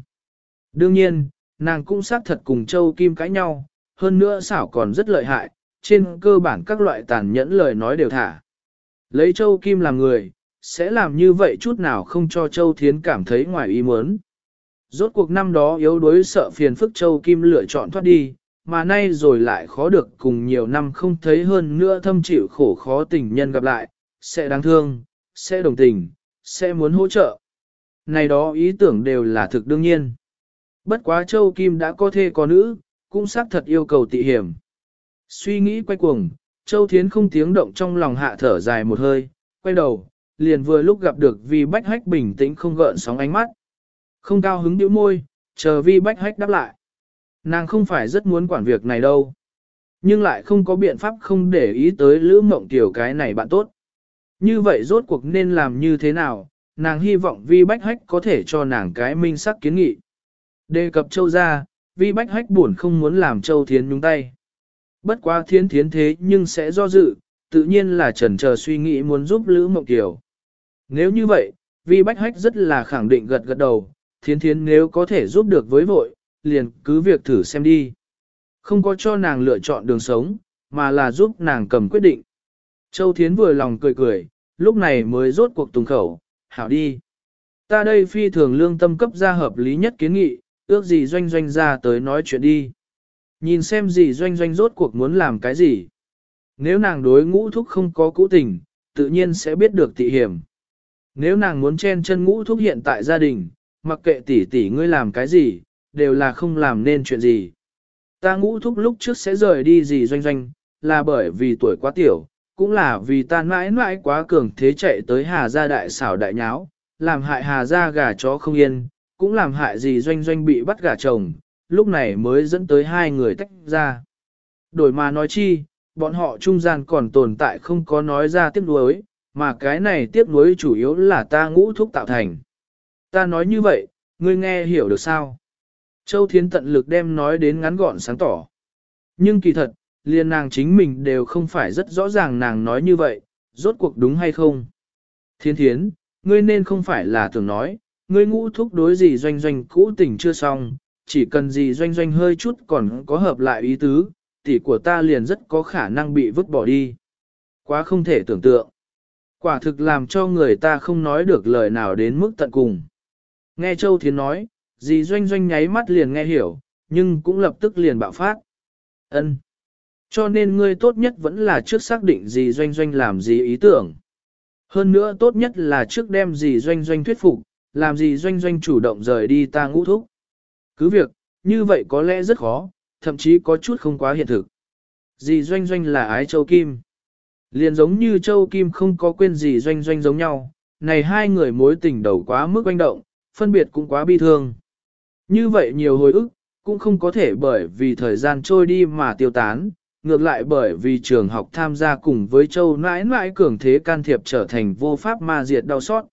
S1: Đương nhiên, nàng cũng xác thật cùng Châu Kim cãi nhau, hơn nữa xảo còn rất lợi hại, trên cơ bản các loại tàn nhẫn lời nói đều thả. Lấy Châu Kim làm người, sẽ làm như vậy chút nào không cho Châu Thiến cảm thấy ngoài ý muốn. Rốt cuộc năm đó yếu đuối sợ phiền phức Châu Kim lựa chọn thoát đi, mà nay rồi lại khó được cùng nhiều năm không thấy hơn nữa thâm chịu khổ khó tình nhân gặp lại, sẽ đáng thương, sẽ đồng tình, sẽ muốn hỗ trợ. Này đó ý tưởng đều là thực đương nhiên. Bất quá Châu Kim đã có thê có nữ, cũng xác thật yêu cầu tị hiểm. Suy nghĩ quay cuồng, Châu Thiến không tiếng động trong lòng hạ thở dài một hơi, quay đầu, liền vừa lúc gặp được Vi Bách Hách bình tĩnh không gợn sóng ánh mắt. Không cao hứng điệu môi, chờ Vi Bách Hách đáp lại. Nàng không phải rất muốn quản việc này đâu. Nhưng lại không có biện pháp không để ý tới Lữ Mộng Tiểu cái này bạn tốt. Như vậy rốt cuộc nên làm như thế nào, nàng hy vọng Vi Bách Hách có thể cho nàng cái minh sắc kiến nghị. Đề cập châu ra, Vi Bách Hách buồn không muốn làm châu thiến nhúng tay. Bất quá thiến thiến thế nhưng sẽ do dự, tự nhiên là trần chờ suy nghĩ muốn giúp Lữ Mộng Kiều. Nếu như vậy, Vi Bách Hách rất là khẳng định gật gật đầu, thiến thiến nếu có thể giúp được với vội, liền cứ việc thử xem đi. Không có cho nàng lựa chọn đường sống, mà là giúp nàng cầm quyết định. Châu Thiến vừa lòng cười cười, lúc này mới rốt cuộc tùng khẩu, hảo đi. Ta đây phi thường lương tâm cấp ra hợp lý nhất kiến nghị, ước gì doanh doanh ra tới nói chuyện đi. Nhìn xem gì doanh doanh rốt cuộc muốn làm cái gì. Nếu nàng đối ngũ thúc không có cũ tình, tự nhiên sẽ biết được tị hiểm. Nếu nàng muốn chen chân ngũ thúc hiện tại gia đình, mặc kệ tỷ tỷ ngươi làm cái gì, đều là không làm nên chuyện gì. Ta ngũ thúc lúc trước sẽ rời đi gì doanh doanh, là bởi vì tuổi quá tiểu, cũng là vì ta mãi mãi quá cường thế chạy tới Hà Gia đại xảo đại nháo, làm hại Hà Gia gà chó không yên, cũng làm hại gì doanh doanh bị bắt gà chồng, lúc này mới dẫn tới hai người tách ra. Đổi mà nói chi, bọn họ trung gian còn tồn tại không có nói ra tiếc nuối, mà cái này tiếc nuối chủ yếu là ta ngũ thúc tạo thành. Ta nói như vậy, ngươi nghe hiểu được sao? Châu Thiến tận lực đem nói đến ngắn gọn sáng tỏ. Nhưng kỳ thật, liền nàng chính mình đều không phải rất rõ ràng nàng nói như vậy, rốt cuộc đúng hay không. Thiên thiến, ngươi nên không phải là tưởng nói, ngươi ngũ thúc đối gì doanh doanh cũ tình chưa xong, chỉ cần gì doanh doanh hơi chút còn có hợp lại ý tứ, tỷ của ta liền rất có khả năng bị vứt bỏ đi. Quá không thể tưởng tượng. Quả thực làm cho người ta không nói được lời nào đến mức tận cùng. Nghe Châu Thiến nói, dì doanh doanh nháy mắt liền nghe hiểu, nhưng cũng lập tức liền bạo phát. ân Cho nên ngươi tốt nhất vẫn là trước xác định dì doanh doanh làm gì ý tưởng. Hơn nữa tốt nhất là trước đem dì doanh doanh thuyết phục, làm dì doanh doanh chủ động rời đi ta ngũ thúc. Cứ việc, như vậy có lẽ rất khó, thậm chí có chút không quá hiện thực. Dì doanh doanh là ái châu kim. Liền giống như châu kim không có quên dì doanh doanh giống nhau, này hai người mối tình đầu quá mức quanh động, phân biệt cũng quá bi thương. Như vậy nhiều hồi ức, cũng không có thể bởi vì thời gian trôi đi mà tiêu tán, ngược lại bởi vì trường học tham gia cùng với châu nãi nãi cường thế can thiệp trở thành vô pháp ma diệt đau xót.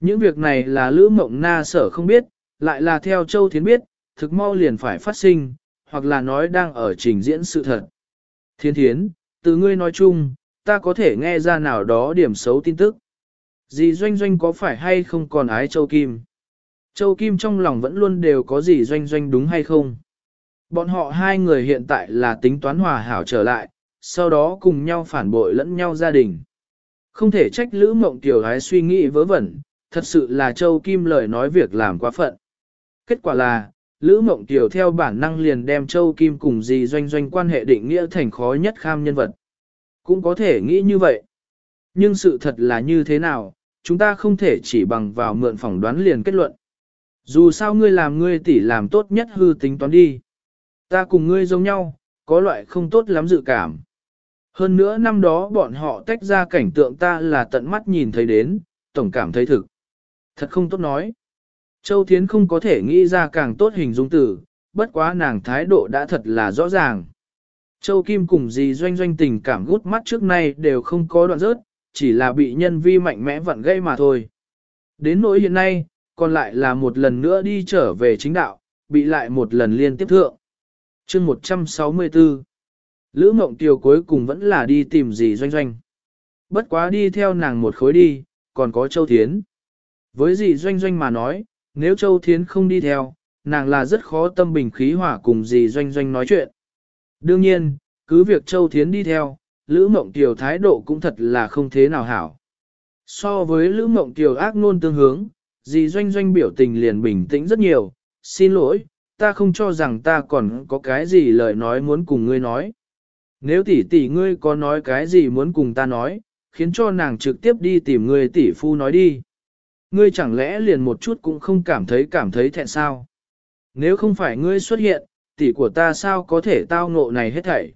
S1: Những việc này là Lữ Mộng Na sở không biết, lại là theo châu thiến biết, thực mau liền phải phát sinh, hoặc là nói đang ở trình diễn sự thật. Thiên thiến, từ ngươi nói chung, ta có thể nghe ra nào đó điểm xấu tin tức. Dì doanh doanh có phải hay không còn ái châu kim? Châu Kim trong lòng vẫn luôn đều có gì doanh doanh đúng hay không. Bọn họ hai người hiện tại là tính toán hòa hảo trở lại, sau đó cùng nhau phản bội lẫn nhau gia đình. Không thể trách Lữ Mộng Tiểu ái suy nghĩ vớ vẩn, thật sự là Châu Kim lời nói việc làm quá phận. Kết quả là, Lữ Mộng Kiều theo bản năng liền đem Châu Kim cùng dì doanh doanh quan hệ định nghĩa thành khó nhất kham nhân vật. Cũng có thể nghĩ như vậy. Nhưng sự thật là như thế nào, chúng ta không thể chỉ bằng vào mượn phỏng đoán liền kết luận. Dù sao ngươi làm ngươi tỷ làm tốt nhất hư tính toán đi. Ta cùng ngươi giống nhau, có loại không tốt lắm dự cảm. Hơn nữa năm đó bọn họ tách ra cảnh tượng ta là tận mắt nhìn thấy đến, tổng cảm thấy thực. Thật không tốt nói. Châu Thiến không có thể nghĩ ra càng tốt hình dung tử, bất quá nàng thái độ đã thật là rõ ràng. Châu Kim cùng dì doanh doanh tình cảm gút mắt trước nay đều không có đoạn rớt, chỉ là bị nhân vi mạnh mẽ vặn gây mà thôi. Đến nỗi hiện nay, còn lại là một lần nữa đi trở về chính đạo, bị lại một lần liên tiếp thượng. chương 164 Lữ Mộng Tiều cuối cùng vẫn là đi tìm dì doanh doanh. Bất quá đi theo nàng một khối đi, còn có Châu Thiến. Với dì doanh doanh mà nói, nếu Châu Thiến không đi theo, nàng là rất khó tâm bình khí hỏa cùng dì doanh doanh nói chuyện. Đương nhiên, cứ việc Châu Thiến đi theo, Lữ Mộng Tiều thái độ cũng thật là không thế nào hảo. So với Lữ Mộng Tiều ác ngôn tương hướng, dì doanh doanh biểu tình liền bình tĩnh rất nhiều, xin lỗi, ta không cho rằng ta còn có cái gì lời nói muốn cùng ngươi nói. Nếu tỷ tỷ ngươi có nói cái gì muốn cùng ta nói, khiến cho nàng trực tiếp đi tìm ngươi tỷ phu nói đi. Ngươi chẳng lẽ liền một chút cũng không cảm thấy cảm thấy thẹn sao? Nếu không phải ngươi xuất hiện, tỷ của ta sao có thể tao ngộ này hết thảy?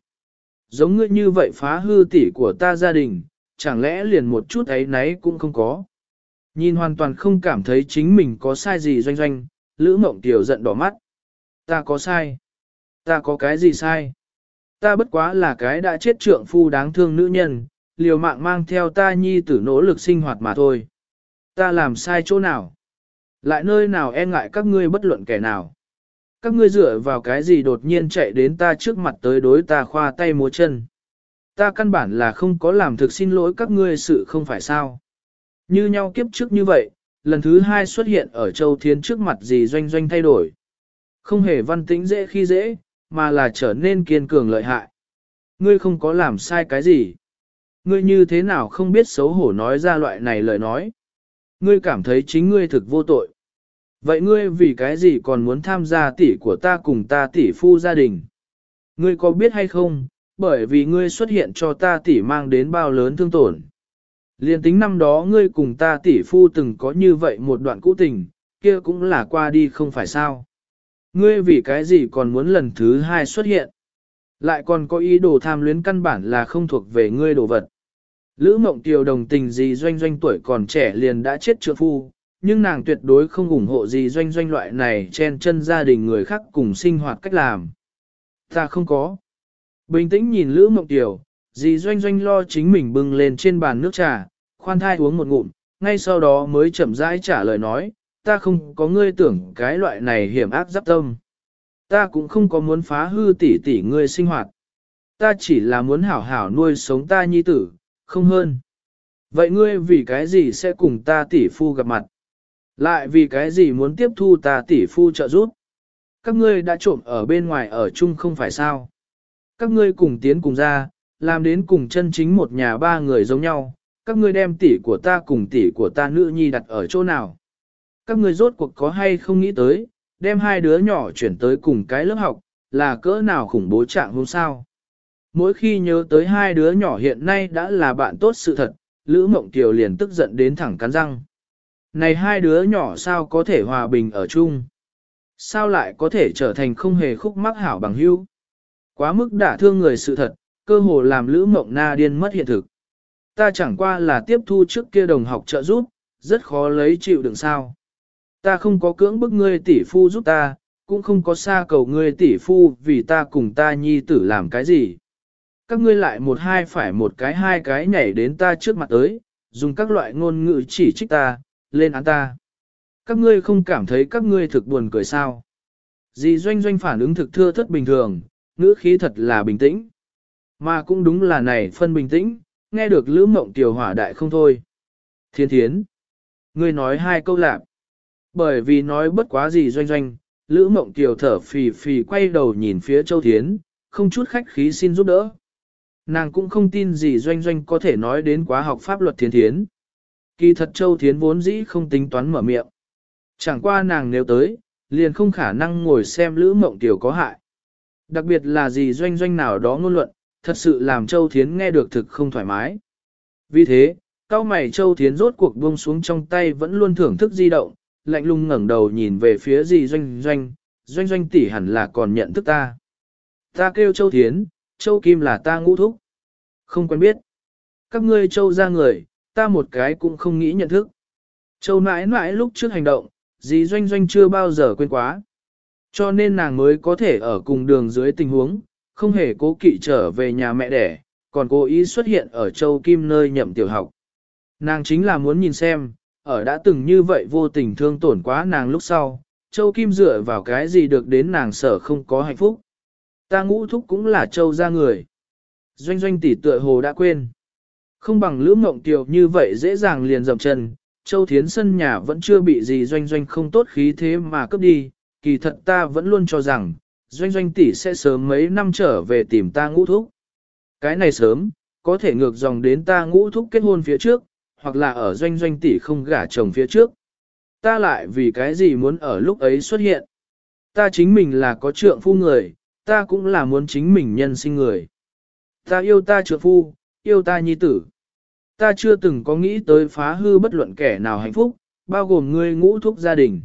S1: Giống ngươi như vậy phá hư tỷ của ta gia đình, chẳng lẽ liền một chút ấy nấy cũng không có? Nhìn hoàn toàn không cảm thấy chính mình có sai gì doanh doanh, Lữ Mộng Tiểu giận đỏ mắt. Ta có sai? Ta có cái gì sai? Ta bất quá là cái đã chết trượng phu đáng thương nữ nhân, liều mạng mang theo ta nhi tử nỗ lực sinh hoạt mà thôi. Ta làm sai chỗ nào? Lại nơi nào e ngại các ngươi bất luận kẻ nào? Các ngươi dựa vào cái gì đột nhiên chạy đến ta trước mặt tới đối ta khoa tay múa chân? Ta căn bản là không có làm thực xin lỗi các ngươi sự không phải sao? Như nhau kiếp trước như vậy, lần thứ hai xuất hiện ở Châu Thiên trước mặt gì doanh doanh thay đổi. Không hề văn tĩnh dễ khi dễ, mà là trở nên kiên cường lợi hại. Ngươi không có làm sai cái gì. Ngươi như thế nào không biết xấu hổ nói ra loại này lời nói. Ngươi cảm thấy chính ngươi thực vô tội. Vậy ngươi vì cái gì còn muốn tham gia tỷ của ta cùng ta tỷ phu gia đình? Ngươi có biết hay không, bởi vì ngươi xuất hiện cho ta tỷ mang đến bao lớn thương tổn. Liên tính năm đó ngươi cùng ta tỷ phu từng có như vậy một đoạn cũ tình, kia cũng là qua đi không phải sao. Ngươi vì cái gì còn muốn lần thứ hai xuất hiện? Lại còn có ý đồ tham luyến căn bản là không thuộc về ngươi đồ vật. Lữ mộng tiều đồng tình gì doanh doanh tuổi còn trẻ liền đã chết trượng phu, nhưng nàng tuyệt đối không ủng hộ gì doanh doanh loại này chen chân gia đình người khác cùng sinh hoạt cách làm. Ta không có. Bình tĩnh nhìn Lữ mộng tiều, dì doanh doanh lo chính mình bưng lên trên bàn nước trà, khoan thai uống một ngụm, ngay sau đó mới chậm rãi trả lời nói, ta không có ngươi tưởng cái loại này hiểm ác giáp tâm. Ta cũng không có muốn phá hư tỷ tỷ ngươi sinh hoạt. Ta chỉ là muốn hảo hảo nuôi sống ta nhi tử, không hơn. Vậy ngươi vì cái gì sẽ cùng ta tỷ phu gặp mặt? Lại vì cái gì muốn tiếp thu ta tỷ phu trợ giúp? Các ngươi đã trộm ở bên ngoài ở chung không phải sao? Các ngươi cùng tiến cùng ra, làm đến cùng chân chính một nhà ba người giống nhau, các ngươi đem tỷ của ta cùng tỷ của ta nữ nhi đặt ở chỗ nào? Các ngươi rốt cuộc có hay không nghĩ tới, đem hai đứa nhỏ chuyển tới cùng cái lớp học, là cỡ nào khủng bố trạng hôm sao? Mỗi khi nhớ tới hai đứa nhỏ hiện nay đã là bạn tốt sự thật, Lữ Mộng Kiều liền tức giận đến thẳng cắn răng. Này hai đứa nhỏ sao có thể hòa bình ở chung? Sao lại có thể trở thành không hề khúc mắc hảo bằng hữu? Quá mức đả thương người sự thật, cơ hồ làm Lữ Mộng Na điên mất hiện thực. Ta chẳng qua là tiếp thu trước kia đồng học trợ giúp, rất khó lấy chịu đựng sao. Ta không có cưỡng bức ngươi tỷ phu giúp ta, cũng không có xa cầu ngươi tỷ phu vì ta cùng ta nhi tử làm cái gì. Các ngươi lại một hai phải một cái hai cái nhảy đến ta trước mặt tới, dùng các loại ngôn ngữ chỉ trích ta, lên án ta. Các ngươi không cảm thấy các ngươi thực buồn cười sao. Dì doanh doanh phản ứng thực thưa thất bình thường, ngữ khí thật là bình tĩnh. Mà cũng đúng là này phân bình tĩnh, nghe được lữ mộng tiểu hỏa đại không thôi. Thiên thiến, ngươi nói hai câu lạc. Bởi vì nói bất quá gì doanh doanh, lữ mộng tiểu thở phì phì quay đầu nhìn phía châu thiến, không chút khách khí xin giúp đỡ. Nàng cũng không tin gì doanh doanh có thể nói đến quá học pháp luật thiên thiến. Kỳ thật châu thiến vốn dĩ không tính toán mở miệng. Chẳng qua nàng nếu tới, liền không khả năng ngồi xem Lữ Mộng Tiểu có hại. Đặc biệt là gì doanh doanh nào đó ngôn luận, thật sự làm Châu Thiến nghe được thực không thoải mái. Vì thế, cao mày Châu Thiến rốt cuộc buông xuống trong tay vẫn luôn thưởng thức di động, lạnh lùng ngẩng đầu nhìn về phía gì doanh doanh, doanh doanh tỷ hẳn là còn nhận thức ta. Ta kêu Châu Thiến, Châu Kim là ta ngũ thúc. Không quen biết. Các ngươi Châu ra người, ta một cái cũng không nghĩ nhận thức. Châu mãi mãi lúc trước hành động, dì doanh doanh chưa bao giờ quên quá. Cho nên nàng mới có thể ở cùng đường dưới tình huống, không hề cố kỵ trở về nhà mẹ đẻ, còn cố ý xuất hiện ở Châu Kim nơi nhậm tiểu học. Nàng chính là muốn nhìn xem, ở đã từng như vậy vô tình thương tổn quá nàng lúc sau, Châu Kim dựa vào cái gì được đến nàng sở không có hạnh phúc. Ta ngũ thúc cũng là Châu ra người. Doanh doanh tỷ tựa hồ đã quên. Không bằng lữ mộng tiểu như vậy dễ dàng liền dầm chân, Châu Thiến sân nhà vẫn chưa bị gì doanh doanh không tốt khí thế mà cướp đi, kỳ thật ta vẫn luôn cho rằng, doanh doanh tỷ sẽ sớm mấy năm trở về tìm ta ngũ thúc. Cái này sớm, có thể ngược dòng đến ta ngũ thúc kết hôn phía trước, hoặc là ở doanh doanh tỷ không gả chồng phía trước. Ta lại vì cái gì muốn ở lúc ấy xuất hiện. Ta chính mình là có trượng phu người, ta cũng là muốn chính mình nhân sinh người. Ta yêu ta trượng phu, yêu ta nhi tử. Ta chưa từng có nghĩ tới phá hư bất luận kẻ nào hạnh phúc, bao gồm ngươi ngũ thúc gia đình.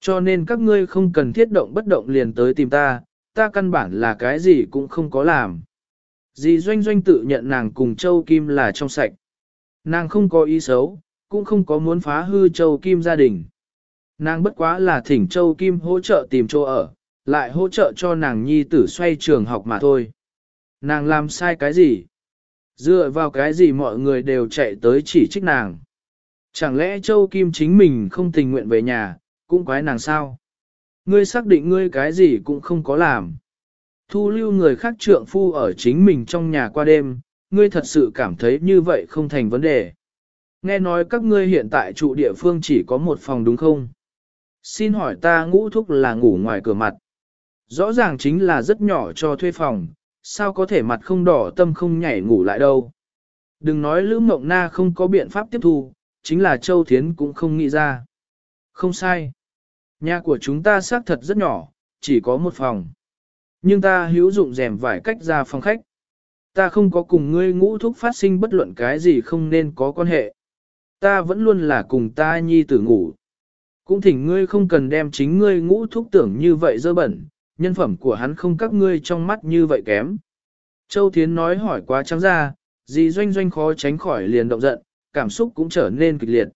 S1: Cho nên các ngươi không cần thiết động bất động liền tới tìm ta, ta căn bản là cái gì cũng không có làm. Dì doanh doanh tự nhận nàng cùng Châu Kim là trong sạch. Nàng không có ý xấu, cũng không có muốn phá hư Châu Kim gia đình. Nàng bất quá là thỉnh Châu Kim hỗ trợ tìm chỗ ở, lại hỗ trợ cho nàng nhi tử xoay trường học mà thôi. Nàng làm sai cái gì? Dựa vào cái gì mọi người đều chạy tới chỉ trích nàng? Chẳng lẽ Châu Kim chính mình không tình nguyện về nhà, cũng quái nàng sao? Ngươi xác định ngươi cái gì cũng không có làm. Thu lưu người khác trượng phu ở chính mình trong nhà qua đêm, ngươi thật sự cảm thấy như vậy không thành vấn đề. Nghe nói các ngươi hiện tại trụ địa phương chỉ có một phòng đúng không? Xin hỏi ta ngũ thúc là ngủ ngoài cửa mặt. Rõ ràng chính là rất nhỏ cho thuê phòng, sao có thể mặt không đỏ tâm không nhảy ngủ lại đâu. Đừng nói Lữ Mộng Na không có biện pháp tiếp thu, chính là Châu Thiến cũng không nghĩ ra. Không sai. Nhà của chúng ta xác thật rất nhỏ, chỉ có một phòng. Nhưng ta hữu dụng rèm vải cách ra phòng khách. Ta không có cùng ngươi ngũ thúc phát sinh bất luận cái gì không nên có quan hệ. Ta vẫn luôn là cùng ta nhi tử ngủ. Cũng thỉnh ngươi không cần đem chính ngươi ngũ thúc tưởng như vậy dơ bẩn, nhân phẩm của hắn không các ngươi trong mắt như vậy kém. Châu Thiến nói hỏi quá trắng ra, gì doanh doanh khó tránh khỏi liền động giận, cảm xúc cũng trở nên kịch liệt.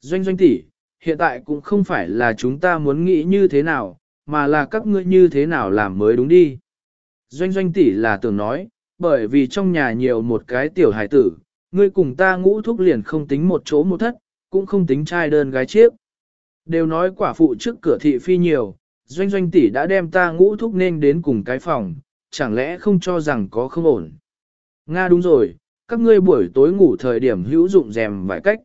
S1: Doanh doanh tỷ, hiện tại cũng không phải là chúng ta muốn nghĩ như thế nào, mà là các ngươi như thế nào làm mới đúng đi. Doanh doanh tỷ là tưởng nói, bởi vì trong nhà nhiều một cái tiểu hải tử, ngươi cùng ta ngũ thúc liền không tính một chỗ một thất, cũng không tính trai đơn gái chiếc. Đều nói quả phụ trước cửa thị phi nhiều, doanh doanh tỷ đã đem ta ngũ thúc nên đến cùng cái phòng, chẳng lẽ không cho rằng có không ổn. Nga đúng rồi, các ngươi buổi tối ngủ thời điểm hữu dụng rèm vài cách.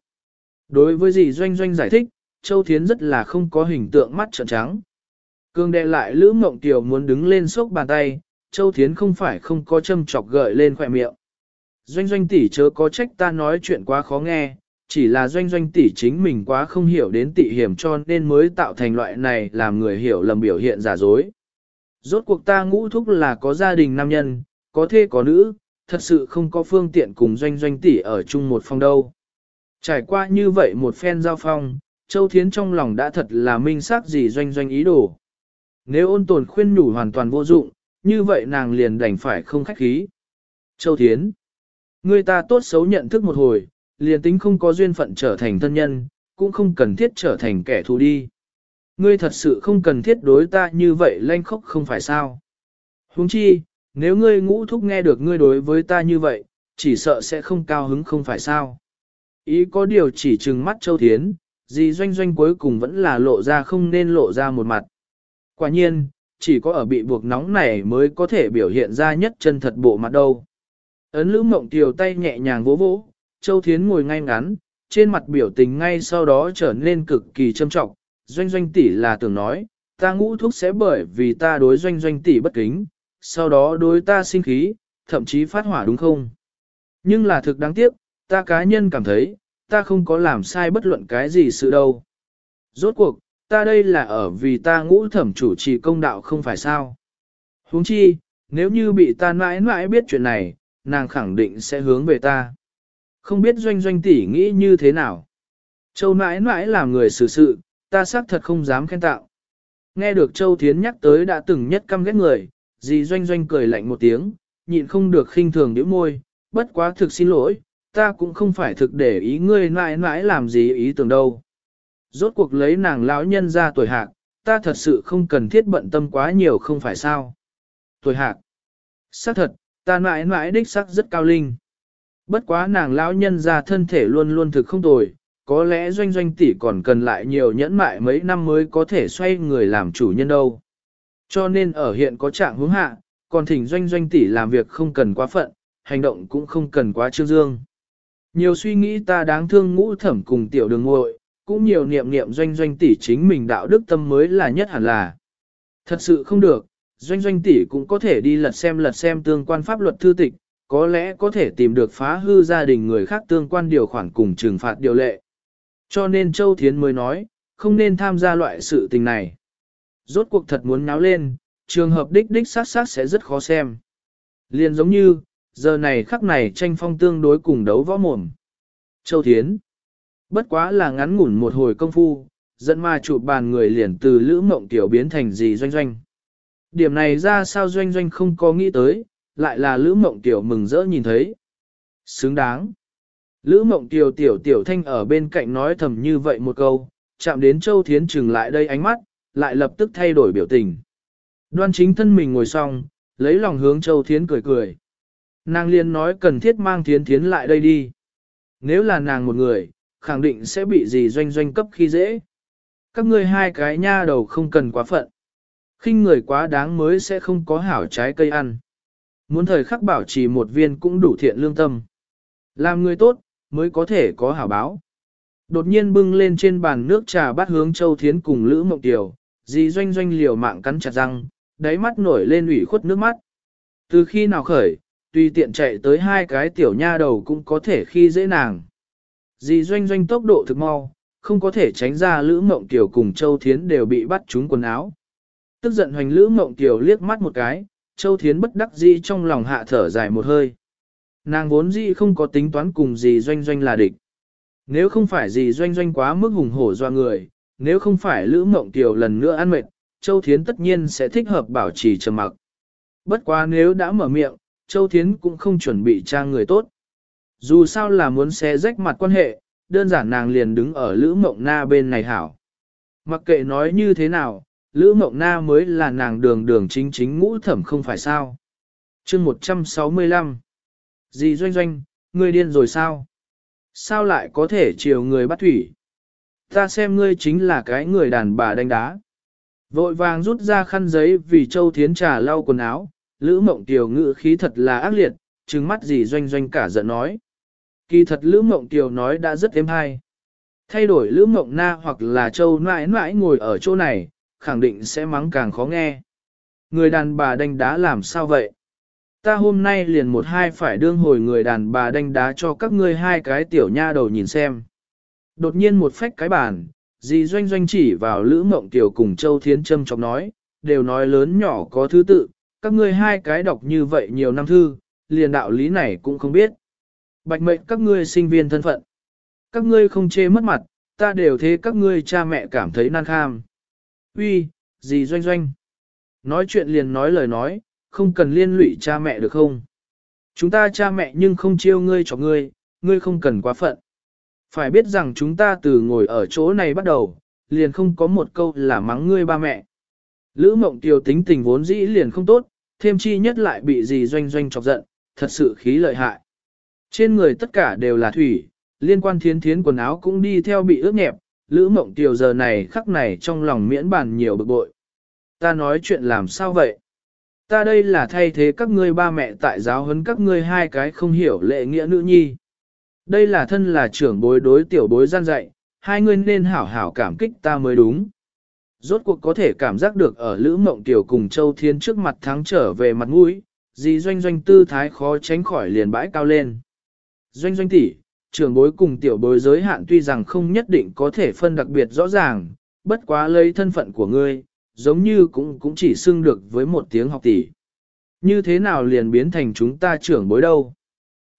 S1: Đối với gì doanh doanh giải thích, Châu Thiến rất là không có hình tượng mắt trợn trắng. Cương đệ lại Lữ Mộng Tiểu muốn đứng lên sốc bàn tay, Châu Thiến không phải không có châm chọc gợi lên khỏe miệng. Doanh doanh tỷ chớ có trách ta nói chuyện quá khó nghe, chỉ là doanh doanh tỷ chính mình quá không hiểu đến tị hiểm cho nên mới tạo thành loại này làm người hiểu lầm biểu hiện giả dối. Rốt cuộc ta ngũ thúc là có gia đình nam nhân, có thê có nữ, thật sự không có phương tiện cùng doanh doanh tỷ ở chung một phòng đâu. Trải qua như vậy một phen giao phong, Châu Thiến trong lòng đã thật là minh xác gì doanh doanh ý đồ. Nếu ôn tồn khuyên nhủ hoàn toàn vô dụng, như vậy nàng liền đành phải không khách khí. Châu Thiến, người ta tốt xấu nhận thức một hồi, liền tính không có duyên phận trở thành thân nhân, cũng không cần thiết trở thành kẻ thù đi. Ngươi thật sự không cần thiết đối ta như vậy lanh khóc không phải sao. Huống chi, nếu ngươi ngũ thúc nghe được ngươi đối với ta như vậy, chỉ sợ sẽ không cao hứng không phải sao. Ý có điều chỉ trừng mắt Châu Thiến, gì doanh doanh cuối cùng vẫn là lộ ra không nên lộ ra một mặt. Quả nhiên, chỉ có ở bị buộc nóng này mới có thể biểu hiện ra nhất chân thật bộ mặt đâu. Ấn lữ mộng tiều tay nhẹ nhàng vỗ vỗ, Châu Thiến ngồi ngay ngắn, trên mặt biểu tình ngay sau đó trở nên cực kỳ trâm trọng. Doanh doanh tỷ là tưởng nói, ta ngũ thuốc sẽ bởi vì ta đối doanh doanh tỷ bất kính, sau đó đối ta sinh khí, thậm chí phát hỏa đúng không? Nhưng là thực đáng tiếc, ta cá nhân cảm thấy, ta không có làm sai bất luận cái gì sự đâu. Rốt cuộc, ta đây là ở vì ta ngũ thẩm chủ trì công đạo không phải sao. huống chi, nếu như bị ta mãi mãi biết chuyện này, nàng khẳng định sẽ hướng về ta. Không biết doanh doanh tỷ nghĩ như thế nào. Châu mãi mãi làm người xử sự, ta xác thật không dám khen tạo. Nghe được Châu Thiến nhắc tới đã từng nhất căm ghét người, dì doanh doanh cười lạnh một tiếng, nhịn không được khinh thường nhíu môi, bất quá thực xin lỗi, ta cũng không phải thực để ý ngươi mãi mãi làm gì ý tưởng đâu. Rốt cuộc lấy nàng lão nhân ra tuổi hạc, ta thật sự không cần thiết bận tâm quá nhiều không phải sao. Tuổi hạc. Xác thật, ta mãi mãi đích xác rất cao linh. Bất quá nàng lão nhân ra thân thể luôn luôn thực không tồi, có lẽ doanh doanh tỷ còn cần lại nhiều nhẫn mại mấy năm mới có thể xoay người làm chủ nhân đâu. Cho nên ở hiện có trạng hướng hạ, còn thỉnh doanh doanh tỷ làm việc không cần quá phận, hành động cũng không cần quá trương dương. Nhiều suy nghĩ ta đáng thương ngũ thẩm cùng tiểu đường ngội, cũng nhiều niệm niệm doanh doanh tỷ chính mình đạo đức tâm mới là nhất hẳn là. Thật sự không được, doanh doanh tỷ cũng có thể đi lật xem lật xem tương quan pháp luật thư tịch, có lẽ có thể tìm được phá hư gia đình người khác tương quan điều khoản cùng trừng phạt điều lệ. Cho nên Châu Thiến mới nói, không nên tham gia loại sự tình này. Rốt cuộc thật muốn náo lên, trường hợp đích đích sát sát sẽ rất khó xem. Liền giống như, giờ này khắc này tranh phong tương đối cùng đấu võ mồm. Châu Thiến. Bất quá là ngắn ngủn một hồi công phu, dẫn ma chụp bàn người liền từ lữ mộng tiểu biến thành gì doanh doanh. Điểm này ra sao doanh doanh không có nghĩ tới, lại là lữ mộng tiểu mừng rỡ nhìn thấy. Xứng đáng. Lữ mộng tiểu tiểu tiểu thanh ở bên cạnh nói thầm như vậy một câu, chạm đến Châu Thiến trừng lại đây ánh mắt, lại lập tức thay đổi biểu tình. Đoan chính thân mình ngồi xong, lấy lòng hướng Châu Thiến cười cười. Nàng liền nói cần thiết mang Thiến Thiến lại đây đi. Nếu là nàng một người, khẳng định sẽ bị gì doanh doanh cấp khi dễ. Các ngươi hai cái nha đầu không cần quá phận. khinh người quá đáng mới sẽ không có hảo trái cây ăn. Muốn thời khắc bảo trì một viên cũng đủ thiện lương tâm. Làm người tốt, mới có thể có hảo báo. Đột nhiên bưng lên trên bàn nước trà bát hướng Châu Thiến cùng Lữ Mộng Tiểu, dì doanh doanh liều mạng cắn chặt răng, đáy mắt nổi lên ủy khuất nước mắt. Từ khi nào khởi, tùy tiện chạy tới hai cái tiểu nha đầu cũng có thể khi dễ nàng. Dì doanh doanh tốc độ thực mau, không có thể tránh ra Lữ Mộng Tiểu cùng Châu Thiến đều bị bắt trúng quần áo. Tức giận hoành Lữ Mộng Tiểu liếc mắt một cái, Châu Thiến bất đắc dĩ trong lòng hạ thở dài một hơi. Nàng vốn dĩ không có tính toán cùng gì doanh doanh là địch. Nếu không phải gì doanh doanh quá mức hùng hổ doa người, nếu không phải Lữ Mộng Tiểu lần nữa ăn mệt, Châu Thiến tất nhiên sẽ thích hợp bảo trì trầm mặc. Bất quá nếu đã mở miệng, Châu Thiến cũng không chuẩn bị trang người tốt. Dù sao là muốn xé rách mặt quan hệ, đơn giản nàng liền đứng ở Lữ Mộng Na bên này hảo. Mặc kệ nói như thế nào, Lữ Mộng Na mới là nàng đường đường chính chính ngũ thẩm không phải sao. chương 165 Dì Doanh Doanh, ngươi điên rồi sao? Sao lại có thể chiều người bắt thủy? Ta xem ngươi chính là cái người đàn bà đánh đá. Vội vàng rút ra khăn giấy vì Châu Thiến trà lau quần áo, Lữ Mộng Tiều ngữ khí thật là ác liệt, trừng mắt dì Doanh Doanh cả giận nói. Kỳ thật Lữ Mộng Tiều nói đã rất êm hay. Thay đổi Lữ Mộng Na hoặc là Châu mãi mãi ngồi ở chỗ này, khẳng định sẽ mắng càng khó nghe. Người đàn bà đánh đá làm sao vậy? Ta hôm nay liền một hai phải đương hồi người đàn bà đánh đá cho các ngươi hai cái tiểu nha đầu nhìn xem. Đột nhiên một phách cái bàn, dì doanh doanh chỉ vào Lữ Mộng Tiểu cùng Châu Thiến Trâm chọc nói, đều nói lớn nhỏ có thứ tự, các ngươi hai cái đọc như vậy nhiều năm thư, liền đạo lý này cũng không biết. Bạch mệnh các ngươi sinh viên thân phận. Các ngươi không chê mất mặt, ta đều thế các ngươi cha mẹ cảm thấy nan kham. Uy, dì doanh doanh. Nói chuyện liền nói lời nói, không cần liên lụy cha mẹ được không? Chúng ta cha mẹ nhưng không chiêu ngươi cho ngươi, ngươi không cần quá phận. Phải biết rằng chúng ta từ ngồi ở chỗ này bắt đầu, liền không có một câu là mắng ngươi ba mẹ. Lữ mộng tiêu tính tình vốn dĩ liền không tốt, thêm chi nhất lại bị gì doanh doanh chọc giận, thật sự khí lợi hại. Trên người tất cả đều là thủy, liên quan thiến thiến quần áo cũng đi theo bị ướt nhẹp, lữ mộng tiểu giờ này khắc này trong lòng miễn bàn nhiều bực bội. Ta nói chuyện làm sao vậy? Ta đây là thay thế các ngươi ba mẹ tại giáo huấn các ngươi hai cái không hiểu lệ nghĩa nữ nhi. Đây là thân là trưởng bối đối tiểu bối gian dạy, hai ngươi nên hảo hảo cảm kích ta mới đúng. Rốt cuộc có thể cảm giác được ở Lữ Mộng Tiểu cùng Châu Thiên trước mặt thắng trở về mặt mũi, dì doanh doanh tư thái khó tránh khỏi liền bãi cao lên. Doanh doanh tỷ, trưởng bối cùng tiểu bối giới hạn tuy rằng không nhất định có thể phân đặc biệt rõ ràng, bất quá lấy thân phận của ngươi, giống như cũng cũng chỉ xưng được với một tiếng học tỷ. Như thế nào liền biến thành chúng ta trưởng bối đâu?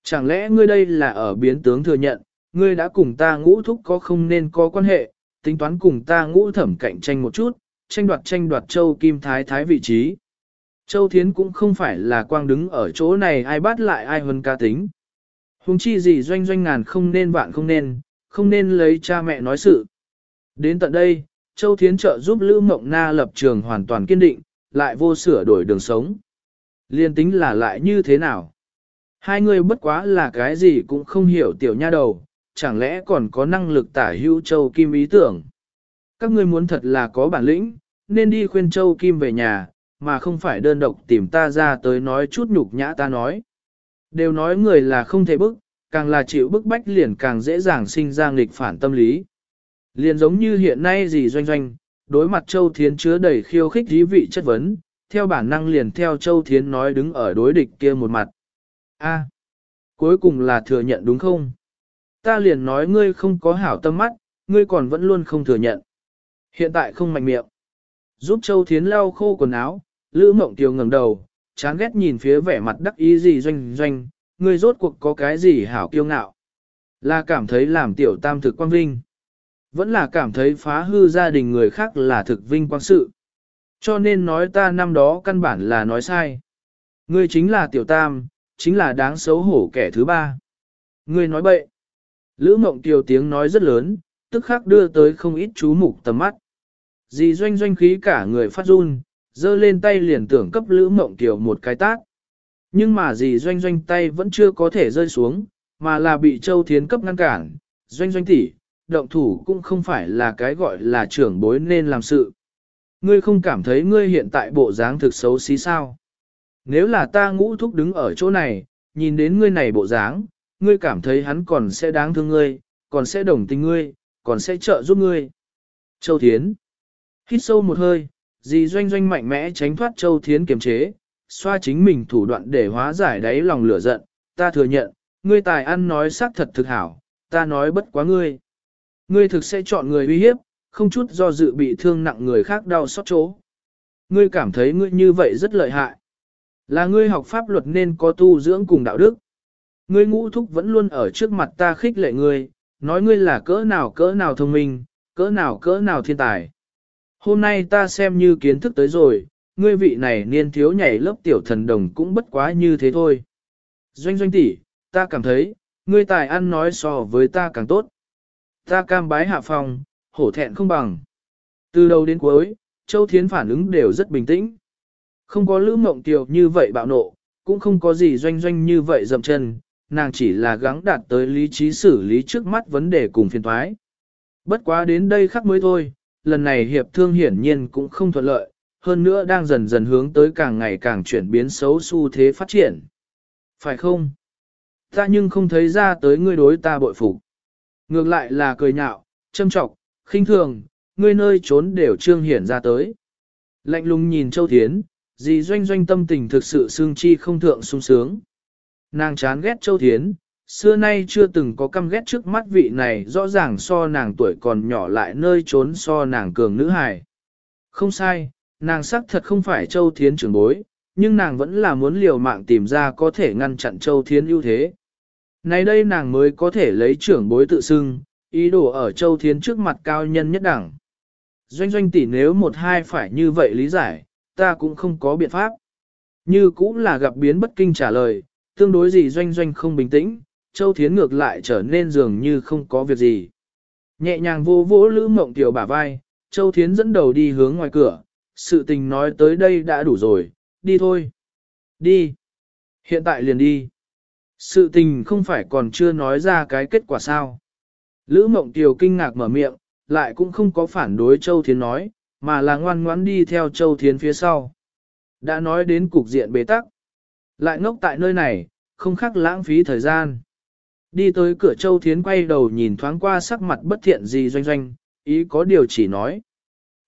S1: Chẳng lẽ ngươi đây là ở biến tướng thừa nhận, ngươi đã cùng ta ngũ thúc có không nên có quan hệ, tính toán cùng ta ngũ thẩm cạnh tranh một chút, tranh đoạt tranh đoạt châu kim thái thái vị trí. Châu Thiến cũng không phải là quang đứng ở chỗ này ai bắt lại ai hơn ca tính. Hùng chi gì doanh doanh ngàn không nên vạn không nên, không nên lấy cha mẹ nói sự. Đến tận đây, Châu Thiến trợ giúp Lữ Mộng Na lập trường hoàn toàn kiên định, lại vô sửa đổi đường sống. Liên tính là lại như thế nào? Hai người bất quá là cái gì cũng không hiểu tiểu nha đầu, chẳng lẽ còn có năng lực tả hữu Châu Kim ý tưởng. Các ngươi muốn thật là có bản lĩnh, nên đi khuyên Châu Kim về nhà, mà không phải đơn độc tìm ta ra tới nói chút nhục nhã ta nói. Đều nói người là không thể bức, càng là chịu bức bách liền càng dễ dàng sinh ra nghịch phản tâm lý. Liền giống như hiện nay gì doanh doanh, đối mặt Châu Thiến chứa đầy khiêu khích dí vị chất vấn, theo bản năng liền theo Châu Thiến nói đứng ở đối địch kia một mặt. A, cuối cùng là thừa nhận đúng không? Ta liền nói ngươi không có hảo tâm mắt, ngươi còn vẫn luôn không thừa nhận. Hiện tại không mạnh miệng. Giúp Châu Thiến lau khô quần áo, Lữ Mộng Tiêu ngẩng đầu, chán ghét nhìn phía vẻ mặt đắc ý gì doanh doanh, ngươi rốt cuộc có cái gì hảo kiêu ngạo. Là cảm thấy làm tiểu tam thực quang vinh. Vẫn là cảm thấy phá hư gia đình người khác là thực vinh quang sự. Cho nên nói ta năm đó căn bản là nói sai. Ngươi chính là tiểu tam, chính là đáng xấu hổ kẻ thứ ba. Ngươi nói bậy. Lữ mộng tiểu tiếng nói rất lớn, tức khắc đưa tới không ít chú mục tầm mắt. Dì doanh doanh khí cả người phát run, giơ lên tay liền tưởng cấp lữ mộng kiều một cái tác. Nhưng mà dì doanh doanh tay vẫn chưa có thể rơi xuống, mà là bị châu thiến cấp ngăn cản. Doanh doanh tỷ, động thủ cũng không phải là cái gọi là trưởng bối nên làm sự. Ngươi không cảm thấy ngươi hiện tại bộ dáng thực xấu xí sao? Nếu là ta ngũ thúc đứng ở chỗ này, nhìn đến ngươi này bộ dáng, ngươi cảm thấy hắn còn sẽ đáng thương ngươi, còn sẽ đồng tình ngươi, còn sẽ trợ giúp ngươi. Châu Thiến Hít sâu một hơi, dì doanh doanh mạnh mẽ tránh thoát Châu Thiến kiềm chế, xoa chính mình thủ đoạn để hóa giải đáy lòng lửa giận, ta thừa nhận, ngươi tài ăn nói xác thật thực hảo, ta nói bất quá ngươi. Ngươi thực sẽ chọn người uy hiếp, không chút do dự bị thương nặng người khác đau xót chỗ. Ngươi cảm thấy ngươi như vậy rất lợi hại. Là ngươi học pháp luật nên có tu dưỡng cùng đạo đức. Ngươi ngũ thúc vẫn luôn ở trước mặt ta khích lệ ngươi, nói ngươi là cỡ nào cỡ nào thông minh, cỡ nào cỡ nào thiên tài. Hôm nay ta xem như kiến thức tới rồi, ngươi vị này niên thiếu nhảy lớp tiểu thần đồng cũng bất quá như thế thôi. Doanh doanh tỷ, ta cảm thấy, ngươi tài ăn nói so với ta càng tốt. Ta cam bái hạ phòng, hổ thẹn không bằng. Từ đầu đến cuối, Châu Thiến phản ứng đều rất bình tĩnh. Không có lữ mộng tiểu như vậy bạo nộ, cũng không có gì doanh doanh như vậy dậm chân, nàng chỉ là gắng đạt tới lý trí xử lý trước mắt vấn đề cùng phiền thoái. Bất quá đến đây khắc mới thôi, lần này hiệp thương hiển nhiên cũng không thuận lợi, hơn nữa đang dần dần hướng tới càng ngày càng chuyển biến xấu xu thế phát triển. Phải không? Ta nhưng không thấy ra tới ngươi đối ta bội phục. Ngược lại là cười nhạo, châm trọng, khinh thường, ngươi nơi trốn đều trương hiển ra tới. Lạnh lùng nhìn Châu Thiến, dì doanh doanh tâm tình thực sự xương chi không thượng sung sướng. Nàng chán ghét Châu Thiến, xưa nay chưa từng có căm ghét trước mắt vị này rõ ràng so nàng tuổi còn nhỏ lại nơi trốn so nàng cường nữ hài. Không sai, nàng sắc thật không phải Châu Thiến trưởng bối, nhưng nàng vẫn là muốn liều mạng tìm ra có thể ngăn chặn Châu Thiến ưu thế. nay đây nàng mới có thể lấy trưởng bối tự xưng, ý đồ ở Châu Thiến trước mặt cao nhân nhất đẳng. Doanh doanh tỷ nếu một hai phải như vậy lý giải, ta cũng không có biện pháp. Như cũng là gặp biến bất kinh trả lời, tương đối gì doanh doanh không bình tĩnh, Châu Thiến ngược lại trở nên dường như không có việc gì. Nhẹ nhàng vô vỗ lữ mộng tiểu bả vai, Châu Thiến dẫn đầu đi hướng ngoài cửa, sự tình nói tới đây đã đủ rồi, đi thôi. Đi. Hiện tại liền đi. Sự tình không phải còn chưa nói ra cái kết quả sao. Lữ mộng tiểu kinh ngạc mở miệng, lại cũng không có phản đối Châu Thiến nói, mà là ngoan ngoãn đi theo Châu Thiến phía sau. Đã nói đến cục diện bế tắc. Lại ngốc tại nơi này, không khác lãng phí thời gian. Đi tới cửa Châu Thiến quay đầu nhìn thoáng qua sắc mặt bất thiện gì doanh doanh, ý có điều chỉ nói.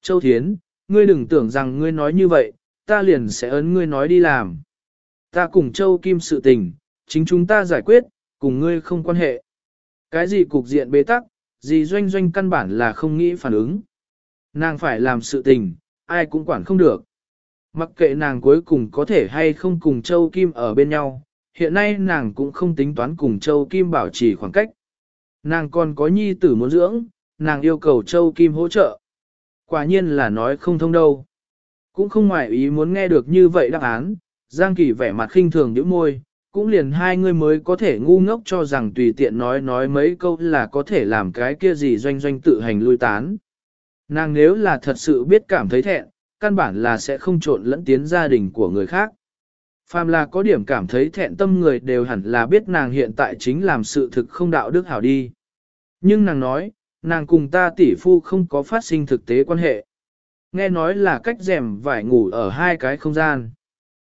S1: Châu Thiến, ngươi đừng tưởng rằng ngươi nói như vậy, ta liền sẽ ấn ngươi nói đi làm. Ta cùng Châu Kim sự tình, chính chúng ta giải quyết, cùng ngươi không quan hệ. Cái gì cục diện bế tắc, gì doanh doanh căn bản là không nghĩ phản ứng. Nàng phải làm sự tình, ai cũng quản không được. Mặc kệ nàng cuối cùng có thể hay không cùng Châu Kim ở bên nhau, hiện nay nàng cũng không tính toán cùng Châu Kim bảo trì khoảng cách. Nàng còn có nhi tử muốn dưỡng, nàng yêu cầu Châu Kim hỗ trợ. Quả nhiên là nói không thông đâu. Cũng không ngoại ý muốn nghe được như vậy đáp án, Giang Kỳ vẻ mặt khinh thường nhíu môi, cũng liền hai người mới có thể ngu ngốc cho rằng tùy tiện nói nói mấy câu là có thể làm cái kia gì doanh doanh tự hành lui tán. Nàng nếu là thật sự biết cảm thấy thẹn, căn bản là sẽ không trộn lẫn tiến gia đình của người khác. Phàm là có điểm cảm thấy thẹn tâm người đều hẳn là biết nàng hiện tại chính làm sự thực không đạo đức hảo đi. Nhưng nàng nói, nàng cùng ta tỷ phu không có phát sinh thực tế quan hệ. Nghe nói là cách rèm vải ngủ ở hai cái không gian.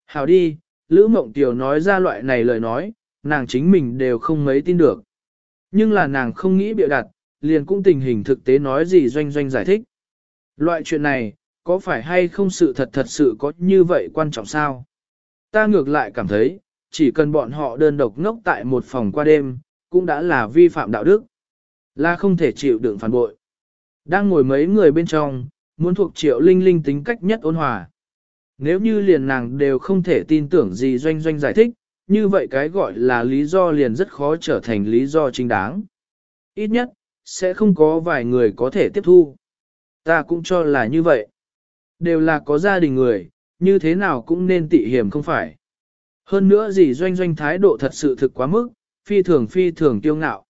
S1: Hảo đi, Lữ Mộng Tiểu nói ra loại này lời nói, nàng chính mình đều không mấy tin được. Nhưng là nàng không nghĩ bịa đặt, liền cũng tình hình thực tế nói gì doanh doanh giải thích. Loại chuyện này, có phải hay không sự thật thật sự có như vậy quan trọng sao? Ta ngược lại cảm thấy, chỉ cần bọn họ đơn độc ngốc tại một phòng qua đêm, cũng đã là vi phạm đạo đức. Là không thể chịu đựng phản bội. Đang ngồi mấy người bên trong, muốn thuộc triệu linh linh tính cách nhất ôn hòa. Nếu như liền nàng đều không thể tin tưởng gì doanh doanh giải thích, như vậy cái gọi là lý do liền rất khó trở thành lý do chính đáng. Ít nhất, sẽ không có vài người có thể tiếp thu. Ta cũng cho là như vậy. Đều là có gia đình người, như thế nào cũng nên tị hiểm không phải. Hơn nữa gì doanh doanh thái độ thật sự thực quá mức, phi thường phi thường tiêu ngạo.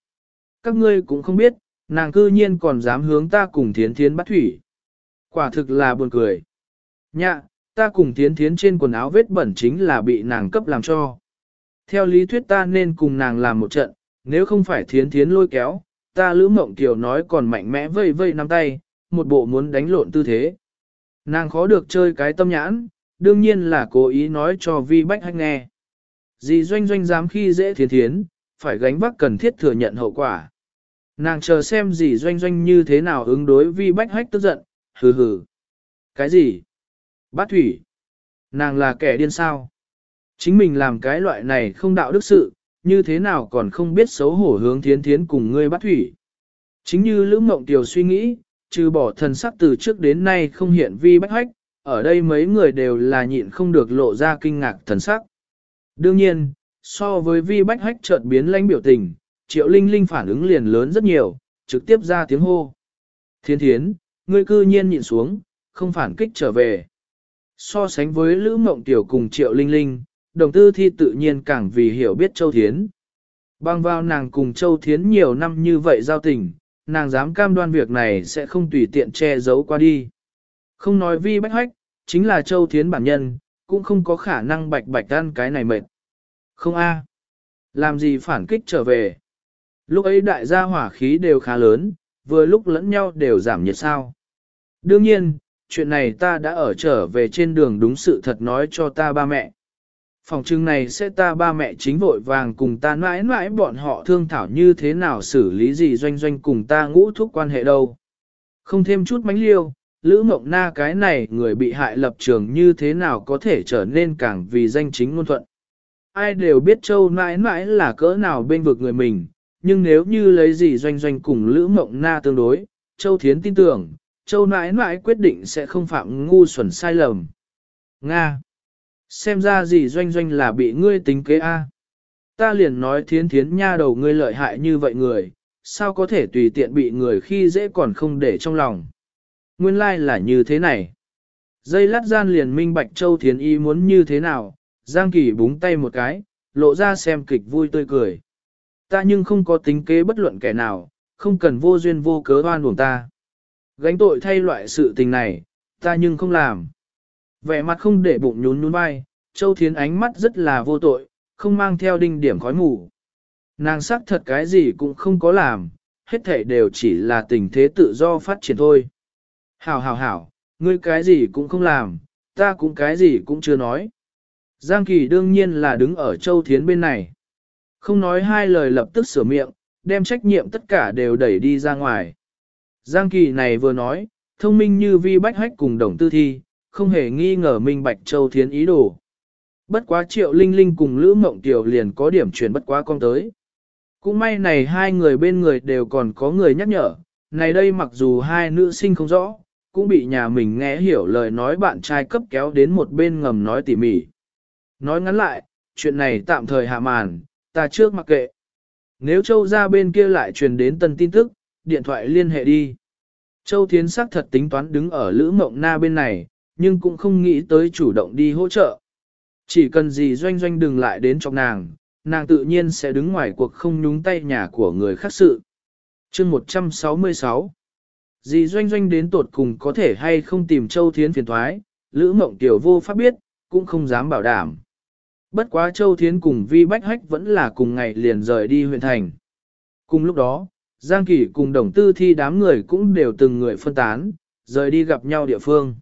S1: Các ngươi cũng không biết, nàng cư nhiên còn dám hướng ta cùng thiến thiến bắt thủy. Quả thực là buồn cười. Nhạ, ta cùng thiến thiến trên quần áo vết bẩn chính là bị nàng cấp làm cho. Theo lý thuyết ta nên cùng nàng làm một trận, nếu không phải thiến thiến lôi kéo, ta lữ mộng kiều nói còn mạnh mẽ vây vây nắm tay, một bộ muốn đánh lộn tư thế. Nàng khó được chơi cái tâm nhãn, đương nhiên là cố ý nói cho vi bách hách nghe. Dì doanh doanh dám khi dễ thiến thiến, phải gánh vác cần thiết thừa nhận hậu quả. Nàng chờ xem dì doanh doanh như thế nào ứng đối vi bách hách tức giận, hừ hừ. Cái gì? Bát thủy. Nàng là kẻ điên sao? Chính mình làm cái loại này không đạo đức sự, như thế nào còn không biết xấu hổ hướng thiến thiến cùng ngươi Bát thủy. Chính như Lữ Mộng Tiểu suy nghĩ, trừ bỏ thần sắc từ trước đến nay không hiện vi bách hách, ở đây mấy người đều là nhịn không được lộ ra kinh ngạc thần sắc. Đương nhiên, so với vi bách hách chợt biến lãnh biểu tình, triệu linh linh phản ứng liền lớn rất nhiều, trực tiếp ra tiếng hô. Thiên thiến, ngươi cư nhiên nhịn xuống, không phản kích trở về. So sánh với Lữ Mộng Tiểu cùng triệu linh linh, đồng tư thi tự nhiên càng vì hiểu biết Châu Thiến. Bằng vào nàng cùng Châu Thiến nhiều năm như vậy giao tình, nàng dám cam đoan việc này sẽ không tùy tiện che giấu qua đi. Không nói vi bách hách, chính là Châu Thiến bản nhân, cũng không có khả năng bạch bạch ăn cái này mệt. Không a, Làm gì phản kích trở về? Lúc ấy đại gia hỏa khí đều khá lớn, vừa lúc lẫn nhau đều giảm nhiệt sao. Đương nhiên, chuyện này ta đã ở trở về trên đường đúng sự thật nói cho ta ba mẹ. Phòng trưng này sẽ ta ba mẹ chính vội vàng cùng ta mãi mãi bọn họ thương thảo như thế nào xử lý gì doanh doanh cùng ta ngũ thúc quan hệ đâu. Không thêm chút mánh liêu, Lữ Mộng Na cái này người bị hại lập trường như thế nào có thể trở nên càng vì danh chính ngôn thuận. Ai đều biết Châu mãi mãi là cỡ nào bên vực người mình, nhưng nếu như lấy gì doanh doanh cùng Lữ Mộng Na tương đối, Châu Thiến tin tưởng, Châu mãi mãi quyết định sẽ không phạm ngu xuẩn sai lầm. Nga Xem ra gì doanh doanh là bị ngươi tính kế A. Ta liền nói thiến thiến nha đầu ngươi lợi hại như vậy người, sao có thể tùy tiện bị người khi dễ còn không để trong lòng. Nguyên lai like là như thế này. Dây lát gian liền minh bạch châu thiến y muốn như thế nào, Giang Kỳ búng tay một cái, lộ ra xem kịch vui tươi cười. Ta nhưng không có tính kế bất luận kẻ nào, không cần vô duyên vô cớ oan uổng ta. Gánh tội thay loại sự tình này, ta nhưng không làm. Vẻ mặt không để bụng nhún nhún vai, Châu Thiến ánh mắt rất là vô tội, không mang theo đinh điểm khói mù. Nàng sắc thật cái gì cũng không có làm, hết thể đều chỉ là tình thế tự do phát triển thôi. Hảo hảo hảo, ngươi cái gì cũng không làm, ta cũng cái gì cũng chưa nói. Giang Kỳ đương nhiên là đứng ở Châu Thiến bên này. Không nói hai lời lập tức sửa miệng, đem trách nhiệm tất cả đều đẩy đi ra ngoài. Giang Kỳ này vừa nói, thông minh như vi bách hách cùng đồng tư thi, không hề nghi ngờ Minh Bạch Châu Thiến ý đồ. Bất quá triệu linh linh cùng Lữ Mộng Tiểu liền có điểm chuyển bất quá con tới. Cũng may này hai người bên người đều còn có người nhắc nhở, này đây mặc dù hai nữ sinh không rõ, cũng bị nhà mình nghe hiểu lời nói bạn trai cấp kéo đến một bên ngầm nói tỉ mỉ. Nói ngắn lại, chuyện này tạm thời hạ màn, ta trước mặc kệ. Nếu Châu ra bên kia lại truyền đến tân tin tức, điện thoại liên hệ đi. Châu Thiến sắc thật tính toán đứng ở Lữ Mộng Na bên này, nhưng cũng không nghĩ tới chủ động đi hỗ trợ. Chỉ cần gì doanh doanh đừng lại đến trong nàng, nàng tự nhiên sẽ đứng ngoài cuộc không nhúng tay nhà của người khác sự. chương 166 Dì doanh doanh đến tột cùng có thể hay không tìm Châu Thiến phiền thoái, Lữ Mộng Tiểu vô pháp biết, cũng không dám bảo đảm. Bất quá Châu Thiến cùng Vi Bách Hách vẫn là cùng ngày liền rời đi huyện thành. Cùng lúc đó, Giang Kỳ cùng đồng tư thi đám người cũng đều từng người phân tán, rời đi gặp nhau địa phương.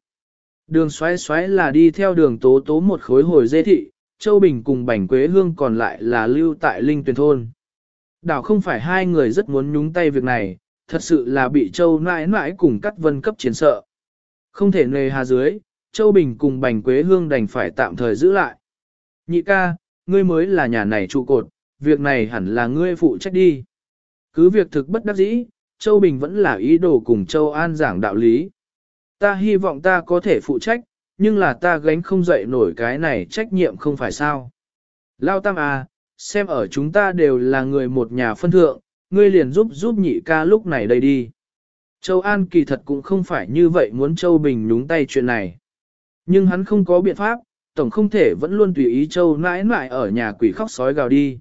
S1: Đường xoáy xoáy là đi theo đường tố tố một khối hồi dê thị, Châu Bình cùng Bảnh Quế Hương còn lại là lưu tại Linh Tuyền Thôn. Đảo không phải hai người rất muốn nhúng tay việc này, thật sự là bị Châu nãi nãi cùng cắt vân cấp chiến sợ. Không thể nề hà dưới, Châu Bình cùng Bành Quế Hương đành phải tạm thời giữ lại. Nhị ca, ngươi mới là nhà này trụ cột, việc này hẳn là ngươi phụ trách đi. Cứ việc thực bất đắc dĩ, Châu Bình vẫn là ý đồ cùng Châu An giảng đạo lý. Ta hy vọng ta có thể phụ trách, nhưng là ta gánh không dậy nổi cái này trách nhiệm không phải sao. Lao Tam à, xem ở chúng ta đều là người một nhà phân thượng, ngươi liền giúp giúp nhị ca lúc này đây đi. Châu An kỳ thật cũng không phải như vậy muốn Châu Bình nhúng tay chuyện này. Nhưng hắn không có biện pháp, tổng không thể vẫn luôn tùy ý Châu nãi nãi ở nhà quỷ khóc sói gào đi.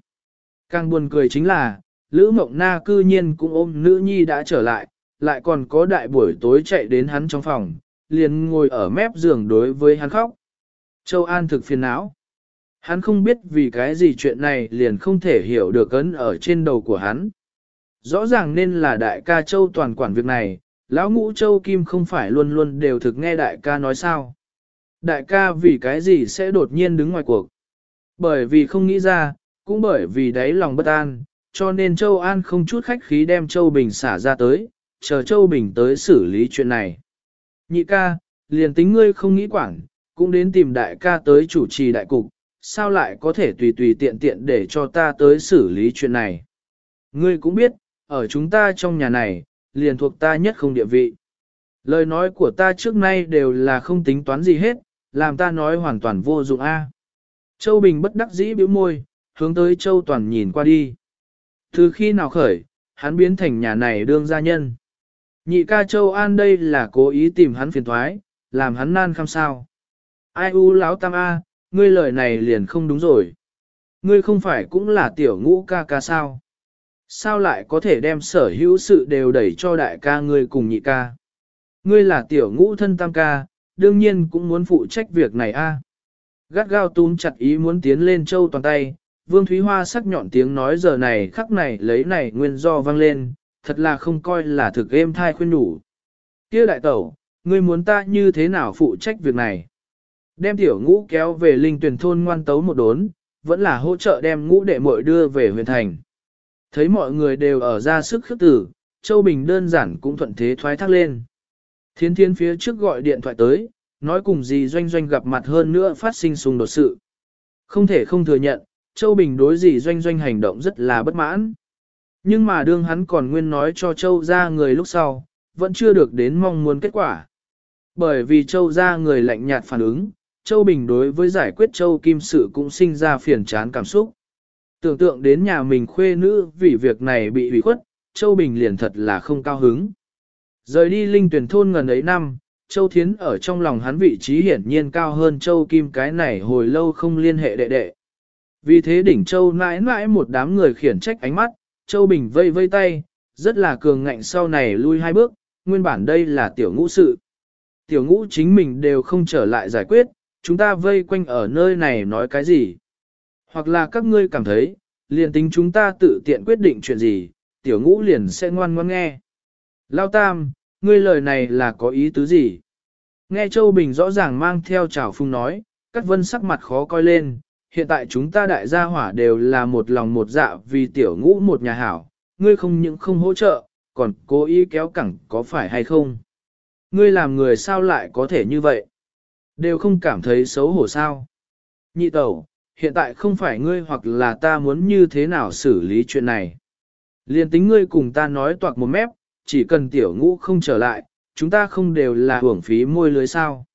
S1: Càng buồn cười chính là, Lữ Mộng Na cư nhiên cũng ôm nữ nhi đã trở lại, lại còn có đại buổi tối chạy đến hắn trong phòng, liền ngồi ở mép giường đối với hắn khóc. Châu An thực phiền não. Hắn không biết vì cái gì chuyện này liền không thể hiểu được ấn ở trên đầu của hắn. Rõ ràng nên là đại ca Châu toàn quản việc này, lão ngũ Châu Kim không phải luôn luôn đều thực nghe đại ca nói sao. Đại ca vì cái gì sẽ đột nhiên đứng ngoài cuộc. Bởi vì không nghĩ ra, cũng bởi vì đáy lòng bất an, cho nên Châu An không chút khách khí đem Châu Bình xả ra tới, chờ Châu Bình tới xử lý chuyện này. Nhị ca, liền tính ngươi không nghĩ quản, cũng đến tìm đại ca tới chủ trì đại cục, sao lại có thể tùy tùy tiện tiện để cho ta tới xử lý chuyện này. Ngươi cũng biết, ở chúng ta trong nhà này, liền thuộc ta nhất không địa vị. Lời nói của ta trước nay đều là không tính toán gì hết, làm ta nói hoàn toàn vô dụng a. Châu Bình bất đắc dĩ bĩu môi, hướng tới Châu Toàn nhìn qua đi. Từ khi nào khởi, hắn biến thành nhà này đương gia nhân. Nhị ca Châu An đây là cố ý tìm hắn phiền thoái, làm hắn nan khăm sao. Ai u láo tam a, ngươi lời này liền không đúng rồi. Ngươi không phải cũng là tiểu ngũ ca ca sao. Sao lại có thể đem sở hữu sự đều đẩy cho đại ca ngươi cùng nhị ca. Ngươi là tiểu ngũ thân tam ca, đương nhiên cũng muốn phụ trách việc này a. Gắt gao túm chặt ý muốn tiến lên châu toàn tay, Vương Thúy Hoa sắc nhọn tiếng nói giờ này khắc này lấy này nguyên do vang lên, thật là không coi là thực êm thai khuyên đủ. Kia đại tẩu, ngươi muốn ta như thế nào phụ trách việc này? Đem tiểu ngũ kéo về linh tuyển thôn ngoan tấu một đốn, vẫn là hỗ trợ đem ngũ đệ muội đưa về huyền thành. Thấy mọi người đều ở ra sức khước tử, Châu Bình đơn giản cũng thuận thế thoái thác lên. Thiến thiên phía trước gọi điện thoại tới, nói cùng gì doanh doanh gặp mặt hơn nữa phát sinh xung đột sự. Không thể không thừa nhận, Châu Bình đối gì doanh doanh hành động rất là bất mãn. Nhưng mà đương hắn còn nguyên nói cho Châu ra người lúc sau, vẫn chưa được đến mong muốn kết quả. Bởi vì Châu ra người lạnh nhạt phản ứng, Châu Bình đối với giải quyết Châu Kim sự cũng sinh ra phiền chán cảm xúc. Tưởng tượng đến nhà mình khuê nữ vì việc này bị hủy khuất, Châu Bình liền thật là không cao hứng. Rời đi linh tuyển thôn ngần ấy năm, Châu Thiến ở trong lòng hắn vị trí hiển nhiên cao hơn Châu Kim cái này hồi lâu không liên hệ đệ đệ. Vì thế đỉnh Châu mãi mãi một đám người khiển trách ánh mắt, Châu Bình vây vây tay, rất là cường ngạnh sau này lui hai bước, nguyên bản đây là tiểu ngũ sự. Tiểu ngũ chính mình đều không trở lại giải quyết, chúng ta vây quanh ở nơi này nói cái gì. Hoặc là các ngươi cảm thấy, liền tính chúng ta tự tiện quyết định chuyện gì, tiểu ngũ liền sẽ ngoan ngoan nghe. Lao Tam, ngươi lời này là có ý tứ gì? Nghe Châu Bình rõ ràng mang theo trào phung nói, Cát Vân sắc mặt khó coi lên, hiện tại chúng ta đại gia hỏa đều là một lòng một dạ vì tiểu ngũ một nhà hảo, ngươi không những không hỗ trợ, còn cố ý kéo cẳng có phải hay không? Ngươi làm người sao lại có thể như vậy? Đều không cảm thấy xấu hổ sao? Nhị tẩu, hiện tại không phải ngươi hoặc là ta muốn như thế nào xử lý chuyện này. Liên tính ngươi cùng ta nói toạc một mép, chỉ cần tiểu ngũ không trở lại, chúng ta không đều là hưởng phí môi lưới sao.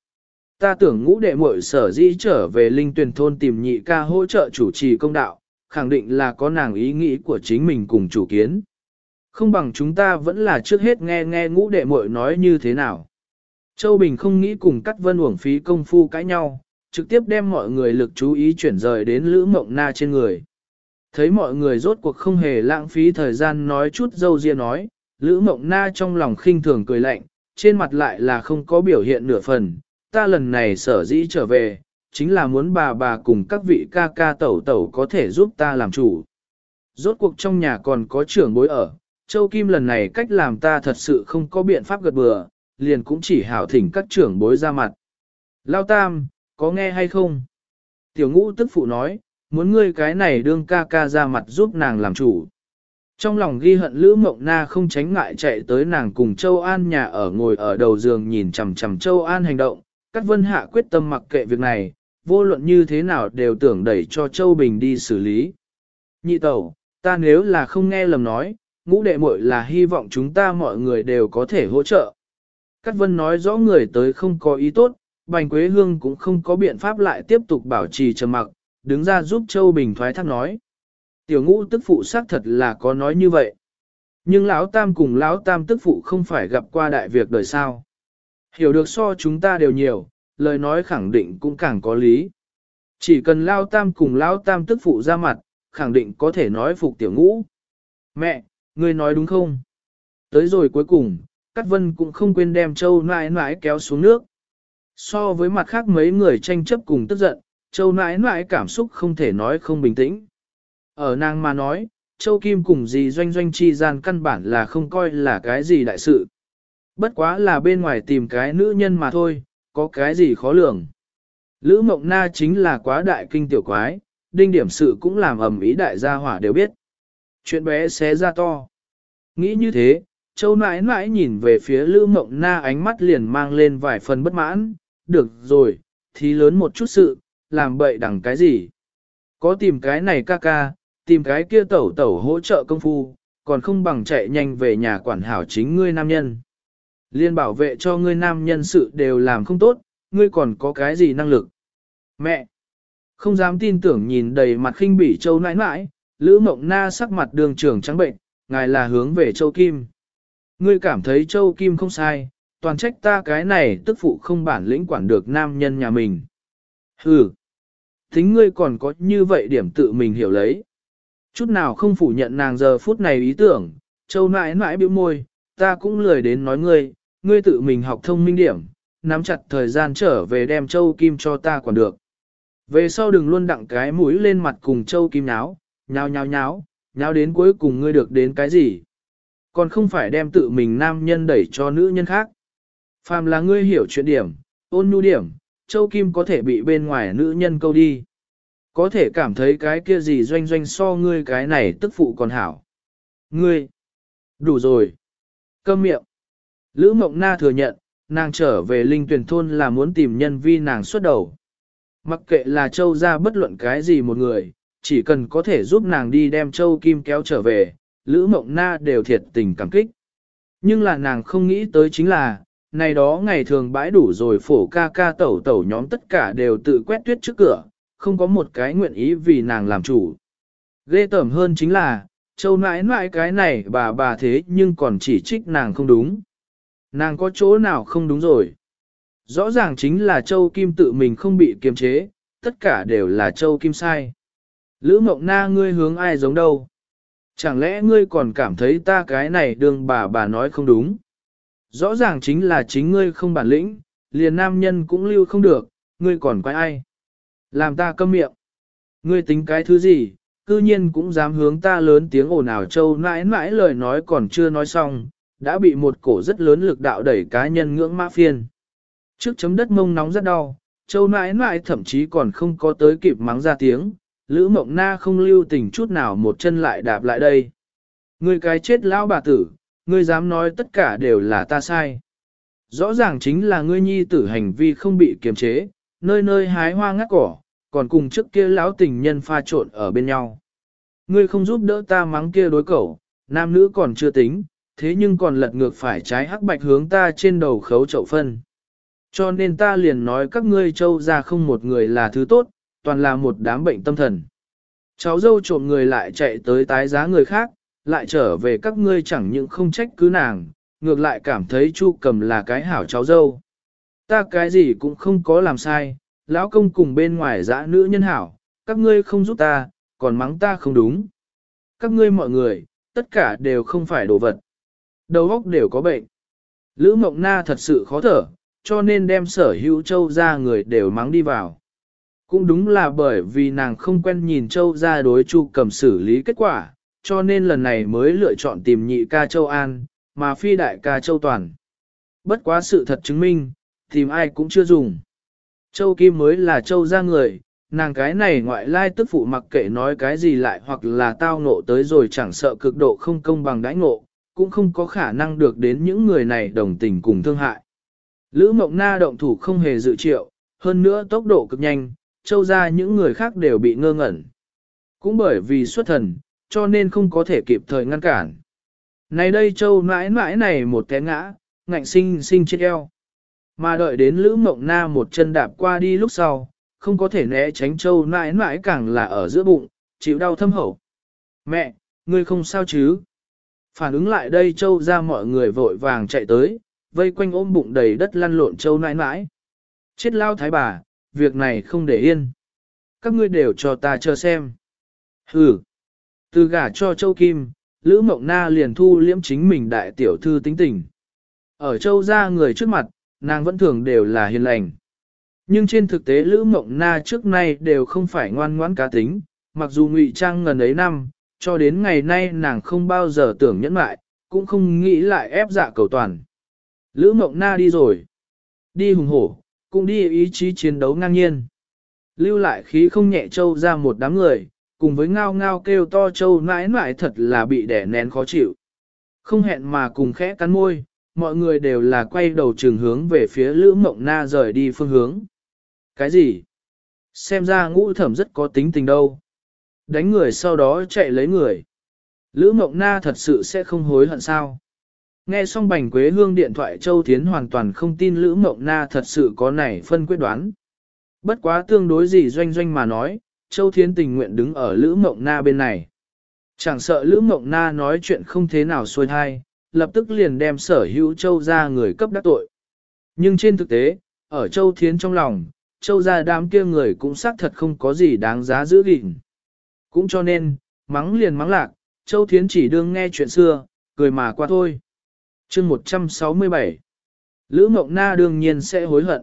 S1: Ta tưởng ngũ đệ muội sở dĩ trở về linh tuyển thôn tìm nhị ca hỗ trợ chủ trì công đạo, khẳng định là có nàng ý nghĩ của chính mình cùng chủ kiến. Không bằng chúng ta vẫn là trước hết nghe nghe ngũ đệ muội nói như thế nào. Châu Bình không nghĩ cùng cắt vân uổng phí công phu cãi nhau, trực tiếp đem mọi người lực chú ý chuyển rời đến Lữ Mộng Na trên người. Thấy mọi người rốt cuộc không hề lãng phí thời gian nói chút dâu riêng nói, Lữ Mộng Na trong lòng khinh thường cười lạnh, trên mặt lại là không có biểu hiện nửa phần, ta lần này sở dĩ trở về, chính là muốn bà bà cùng các vị ca ca tẩu tẩu có thể giúp ta làm chủ. Rốt cuộc trong nhà còn có trưởng bối ở, Châu Kim lần này cách làm ta thật sự không có biện pháp gật bừa, liền cũng chỉ hảo thỉnh các trưởng bối ra mặt. Lao Tam, có nghe hay không? Tiểu ngũ tức phụ nói, muốn ngươi cái này đương ca ca ra mặt giúp nàng làm chủ. Trong lòng ghi hận Lữ Mộng Na không tránh ngại chạy tới nàng cùng Châu An nhà ở ngồi ở đầu giường nhìn chằm chằm Châu An hành động, Cát Vân Hạ quyết tâm mặc kệ việc này, vô luận như thế nào đều tưởng đẩy cho Châu Bình đi xử lý. Nhị tẩu, ta nếu là không nghe lầm nói, ngũ đệ muội là hy vọng chúng ta mọi người đều có thể hỗ trợ. Cát Vân nói rõ người tới không có ý tốt, Bành Quế Hương cũng không có biện pháp lại tiếp tục bảo trì trầm mặc, đứng ra giúp Châu Bình thoái thác nói. Tiểu ngũ tức phụ xác thật là có nói như vậy. Nhưng lão tam cùng lão tam tức phụ không phải gặp qua đại việc đời sao. Hiểu được so chúng ta đều nhiều, lời nói khẳng định cũng càng có lý. Chỉ cần lão tam cùng lão tam tức phụ ra mặt, khẳng định có thể nói phục tiểu ngũ. Mẹ, ngươi nói đúng không? Tới rồi cuối cùng, Cát Vân cũng không quên đem Châu nãi nãi kéo xuống nước. So với mặt khác mấy người tranh chấp cùng tức giận, Châu nãi nãi cảm xúc không thể nói không bình tĩnh. Ở nàng mà nói, Châu Kim cùng dì doanh doanh chi gian căn bản là không coi là cái gì đại sự. Bất quá là bên ngoài tìm cái nữ nhân mà thôi, có cái gì khó lường. Lữ Mộng Na chính là quá đại kinh tiểu quái, đinh điểm sự cũng làm ầm ý đại gia hỏa đều biết. Chuyện bé xé ra to. Nghĩ như thế, Châu nãi nãi nhìn về phía Lữ Mộng Na ánh mắt liền mang lên vài phần bất mãn, được rồi, thì lớn một chút sự, làm bậy đằng cái gì. Có tìm cái này ca ca, tìm cái kia tẩu tẩu hỗ trợ công phu, còn không bằng chạy nhanh về nhà quản hảo chính ngươi nam nhân. Liên bảo vệ cho ngươi nam nhân sự đều làm không tốt, ngươi còn có cái gì năng lực. Mẹ! Không dám tin tưởng nhìn đầy mặt khinh bỉ châu nãi nãi, Lữ Mộng Na sắc mặt đường trưởng trắng bệnh, ngài là hướng về châu Kim. Ngươi cảm thấy châu Kim không sai, toàn trách ta cái này tức phụ không bản lĩnh quản được nam nhân nhà mình. Hừ! Tính ngươi còn có như vậy điểm tự mình hiểu lấy. Chút nào không phủ nhận nàng giờ phút này ý tưởng, châu nãi nãi biểu môi, ta cũng lười đến nói ngươi, ngươi tự mình học thông minh điểm, nắm chặt thời gian trở về đem châu kim cho ta còn được. Về sau đừng luôn đặng cái mũi lên mặt cùng châu kim náo, nháo nháo nháo, nháo đến cuối cùng ngươi được đến cái gì. Còn không phải đem tự mình nam nhân đẩy cho nữ nhân khác. Phàm là ngươi hiểu chuyện điểm, ôn nhu điểm, châu kim có thể bị bên ngoài nữ nhân câu đi. Có thể cảm thấy cái kia gì doanh doanh so ngươi cái này tức phụ còn hảo. Ngươi! Đủ rồi! Câm miệng! Lữ Mộng Na thừa nhận, nàng trở về linh tuyển thôn là muốn tìm nhân vi nàng xuất đầu. Mặc kệ là châu ra bất luận cái gì một người, chỉ cần có thể giúp nàng đi đem châu kim kéo trở về, Lữ Mộng Na đều thiệt tình cảm kích. Nhưng là nàng không nghĩ tới chính là, này đó ngày thường bãi đủ rồi phổ ca ca tẩu tẩu nhóm tất cả đều tự quét tuyết trước cửa, không có một cái nguyện ý vì nàng làm chủ. Ghê tởm hơn chính là, châu nãi nãi cái này bà bà thế nhưng còn chỉ trích nàng không đúng. Nàng có chỗ nào không đúng rồi. Rõ ràng chính là châu kim tự mình không bị kiềm chế, tất cả đều là châu kim sai. Lữ mộng na ngươi hướng ai giống đâu? Chẳng lẽ ngươi còn cảm thấy ta cái này đường bà bà nói không đúng? Rõ ràng chính là chính ngươi không bản lĩnh, liền nam nhân cũng lưu không được, ngươi còn quay ai? Làm ta câm miệng. Ngươi tính cái thứ gì, cư nhiên cũng dám hướng ta lớn tiếng ồn ào châu mãi mãi lời nói còn chưa nói xong, đã bị một cổ rất lớn lực đạo đẩy cá nhân ngưỡng mã phiên. Trước chấm đất mông nóng rất đau, châu mãi mãi thậm chí còn không có tới kịp mắng ra tiếng, Lữ Mộng Na không lưu tình chút nào một chân lại đạp lại đây. Ngươi cái chết lão bà tử, ngươi dám nói tất cả đều là ta sai. Rõ ràng chính là ngươi nhi tử hành vi không bị kiềm chế, nơi nơi hái hoa ngắt cỏ, còn cùng trước kia lão tình nhân pha trộn ở bên nhau. Ngươi không giúp đỡ ta mắng kia đối cẩu, nam nữ còn chưa tính, thế nhưng còn lật ngược phải trái hắc bạch hướng ta trên đầu khấu chậu phân. Cho nên ta liền nói các ngươi châu ra không một người là thứ tốt, toàn là một đám bệnh tâm thần. Cháu dâu trộm người lại chạy tới tái giá người khác, lại trở về các ngươi chẳng những không trách cứ nàng, ngược lại cảm thấy Chu cầm là cái hảo cháu dâu. Ta cái gì cũng không có làm sai, lão công cùng bên ngoài dã nữ nhân hảo, các ngươi không giúp ta, còn mắng ta không đúng. Các ngươi mọi người, tất cả đều không phải đồ vật. Đầu óc đều có bệnh. Lữ Mộng Na thật sự khó thở, cho nên đem sở hữu châu ra người đều mắng đi vào. Cũng đúng là bởi vì nàng không quen nhìn châu ra đối chu cầm xử lý kết quả, cho nên lần này mới lựa chọn tìm nhị ca châu An, mà phi đại ca châu Toàn. Bất quá sự thật chứng minh, tìm ai cũng chưa dùng. Châu Kim mới là châu ra người, nàng cái này ngoại lai tức phụ mặc kệ nói cái gì lại hoặc là tao ngộ tới rồi chẳng sợ cực độ không công bằng đãi ngộ, cũng không có khả năng được đến những người này đồng tình cùng thương hại. Lữ Mộng Na động thủ không hề dự triệu, hơn nữa tốc độ cực nhanh, châu ra những người khác đều bị ngơ ngẩn. Cũng bởi vì xuất thần, cho nên không có thể kịp thời ngăn cản. Này đây châu mãi mãi này một té ngã, ngạnh sinh sinh chết eo. Mà đợi đến Lữ Mộng Na một chân đạp qua đi lúc sau, không có thể né tránh châu mãi mãi càng là ở giữa bụng, chịu đau thâm hậu. Mẹ, ngươi không sao chứ? Phản ứng lại đây châu ra mọi người vội vàng chạy tới, vây quanh ôm bụng đầy đất lăn lộn châu nãi nãi. Chết lao thái bà, việc này không để yên. Các ngươi đều cho ta chờ xem. Hừ. Từ gả cho châu Kim, Lữ Mộng Na liền thu liễm chính mình đại tiểu thư tính tình. Ở châu gia người trước mặt, nàng vẫn thường đều là hiền lành. Nhưng trên thực tế Lữ Mộng Na trước nay đều không phải ngoan ngoãn cá tính, mặc dù ngụy trang ngần ấy năm, cho đến ngày nay nàng không bao giờ tưởng nhẫn mại, cũng không nghĩ lại ép dạ cầu toàn. Lữ Mộng Na đi rồi. Đi hùng hổ, cũng đi ý chí chiến đấu ngang nhiên. Lưu lại khí không nhẹ châu ra một đám người, cùng với ngao ngao kêu to châu nãi nãi thật là bị đẻ nén khó chịu. Không hẹn mà cùng khẽ cắn môi, mọi người đều là quay đầu trường hướng về phía Lữ Mộng Na rời đi phương hướng. Cái gì? Xem ra ngũ thẩm rất có tính tình đâu. Đánh người sau đó chạy lấy người. Lữ Mộng Na thật sự sẽ không hối hận sao? Nghe xong bành quế hương điện thoại Châu Thiến hoàn toàn không tin Lữ Mộng Na thật sự có này phân quyết đoán. Bất quá tương đối gì doanh doanh mà nói, Châu Thiến tình nguyện đứng ở Lữ Mộng Na bên này. Chẳng sợ Lữ Mộng Na nói chuyện không thế nào xuôi thai, lập tức liền đem sở hữu Châu ra người cấp đắc tội. Nhưng trên thực tế, ở Châu Thiến trong lòng, Châu ra đám kia người cũng xác thật không có gì đáng giá giữ gìn. Cũng cho nên, mắng liền mắng lạc, Châu Thiến chỉ đương nghe chuyện xưa, cười mà qua thôi chương 167 Lữ Mộng Na đương nhiên sẽ hối hận.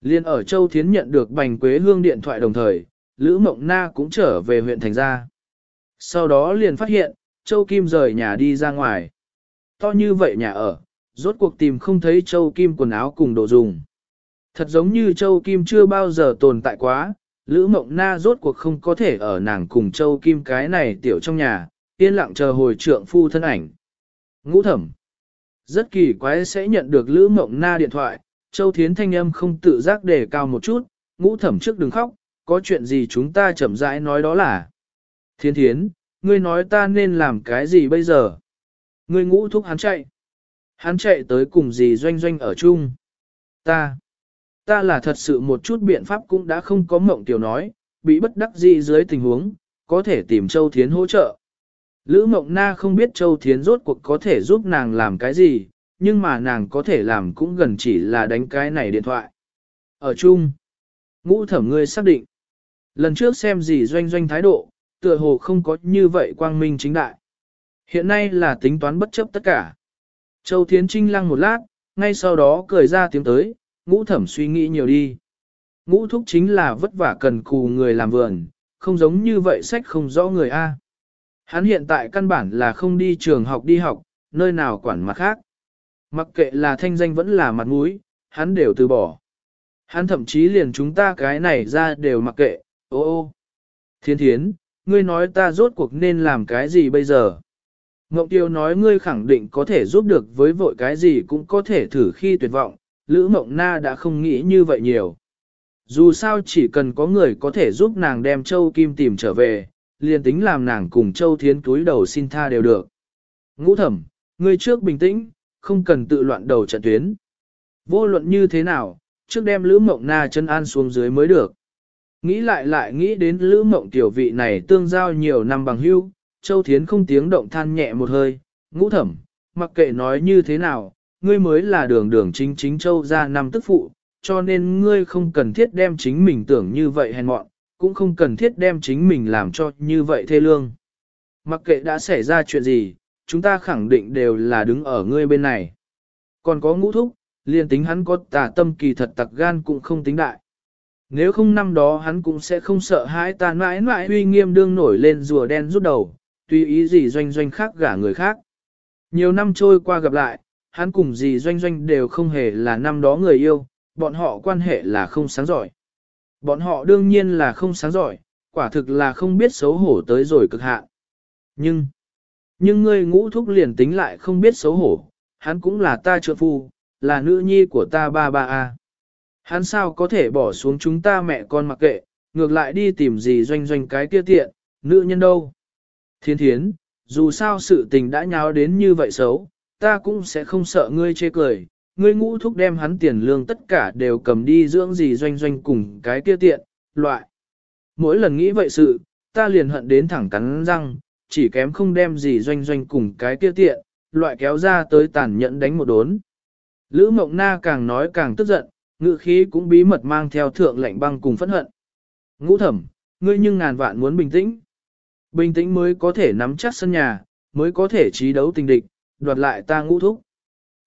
S1: Liên ở Châu Thiến nhận được bành quế hương điện thoại đồng thời, Lữ Mộng Na cũng trở về huyện Thành Gia. Sau đó liền phát hiện, Châu Kim rời nhà đi ra ngoài. To như vậy nhà ở, rốt cuộc tìm không thấy Châu Kim quần áo cùng đồ dùng. Thật giống như Châu Kim chưa bao giờ tồn tại quá, Lữ Mộng Na rốt cuộc không có thể ở nàng cùng Châu Kim cái này tiểu trong nhà, yên lặng chờ hồi trượng phu thân ảnh. Ngũ thẩm. Rất kỳ quái sẽ nhận được Lữ Mộng Na điện thoại, Châu Thiến thanh âm không tự giác đề cao một chút, ngũ thẩm trước đừng khóc, có chuyện gì chúng ta chậm rãi nói đó là. Thiên Thiến, ngươi nói ta nên làm cái gì bây giờ? Ngươi ngũ thúc hắn chạy. Hắn chạy tới cùng gì doanh doanh ở chung. Ta, ta là thật sự một chút biện pháp cũng đã không có mộng tiểu nói, bị bất đắc dĩ dưới tình huống, có thể tìm Châu Thiến hỗ trợ. Lữ Mộng Na không biết Châu Thiến rốt cuộc có thể giúp nàng làm cái gì, nhưng mà nàng có thể làm cũng gần chỉ là đánh cái này điện thoại. Ở chung, ngũ thẩm ngươi xác định. Lần trước xem gì doanh doanh thái độ, tựa hồ không có như vậy quang minh chính đại. Hiện nay là tính toán bất chấp tất cả. Châu Thiến Trinh lăng một lát, ngay sau đó cười ra tiếng tới, ngũ thẩm suy nghĩ nhiều đi. Ngũ thúc chính là vất vả cần cù người làm vườn, không giống như vậy sách không rõ người A. Hắn hiện tại căn bản là không đi trường học đi học, nơi nào quản mặt khác. Mặc kệ là thanh danh vẫn là mặt mũi, hắn đều từ bỏ. Hắn thậm chí liền chúng ta cái này ra đều mặc kệ, ô ô. Thiên thiến, ngươi nói ta rốt cuộc nên làm cái gì bây giờ? Ngộng Tiêu nói ngươi khẳng định có thể giúp được với vội cái gì cũng có thể thử khi tuyệt vọng, Lữ Mộng Na đã không nghĩ như vậy nhiều. Dù sao chỉ cần có người có thể giúp nàng đem Châu Kim tìm trở về, liền tính làm nàng cùng Châu Thiến túi đầu xin tha đều được. Ngũ thẩm, Ngươi trước bình tĩnh, không cần tự loạn đầu trận tuyến. Vô luận như thế nào, trước đem Lữ Mộng Na chân an xuống dưới mới được. Nghĩ lại lại nghĩ đến Lữ Mộng tiểu vị này tương giao nhiều năm bằng hưu, Châu Thiến không tiếng động than nhẹ một hơi, ngũ thẩm, mặc kệ nói như thế nào, ngươi mới là đường đường chính chính Châu ra năm tức phụ, cho nên ngươi không cần thiết đem chính mình tưởng như vậy hèn mọn, cũng không cần thiết đem chính mình làm cho như vậy thê lương. Mặc kệ đã xảy ra chuyện gì, chúng ta khẳng định đều là đứng ở ngươi bên này. Còn có ngũ thúc, liền tính hắn có tà tâm kỳ thật tặc gan cũng không tính đại. Nếu không năm đó hắn cũng sẽ không sợ hãi ta mãi mãi uy nghiêm đương nổi lên rùa đen rút đầu, tùy ý gì doanh doanh khác gả người khác. Nhiều năm trôi qua gặp lại, hắn cùng gì doanh doanh đều không hề là năm đó người yêu, bọn họ quan hệ là không sáng giỏi. Bọn họ đương nhiên là không sáng giỏi, quả thực là không biết xấu hổ tới rồi cực hạn. Nhưng, nhưng ngươi ngũ thúc liền tính lại không biết xấu hổ, hắn cũng là ta trợ phu, là nữ nhi của ta ba ba a. Hắn sao có thể bỏ xuống chúng ta mẹ con mặc kệ, ngược lại đi tìm gì doanh doanh cái kia tiện, nữ nhân đâu. Thiên thiến, dù sao sự tình đã nháo đến như vậy xấu, ta cũng sẽ không sợ ngươi chê cười, ngươi ngũ thúc đem hắn tiền lương tất cả đều cầm đi dưỡng gì doanh doanh cùng cái kia tiện, loại. Mỗi lần nghĩ vậy sự, ta liền hận đến thẳng cắn răng, chỉ kém không đem gì doanh doanh cùng cái kia tiện, loại kéo ra tới tàn nhẫn đánh một đốn. Lữ Mộng Na càng nói càng tức giận, ngự khí cũng bí mật mang theo thượng lệnh băng cùng phẫn hận. Ngũ thẩm, ngươi nhưng ngàn vạn muốn bình tĩnh. Bình tĩnh mới có thể nắm chắc sân nhà, mới có thể trí đấu tình địch, đoạt lại ta ngũ thúc.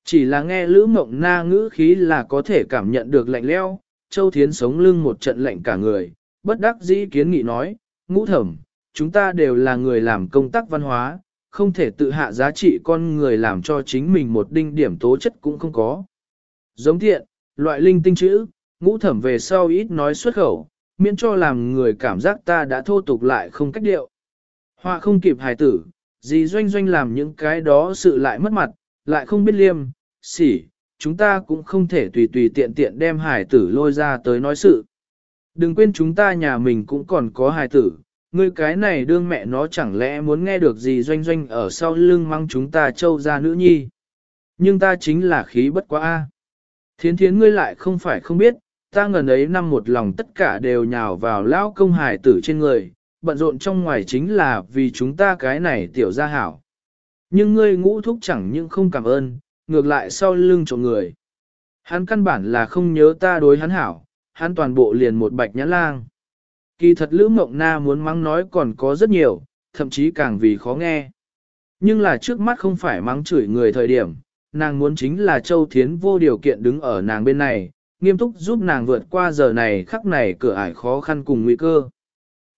S1: Chỉ là nghe Lữ Mộng Na ngữ khí là có thể cảm nhận được lạnh leo, Châu Thiến sống lưng một trận lạnh cả người, bất đắc dĩ kiến nghị nói, ngũ thẩm, chúng ta đều là người làm công tác văn hóa, không thể tự hạ giá trị con người làm cho chính mình một đinh điểm tố chất cũng không có. Giống thiện, loại linh tinh chữ, ngũ thẩm về sau ít nói xuất khẩu, miễn cho làm người cảm giác ta đã thô tục lại không cách điệu. Họa không kịp hài tử, gì doanh doanh làm những cái đó sự lại mất mặt, lại không biết liêm, xỉ, chúng ta cũng không thể tùy tùy tiện tiện đem hài tử lôi ra tới nói sự. Đừng quên chúng ta nhà mình cũng còn có hài tử, ngươi cái này đương mẹ nó chẳng lẽ muốn nghe được gì doanh doanh ở sau lưng mang chúng ta châu ra nữ nhi. Nhưng ta chính là khí bất quá a. Thiến thiến ngươi lại không phải không biết, ta ngần ấy năm một lòng tất cả đều nhào vào lão công hải tử trên người, bận rộn trong ngoài chính là vì chúng ta cái này tiểu gia hảo. Nhưng ngươi ngũ thúc chẳng những không cảm ơn, ngược lại sau lưng trộm người. Hắn căn bản là không nhớ ta đối hắn hảo, hắn toàn bộ liền một bạch nhãn lang. Kỳ thật Lữ Mộng Na muốn mắng nói còn có rất nhiều, thậm chí càng vì khó nghe. Nhưng là trước mắt không phải mắng chửi người thời điểm, nàng muốn chính là Châu Thiến vô điều kiện đứng ở nàng bên này, nghiêm túc giúp nàng vượt qua giờ này khắc này cửa ải khó khăn cùng nguy cơ.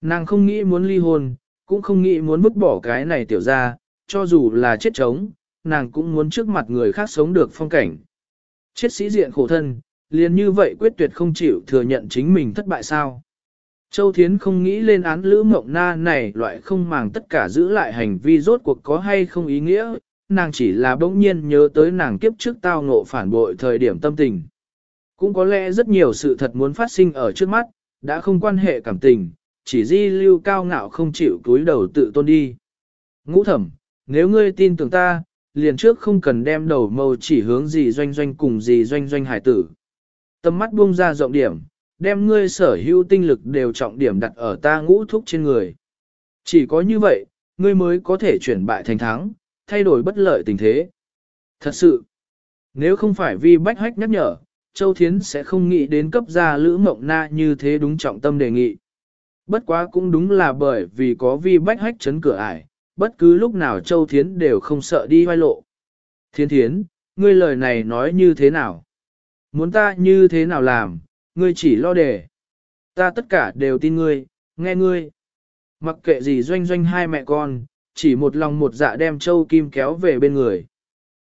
S1: Nàng không nghĩ muốn ly hôn, cũng không nghĩ muốn vứt bỏ cái này tiểu ra, cho dù là chết trống, nàng cũng muốn trước mặt người khác sống được phong cảnh. Chết sĩ diện khổ thân, liền như vậy quyết tuyệt không chịu thừa nhận chính mình thất bại sao. Châu Thiến không nghĩ lên án Lữ Mộng Na này loại không màng tất cả giữ lại hành vi rốt cuộc có hay không ý nghĩa, nàng chỉ là bỗng nhiên nhớ tới nàng kiếp trước tao ngộ phản bội thời điểm tâm tình. Cũng có lẽ rất nhiều sự thật muốn phát sinh ở trước mắt, đã không quan hệ cảm tình, chỉ di lưu cao ngạo không chịu túi đầu tự tôn đi. Ngũ thẩm, nếu ngươi tin tưởng ta, liền trước không cần đem đầu mâu chỉ hướng gì doanh doanh cùng gì doanh doanh hải tử. Tâm mắt buông ra rộng điểm, đem ngươi sở hữu tinh lực đều trọng điểm đặt ở ta ngũ thúc trên người. Chỉ có như vậy, ngươi mới có thể chuyển bại thành thắng, thay đổi bất lợi tình thế. Thật sự, nếu không phải vì bách hách nhắc nhở, Châu Thiến sẽ không nghĩ đến cấp gia Lữ Mộng Na như thế đúng trọng tâm đề nghị. Bất quá cũng đúng là bởi vì có vi bách hách chấn cửa ải, bất cứ lúc nào Châu Thiến đều không sợ đi hoai lộ. Thiên Thiến, ngươi lời này nói như thế nào? Muốn ta như thế nào làm, ngươi chỉ lo đề. Ta tất cả đều tin ngươi, nghe ngươi. Mặc kệ gì doanh doanh hai mẹ con, chỉ một lòng một dạ đem Châu Kim kéo về bên người.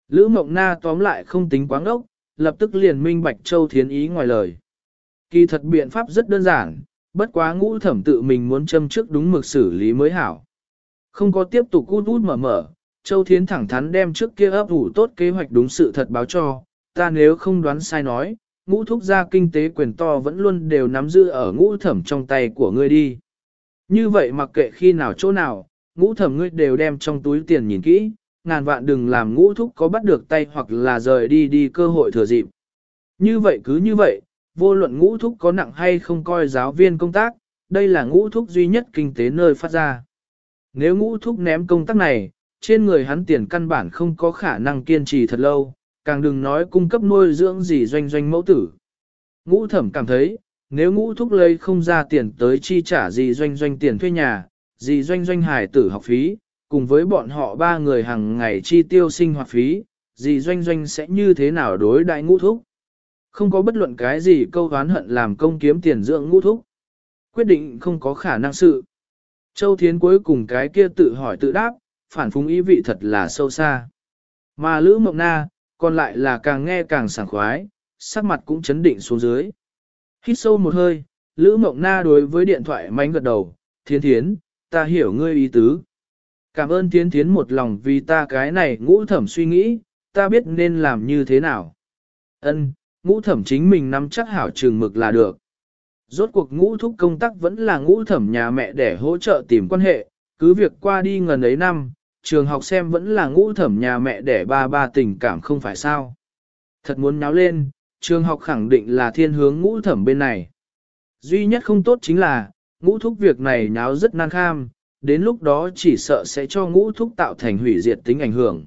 S1: Lữ Mộng Na tóm lại không tính quáng ốc, lập tức liền minh bạch Châu Thiến ý ngoài lời. Kỳ thật biện pháp rất đơn giản, bất quá ngũ thẩm tự mình muốn châm trước đúng mực xử lý mới hảo. Không có tiếp tục cút út mở mở, Châu Thiến thẳng thắn đem trước kia ấp ủ tốt kế hoạch đúng sự thật báo cho, ta nếu không đoán sai nói, ngũ thúc gia kinh tế quyền to vẫn luôn đều nắm giữ ở ngũ thẩm trong tay của ngươi đi. Như vậy mặc kệ khi nào chỗ nào, ngũ thẩm ngươi đều đem trong túi tiền nhìn kỹ, ngàn vạn đừng làm ngũ thúc có bắt được tay hoặc là rời đi đi cơ hội thừa dịp. Như vậy cứ như vậy, vô luận ngũ thúc có nặng hay không coi giáo viên công tác, đây là ngũ thúc duy nhất kinh tế nơi phát ra. Nếu ngũ thúc ném công tác này, trên người hắn tiền căn bản không có khả năng kiên trì thật lâu, càng đừng nói cung cấp nuôi dưỡng gì doanh doanh mẫu tử. Ngũ thẩm cảm thấy, nếu ngũ thúc lấy không ra tiền tới chi trả gì doanh doanh tiền thuê nhà, Dì doanh doanh hải tử học phí, cùng với bọn họ ba người hàng ngày chi tiêu sinh hoạt phí, Dì doanh doanh sẽ như thế nào đối đại ngũ thúc. Không có bất luận cái gì câu hán hận làm công kiếm tiền dưỡng ngũ thúc. Quyết định không có khả năng sự. Châu Thiến cuối cùng cái kia tự hỏi tự đáp, phản phúng ý vị thật là sâu xa. Mà Lữ Mộng Na, còn lại là càng nghe càng sảng khoái, sắc mặt cũng chấn định xuống dưới. Hít sâu một hơi, Lữ Mộng Na đối với điện thoại mánh gật đầu, Thiến Thiến, ta hiểu ngươi ý tứ. Cảm ơn tiến tiến một lòng vì ta cái này ngũ thẩm suy nghĩ, ta biết nên làm như thế nào. Ân, ngũ thẩm chính mình nắm chắc hảo trường mực là được. Rốt cuộc ngũ thúc công tác vẫn là ngũ thẩm nhà mẹ để hỗ trợ tìm quan hệ, cứ việc qua đi ngần ấy năm, trường học xem vẫn là ngũ thẩm nhà mẹ để ba ba tình cảm không phải sao. Thật muốn nháo lên, trường học khẳng định là thiên hướng ngũ thẩm bên này. Duy nhất không tốt chính là, ngũ thúc việc này nháo rất nan kham, đến lúc đó chỉ sợ sẽ cho ngũ thúc tạo thành hủy diệt tính ảnh hưởng.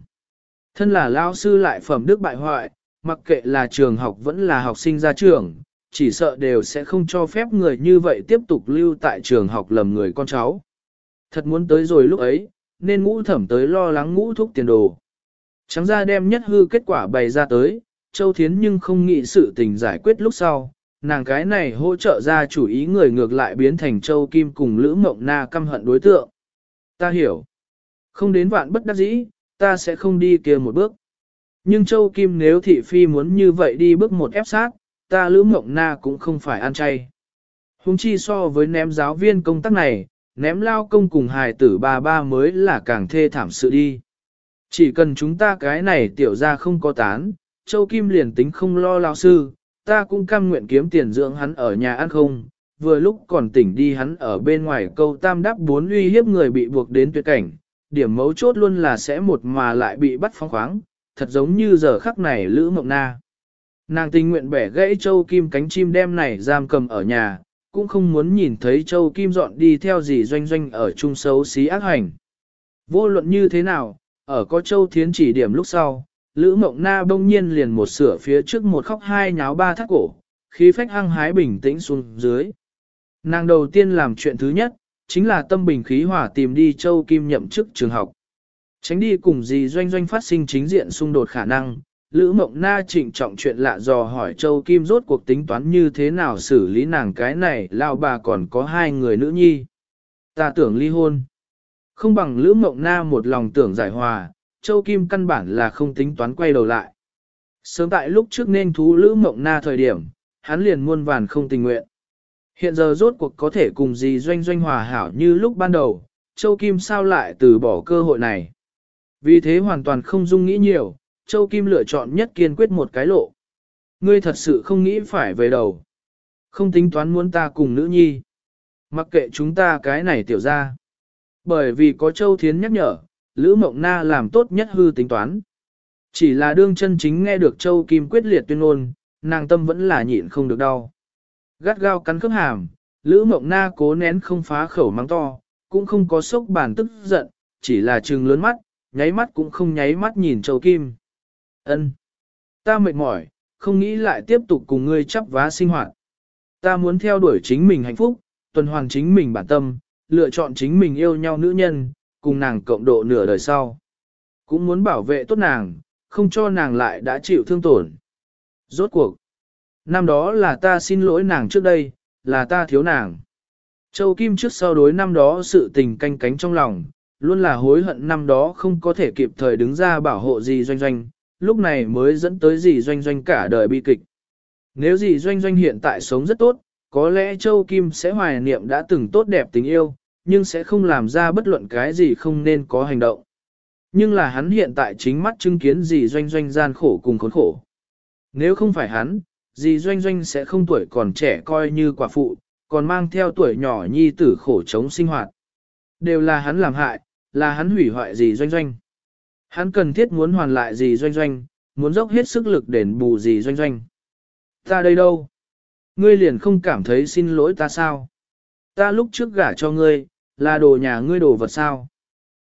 S1: Thân là lao sư lại phẩm đức bại hoại, mặc kệ là trường học vẫn là học sinh ra trường, chỉ sợ đều sẽ không cho phép người như vậy tiếp tục lưu tại trường học lầm người con cháu. Thật muốn tới rồi lúc ấy, nên ngũ thẩm tới lo lắng ngũ thúc tiền đồ. Trắng ra đem nhất hư kết quả bày ra tới, Châu Thiến nhưng không nghĩ sự tình giải quyết lúc sau, nàng cái này hỗ trợ ra chủ ý người ngược lại biến thành Châu Kim cùng Lữ Mộng Na căm hận đối tượng. Ta hiểu. Không đến vạn bất đắc dĩ, ta sẽ không đi kia một bước. Nhưng Châu Kim nếu thị phi muốn như vậy đi bước một ép sát, ta Lữ Mộng Na cũng không phải ăn chay. Hùng chi so với ném giáo viên công tác này, ném lao công cùng hài tử ba ba mới là càng thê thảm sự đi. Chỉ cần chúng ta cái này tiểu ra không có tán, Châu Kim liền tính không lo lao sư, ta cũng cam nguyện kiếm tiền dưỡng hắn ở nhà ăn không, vừa lúc còn tỉnh đi hắn ở bên ngoài câu tam đáp bốn uy hiếp người bị buộc đến tuyệt cảnh, điểm mấu chốt luôn là sẽ một mà lại bị bắt phóng khoáng, thật giống như giờ khắc này Lữ Mộng Na. Nàng tình nguyện bẻ gãy Châu Kim cánh chim đem này giam cầm ở nhà, cũng không muốn nhìn thấy Châu Kim dọn đi theo gì doanh doanh ở chung xấu xí ác hành. Vô luận như thế nào, ở có Châu Thiến chỉ điểm lúc sau, Lữ Mộng Na bỗng nhiên liền một sửa phía trước một khóc hai nháo ba thắt cổ, khí phách hăng hái bình tĩnh xuống dưới. Nàng đầu tiên làm chuyện thứ nhất, chính là tâm bình khí hòa tìm đi Châu Kim nhậm chức trường học. Tránh đi cùng gì doanh doanh phát sinh chính diện xung đột khả năng, Lữ Mộng Na trịnh trọng chuyện lạ dò hỏi Châu Kim rốt cuộc tính toán như thế nào xử lý nàng cái này lao bà còn có hai người nữ nhi. Ta tưởng ly hôn. Không bằng Lữ Mộng Na một lòng tưởng giải hòa, Châu Kim căn bản là không tính toán quay đầu lại. Sớm tại lúc trước nên thú Lữ Mộng Na thời điểm, hắn liền muôn vàn không tình nguyện. Hiện giờ rốt cuộc có thể cùng gì doanh doanh hòa hảo như lúc ban đầu, Châu Kim sao lại từ bỏ cơ hội này. Vì thế hoàn toàn không dung nghĩ nhiều, Châu Kim lựa chọn nhất kiên quyết một cái lộ. Ngươi thật sự không nghĩ phải về đầu. Không tính toán muốn ta cùng nữ nhi. Mặc kệ chúng ta cái này tiểu ra. Bởi vì có Châu Thiến nhắc nhở, Lữ Mộng Na làm tốt nhất hư tính toán. Chỉ là đương chân chính nghe được Châu Kim quyết liệt tuyên ngôn, nàng tâm vẫn là nhịn không được đau. Gắt gao cắn khớp hàm, Lữ Mộng Na cố nén không phá khẩu mắng to, cũng không có sốc bản tức giận, chỉ là trừng lớn mắt, nháy mắt cũng không nháy mắt nhìn Châu Kim. Ân, Ta mệt mỏi, không nghĩ lại tiếp tục cùng ngươi chấp vá sinh hoạt. Ta muốn theo đuổi chính mình hạnh phúc, tuần hoàn chính mình bản tâm, lựa chọn chính mình yêu nhau nữ nhân, cùng nàng cộng độ nửa đời sau. Cũng muốn bảo vệ tốt nàng, không cho nàng lại đã chịu thương tổn. Rốt cuộc. Năm đó là ta xin lỗi nàng trước đây, là ta thiếu nàng. Châu Kim trước sau đối năm đó sự tình canh cánh trong lòng, luôn là hối hận năm đó không có thể kịp thời đứng ra bảo hộ gì doanh doanh, lúc này mới dẫn tới gì doanh doanh cả đời bi kịch. Nếu gì doanh doanh hiện tại sống rất tốt, có lẽ Châu Kim sẽ hoài niệm đã từng tốt đẹp tình yêu, nhưng sẽ không làm ra bất luận cái gì không nên có hành động. Nhưng là hắn hiện tại chính mắt chứng kiến gì doanh doanh gian khổ cùng khốn khổ. Nếu không phải hắn, gì doanh doanh sẽ không tuổi còn trẻ coi như quả phụ, còn mang theo tuổi nhỏ nhi tử khổ chống sinh hoạt. Đều là hắn làm hại, là hắn hủy hoại gì doanh doanh. Hắn cần thiết muốn hoàn lại gì doanh doanh, muốn dốc hết sức lực đền bù gì doanh doanh. Ta đây đâu? Ngươi liền không cảm thấy xin lỗi ta sao? Ta lúc trước gả cho ngươi, là đồ nhà ngươi đồ vật sao?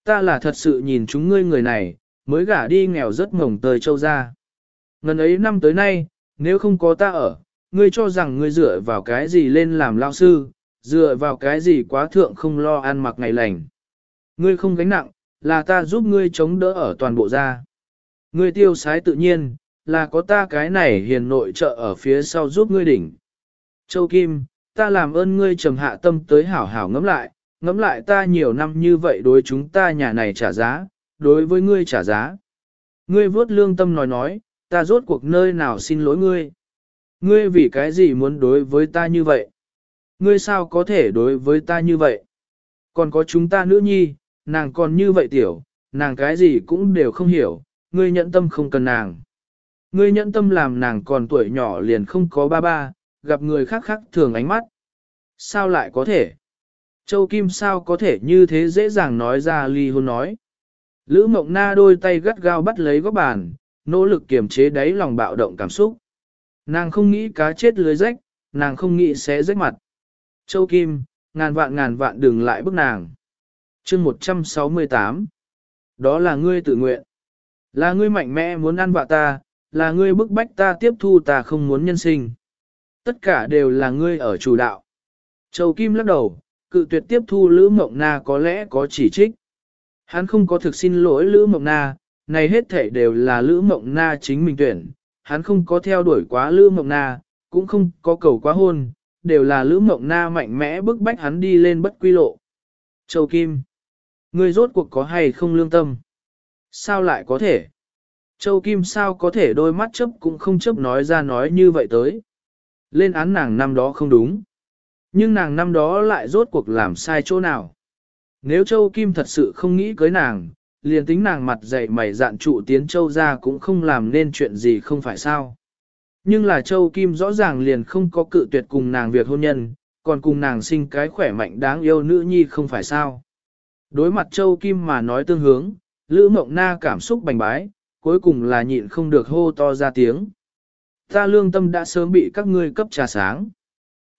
S1: Ta là thật sự nhìn chúng ngươi người này, mới gả đi nghèo rất ngổng tời châu ra. Ngần ấy năm tới nay, nếu không có ta ở, ngươi cho rằng ngươi dựa vào cái gì lên làm lao sư, dựa vào cái gì quá thượng không lo ăn mặc ngày lành. Ngươi không gánh nặng, là ta giúp ngươi chống đỡ ở toàn bộ gia. Ngươi tiêu sái tự nhiên, là có ta cái này hiền nội trợ ở phía sau giúp ngươi đỉnh. Châu Kim, ta làm ơn ngươi trầm hạ tâm tới hảo hảo ngẫm lại, ngẫm lại ta nhiều năm như vậy đối chúng ta nhà này trả giá, đối với ngươi trả giá. Ngươi vốt lương tâm nói nói, ta rốt cuộc nơi nào xin lỗi ngươi. Ngươi vì cái gì muốn đối với ta như vậy? Ngươi sao có thể đối với ta như vậy? Còn có chúng ta nữ nhi, nàng còn như vậy tiểu, nàng cái gì cũng đều không hiểu, ngươi nhẫn tâm không cần nàng. Ngươi nhẫn tâm làm nàng còn tuổi nhỏ liền không có ba ba, gặp người khác khác thường ánh mắt. Sao lại có thể? Châu Kim sao có thể như thế dễ dàng nói ra ly hôn nói. Lữ Mộng Na đôi tay gắt gao bắt lấy góc bàn, nỗ lực kiềm chế đáy lòng bạo động cảm xúc. Nàng không nghĩ cá chết lưới rách, nàng không nghĩ sẽ rách mặt. Châu Kim, ngàn vạn ngàn vạn đừng lại bức nàng. chương 168 Đó là ngươi tự nguyện. Là ngươi mạnh mẽ muốn ăn vạ ta, là ngươi bức bách ta tiếp thu ta không muốn nhân sinh. Tất cả đều là ngươi ở chủ đạo. Châu Kim lắc đầu, cự tuyệt tiếp thu Lữ Mộng Na có lẽ có chỉ trích. Hắn không có thực xin lỗi Lữ Mộng Na, này hết thể đều là Lữ Mộng Na chính mình tuyển, hắn không có theo đuổi quá Lữ Mộng Na, cũng không có cầu quá hôn, đều là Lữ Mộng Na mạnh mẽ bức bách hắn đi lên bất quy lộ. Châu Kim, ngươi rốt cuộc có hay không lương tâm? Sao lại có thể? Châu Kim sao có thể đôi mắt chấp cũng không chấp nói ra nói như vậy tới. Lên án nàng năm đó không đúng. Nhưng nàng năm đó lại rốt cuộc làm sai chỗ nào. Nếu Châu Kim thật sự không nghĩ cưới nàng, liền tính nàng mặt dày mày dạn trụ tiến Châu ra cũng không làm nên chuyện gì không phải sao. Nhưng là Châu Kim rõ ràng liền không có cự tuyệt cùng nàng việc hôn nhân, còn cùng nàng sinh cái khỏe mạnh đáng yêu nữ nhi không phải sao. Đối mặt Châu Kim mà nói tương hướng, Lữ Mộng Na cảm xúc bành bái, cuối cùng là nhịn không được hô to ra tiếng. Ta lương tâm đã sớm bị các ngươi cấp trà sáng.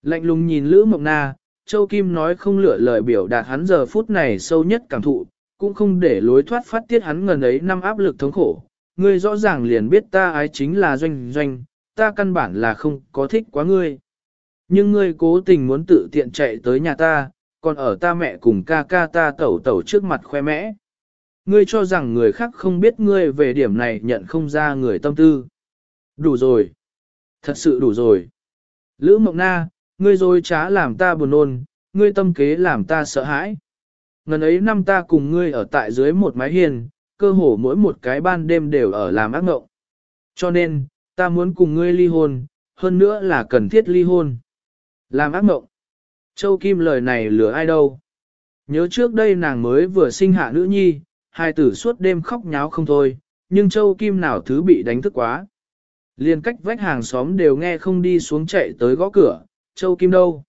S1: Lạnh lùng nhìn Lữ Mộng Na, Châu Kim nói không lựa lời biểu đạt hắn giờ phút này sâu nhất cảm thụ, cũng không để lối thoát phát tiết hắn ngần ấy năm áp lực thống khổ. Ngươi rõ ràng liền biết ta ái chính là doanh doanh, ta căn bản là không có thích quá ngươi. Nhưng ngươi cố tình muốn tự tiện chạy tới nhà ta, còn ở ta mẹ cùng ca ca ta tẩu tẩu trước mặt khoe mẽ. Ngươi cho rằng người khác không biết ngươi về điểm này nhận không ra người tâm tư. Đủ rồi. Thật sự đủ rồi. Lữ Mộng Na, ngươi dối trá làm ta buồn nôn, ngươi tâm kế làm ta sợ hãi. Ngần ấy năm ta cùng ngươi ở tại dưới một mái hiền, cơ hồ mỗi một cái ban đêm đều ở làm ác ngộng. Cho nên, ta muốn cùng ngươi ly hôn, hơn nữa là cần thiết ly hôn. Làm ác ngộng. Châu Kim lời này lừa ai đâu. Nhớ trước đây nàng mới vừa sinh hạ nữ nhi, hai tử suốt đêm khóc nháo không thôi, nhưng Châu Kim nào thứ bị đánh thức quá. Liên cách vách hàng xóm đều nghe không đi xuống chạy tới gõ cửa, Châu Kim đâu.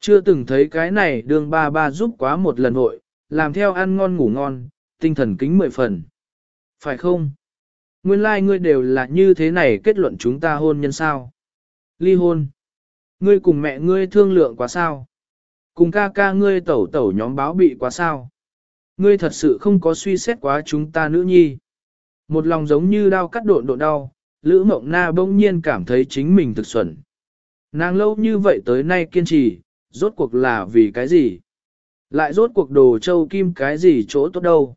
S1: Chưa từng thấy cái này đường ba ba giúp quá một lần hội, làm theo ăn ngon ngủ ngon, tinh thần kính mười phần. Phải không? Nguyên lai like ngươi đều là như thế này kết luận chúng ta hôn nhân sao? Ly hôn. Ngươi cùng mẹ ngươi thương lượng quá sao? Cùng ca ca ngươi tẩu tẩu nhóm báo bị quá sao? Ngươi thật sự không có suy xét quá chúng ta nữ nhi. Một lòng giống như đau cắt độn độn đau, Lữ Mộng Na bỗng nhiên cảm thấy chính mình thực xuẩn. Nàng lâu như vậy tới nay kiên trì, rốt cuộc là vì cái gì? Lại rốt cuộc đồ châu kim cái gì chỗ tốt đâu?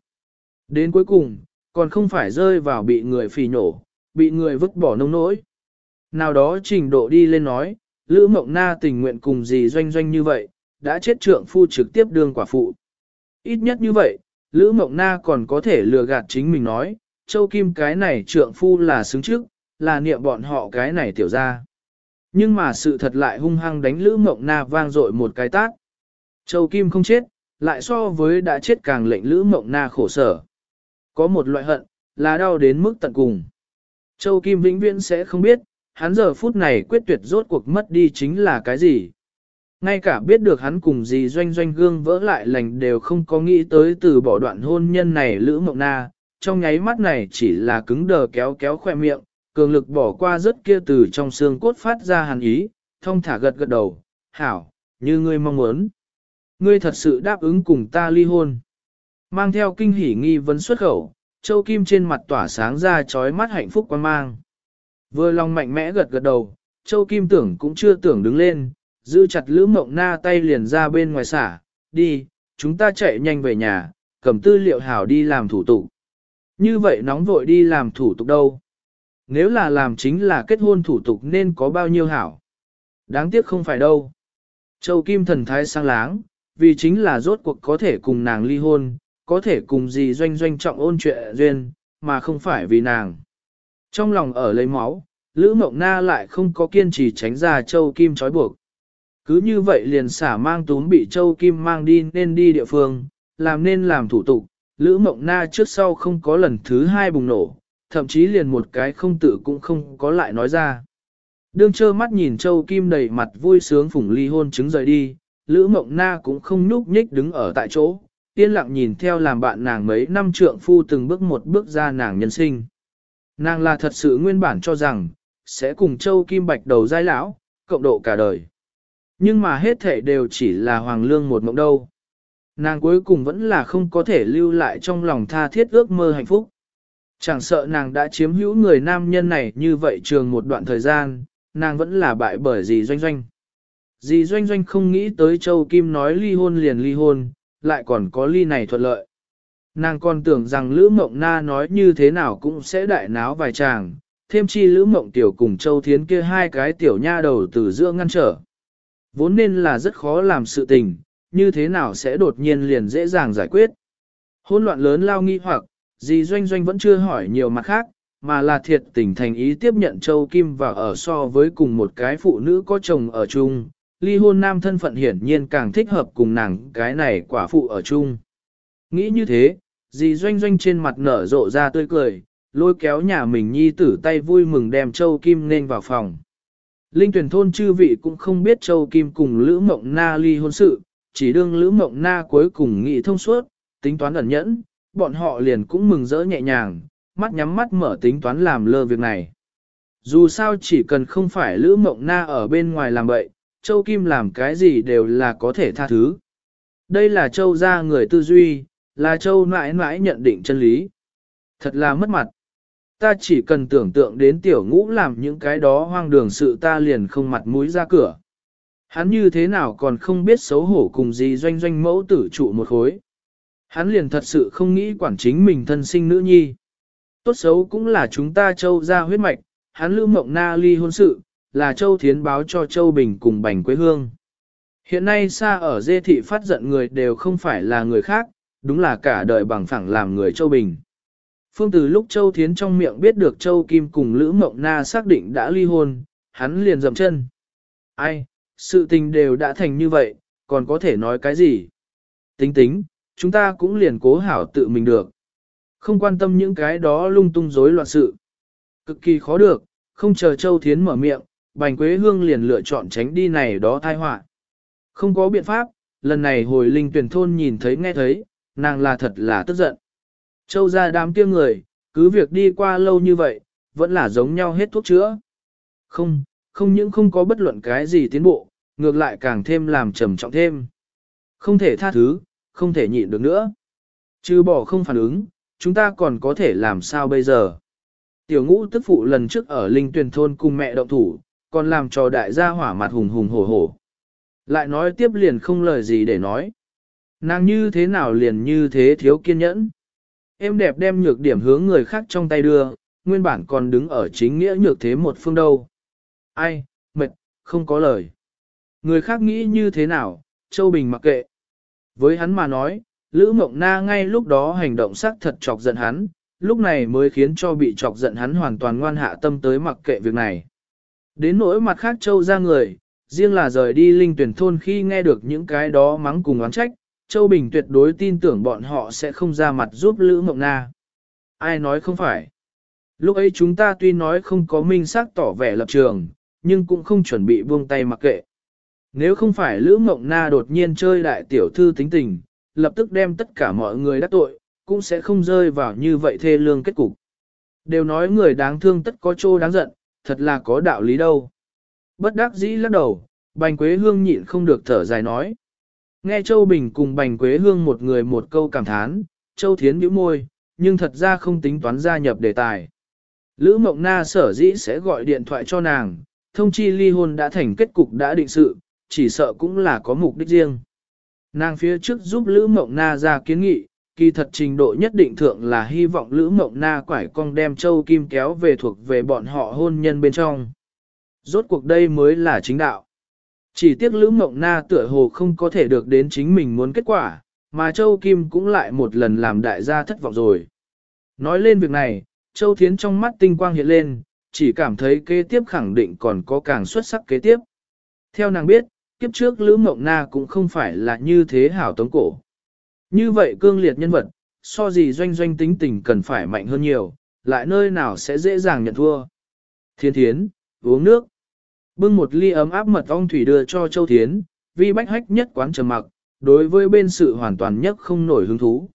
S1: Đến cuối cùng, còn không phải rơi vào bị người phỉ nổ, bị người vứt bỏ nông nỗi. Nào đó trình độ đi lên nói, Lữ Mộng Na tình nguyện cùng gì doanh doanh như vậy, đã chết trượng phu trực tiếp đương quả phụ. Ít nhất như vậy, Lữ Mộng Na còn có thể lừa gạt chính mình nói, Châu Kim cái này trượng phu là xứng trước, là niệm bọn họ cái này tiểu ra. Nhưng mà sự thật lại hung hăng đánh Lữ Mộng Na vang dội một cái tát. Châu Kim không chết, lại so với đã chết càng lệnh Lữ Mộng Na khổ sở. Có một loại hận, là đau đến mức tận cùng. Châu Kim vĩnh viễn sẽ không biết, hắn giờ phút này quyết tuyệt rốt cuộc mất đi chính là cái gì. Ngay cả biết được hắn cùng gì doanh doanh gương vỡ lại lành đều không có nghĩ tới từ bỏ đoạn hôn nhân này Lữ Mộng Na, trong nháy mắt này chỉ là cứng đờ kéo kéo khoe miệng, cường lực bỏ qua rất kia từ trong xương cốt phát ra hàn ý, thông thả gật gật đầu, hảo, như ngươi mong muốn. Ngươi thật sự đáp ứng cùng ta ly hôn. Mang theo kinh hỉ nghi vấn xuất khẩu, Châu Kim trên mặt tỏa sáng ra trói mắt hạnh phúc quan mang. Vừa lòng mạnh mẽ gật gật đầu, Châu Kim tưởng cũng chưa tưởng đứng lên, giữ chặt Lữ Mộng Na tay liền ra bên ngoài xả, đi, chúng ta chạy nhanh về nhà, cầm tư liệu hảo đi làm thủ tục. Như vậy nóng vội đi làm thủ tục đâu? Nếu là làm chính là kết hôn thủ tục nên có bao nhiêu hảo? Đáng tiếc không phải đâu. Châu Kim thần thái sang láng, vì chính là rốt cuộc có thể cùng nàng ly hôn, có thể cùng gì doanh doanh trọng ôn chuyện duyên, mà không phải vì nàng. Trong lòng ở lấy máu, Lữ Mộng Na lại không có kiên trì tránh ra Châu Kim trói buộc. Cứ như vậy liền xả mang túm bị Châu Kim mang đi nên đi địa phương, làm nên làm thủ tục, Lữ Mộng Na trước sau không có lần thứ hai bùng nổ, thậm chí liền một cái không tự cũng không có lại nói ra. Đương trơ mắt nhìn Châu Kim đầy mặt vui sướng phủng ly hôn chứng rời đi, Lữ Mộng Na cũng không nhúc nhích đứng ở tại chỗ, yên lặng nhìn theo làm bạn nàng mấy năm trượng phu từng bước một bước ra nàng nhân sinh. Nàng là thật sự nguyên bản cho rằng, sẽ cùng Châu Kim Bạch đầu giai lão, cộng độ cả đời. Nhưng mà hết thể đều chỉ là hoàng lương một mộng đâu. Nàng cuối cùng vẫn là không có thể lưu lại trong lòng tha thiết ước mơ hạnh phúc. Chẳng sợ nàng đã chiếm hữu người nam nhân này như vậy trường một đoạn thời gian, nàng vẫn là bại bởi dì doanh doanh. Dì doanh doanh không nghĩ tới Châu Kim nói ly hôn liền ly hôn, lại còn có ly này thuận lợi. Nàng còn tưởng rằng Lữ Mộng Na nói như thế nào cũng sẽ đại náo vài chàng, thêm chi Lữ Mộng Tiểu cùng Châu Thiến kia hai cái tiểu nha đầu từ giữa ngăn trở. Vốn nên là rất khó làm sự tình, như thế nào sẽ đột nhiên liền dễ dàng giải quyết. Hôn loạn lớn lao nghi hoặc, dì Doanh Doanh vẫn chưa hỏi nhiều mặt khác, mà là thiệt tình thành ý tiếp nhận Châu Kim và ở so với cùng một cái phụ nữ có chồng ở chung, ly hôn nam thân phận hiển nhiên càng thích hợp cùng nàng cái này quả phụ ở chung. Nghĩ như thế, dì Doanh Doanh trên mặt nở rộ ra tươi cười, lôi kéo nhà mình nhi tử tay vui mừng đem Châu Kim nên vào phòng. Linh tuyển thôn chư vị cũng không biết Châu Kim cùng Lữ Mộng Na ly hôn sự, chỉ đương Lữ Mộng Na cuối cùng nghĩ thông suốt, tính toán ẩn nhẫn, bọn họ liền cũng mừng rỡ nhẹ nhàng, mắt nhắm mắt mở tính toán làm lơ việc này. Dù sao chỉ cần không phải Lữ Mộng Na ở bên ngoài làm bậy, Châu Kim làm cái gì đều là có thể tha thứ. Đây là Châu gia người tư duy, là Châu mãi mãi nhận định chân lý. Thật là mất mặt. Ta chỉ cần tưởng tượng đến tiểu ngũ làm những cái đó hoang đường sự ta liền không mặt mũi ra cửa. Hắn như thế nào còn không biết xấu hổ cùng gì doanh doanh mẫu tử trụ một khối. Hắn liền thật sự không nghĩ quản chính mình thân sinh nữ nhi. Tốt xấu cũng là chúng ta châu ra huyết mạch, hắn lưu mộng na ly hôn sự, là châu thiến báo cho châu bình cùng bành quê hương. Hiện nay xa ở dê thị phát giận người đều không phải là người khác, đúng là cả đời bằng phẳng làm người châu bình. Phương từ lúc châu thiến trong miệng biết được châu kim cùng lữ mộng na xác định đã ly hôn, hắn liền dậm chân. Ai, sự tình đều đã thành như vậy, còn có thể nói cái gì? Tính tính, chúng ta cũng liền cố hảo tự mình được. Không quan tâm những cái đó lung tung rối loạn sự. Cực kỳ khó được, không chờ Châu Thiến mở miệng, Bành Quế Hương liền lựa chọn tránh đi này đó thai họa. Không có biện pháp, lần này hồi linh tuyển thôn nhìn thấy nghe thấy, nàng là thật là tức giận. Châu ra đám kia người, cứ việc đi qua lâu như vậy, vẫn là giống nhau hết thuốc chữa. Không, không những không có bất luận cái gì tiến bộ, ngược lại càng thêm làm trầm trọng thêm. Không thể tha thứ, không thể nhịn được nữa. Trừ bỏ không phản ứng, chúng ta còn có thể làm sao bây giờ? Tiểu ngũ tức phụ lần trước ở linh tuyển thôn cùng mẹ động thủ, còn làm cho đại gia hỏa mặt hùng hùng hổ hổ. Lại nói tiếp liền không lời gì để nói. Nàng như thế nào liền như thế thiếu kiên nhẫn. Em đẹp đem nhược điểm hướng người khác trong tay đưa, nguyên bản còn đứng ở chính nghĩa nhược thế một phương đâu. Ai, mệt, không có lời. Người khác nghĩ như thế nào, Châu Bình mặc kệ. Với hắn mà nói, Lữ Mộng Na ngay lúc đó hành động sắc thật chọc giận hắn, lúc này mới khiến cho bị chọc giận hắn hoàn toàn ngoan hạ tâm tới mặc kệ việc này. Đến nỗi mặt khác Châu ra người, riêng là rời đi linh tuyển thôn khi nghe được những cái đó mắng cùng oán trách, Châu Bình tuyệt đối tin tưởng bọn họ sẽ không ra mặt giúp Lữ Mộng Na. Ai nói không phải. Lúc ấy chúng ta tuy nói không có minh xác tỏ vẻ lập trường, nhưng cũng không chuẩn bị buông tay mặc kệ. Nếu không phải Lữ Mộng Na đột nhiên chơi đại tiểu thư tính tình, lập tức đem tất cả mọi người đắc tội, cũng sẽ không rơi vào như vậy thê lương kết cục. Đều nói người đáng thương tất có chỗ đáng giận, thật là có đạo lý đâu. Bất đắc dĩ lắc đầu, bành quế hương nhịn không được thở dài nói. Nghe Châu Bình cùng bành quế hương một người một câu cảm thán, Châu Thiến bĩu môi, nhưng thật ra không tính toán gia nhập đề tài. Lữ Mộng Na sở dĩ sẽ gọi điện thoại cho nàng, thông chi ly hôn đã thành kết cục đã định sự, chỉ sợ cũng là có mục đích riêng. Nàng phía trước giúp Lữ Mộng Na ra kiến nghị, kỳ thật trình độ nhất định thượng là hy vọng Lữ Mộng Na quải cong đem Châu Kim kéo về thuộc về bọn họ hôn nhân bên trong. Rốt cuộc đây mới là chính đạo. Chỉ tiếc Lữ Mộng Na tựa hồ không có thể được đến chính mình muốn kết quả, mà Châu Kim cũng lại một lần làm đại gia thất vọng rồi. Nói lên việc này, Châu Thiến trong mắt tinh quang hiện lên, chỉ cảm thấy kế tiếp khẳng định còn có càng xuất sắc kế tiếp. Theo nàng biết, kiếp trước Lữ Mộng Na cũng không phải là như thế hảo tống cổ. Như vậy cương liệt nhân vật, so gì doanh doanh tính tình cần phải mạnh hơn nhiều, lại nơi nào sẽ dễ dàng nhận thua. Thiên thiến, uống nước. Bưng một ly ấm áp mật ong thủy đưa cho Châu Thiến, vi bách hách nhất quán trầm mặc, đối với bên sự hoàn toàn nhất không nổi hứng thú.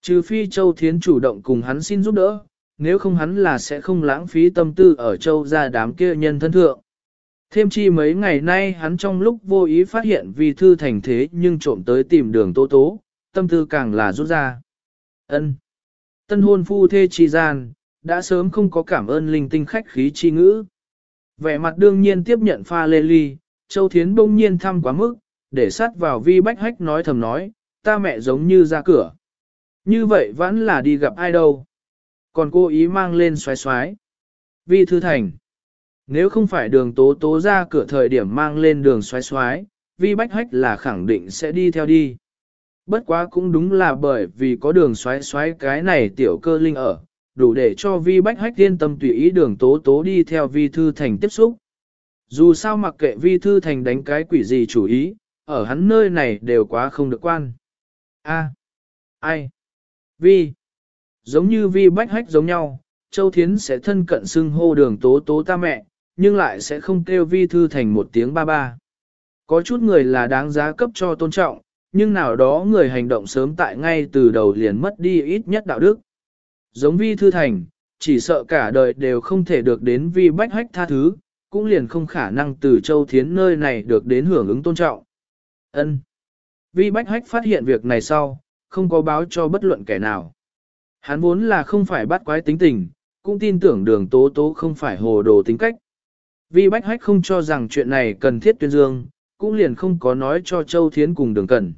S1: Trừ phi Châu Thiến chủ động cùng hắn xin giúp đỡ, nếu không hắn là sẽ không lãng phí tâm tư ở Châu ra đám kia nhân thân thượng. Thêm chi mấy ngày nay hắn trong lúc vô ý phát hiện vi thư thành thế nhưng trộm tới tìm đường tố tố, tâm tư càng là rút ra. ân Tân hôn phu thê chi gian, đã sớm không có cảm ơn linh tinh khách khí chi ngữ. Vẻ mặt đương nhiên tiếp nhận pha lê ly, Châu Thiến bỗng nhiên thăm quá mức, để sát vào vi bách hách nói thầm nói, ta mẹ giống như ra cửa. Như vậy vẫn là đi gặp ai đâu. Còn cô ý mang lên xoái xoái. Vi thư thành. Nếu không phải đường tố tố ra cửa thời điểm mang lên đường xoái xoái, vi bách hách là khẳng định sẽ đi theo đi. Bất quá cũng đúng là bởi vì có đường xoái xoái cái này tiểu cơ linh ở, đủ để cho vi bách hách yên tâm tùy ý đường tố tố đi theo vi thư thành tiếp xúc. Dù sao mặc kệ vi thư thành đánh cái quỷ gì chủ ý, ở hắn nơi này đều quá không được quan. A. Ai? Vi. Giống như vi bách hách giống nhau, Châu Thiến sẽ thân cận xưng hô đường tố tố ta mẹ, nhưng lại sẽ không kêu vi thư thành một tiếng ba ba. Có chút người là đáng giá cấp cho tôn trọng, nhưng nào đó người hành động sớm tại ngay từ đầu liền mất đi ít nhất đạo đức. Giống vi thư thành, chỉ sợ cả đời đều không thể được đến vi bách hách tha thứ, cũng liền không khả năng từ châu thiến nơi này được đến hưởng ứng tôn trọng. Ân. Vi bách hách phát hiện việc này sau, không có báo cho bất luận kẻ nào. Hắn vốn là không phải bắt quái tính tình, cũng tin tưởng đường tố tố không phải hồ đồ tính cách. Vi bách hách không cho rằng chuyện này cần thiết tuyên dương, cũng liền không có nói cho Châu Thiến cùng đường cần.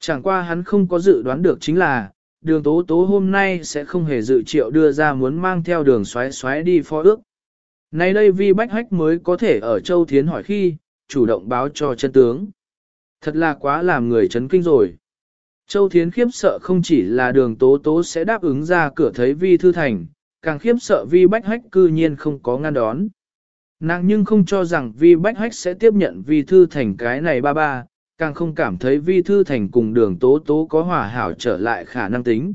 S1: Chẳng qua hắn không có dự đoán được chính là, đường tố tố hôm nay sẽ không hề dự triệu đưa ra muốn mang theo đường xoáy xoáy đi phó ước. Nay đây vi bách hách mới có thể ở Châu Thiến hỏi khi, chủ động báo cho chân tướng. Thật là quá làm người chấn kinh rồi. Châu Thiến khiếp sợ không chỉ là đường tố tố sẽ đáp ứng ra cửa thấy vi thư thành, càng khiếp sợ vi bách hách cư nhiên không có ngăn đón. Nàng nhưng không cho rằng vi bách hách sẽ tiếp nhận vi thư thành cái này ba ba, càng không cảm thấy vi thư thành cùng đường tố tố có hòa hảo trở lại khả năng tính.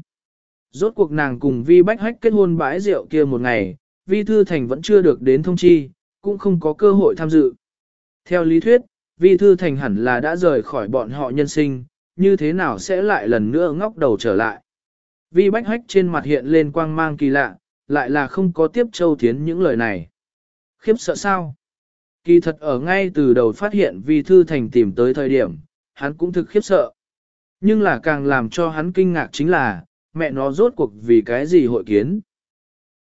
S1: Rốt cuộc nàng cùng vi bách hách kết hôn bãi rượu kia một ngày, vi thư thành vẫn chưa được đến thông chi, cũng không có cơ hội tham dự. Theo lý thuyết, vi thư thành hẳn là đã rời khỏi bọn họ nhân sinh, như thế nào sẽ lại lần nữa ngóc đầu trở lại. Vi bách hách trên mặt hiện lên quang mang kỳ lạ, lại là không có tiếp châu thiến những lời này. Khiếp sợ sao? Kỳ thật ở ngay từ đầu phát hiện vi thư thành tìm tới thời điểm, hắn cũng thực khiếp sợ. Nhưng là càng làm cho hắn kinh ngạc chính là, mẹ nó rốt cuộc vì cái gì hội kiến.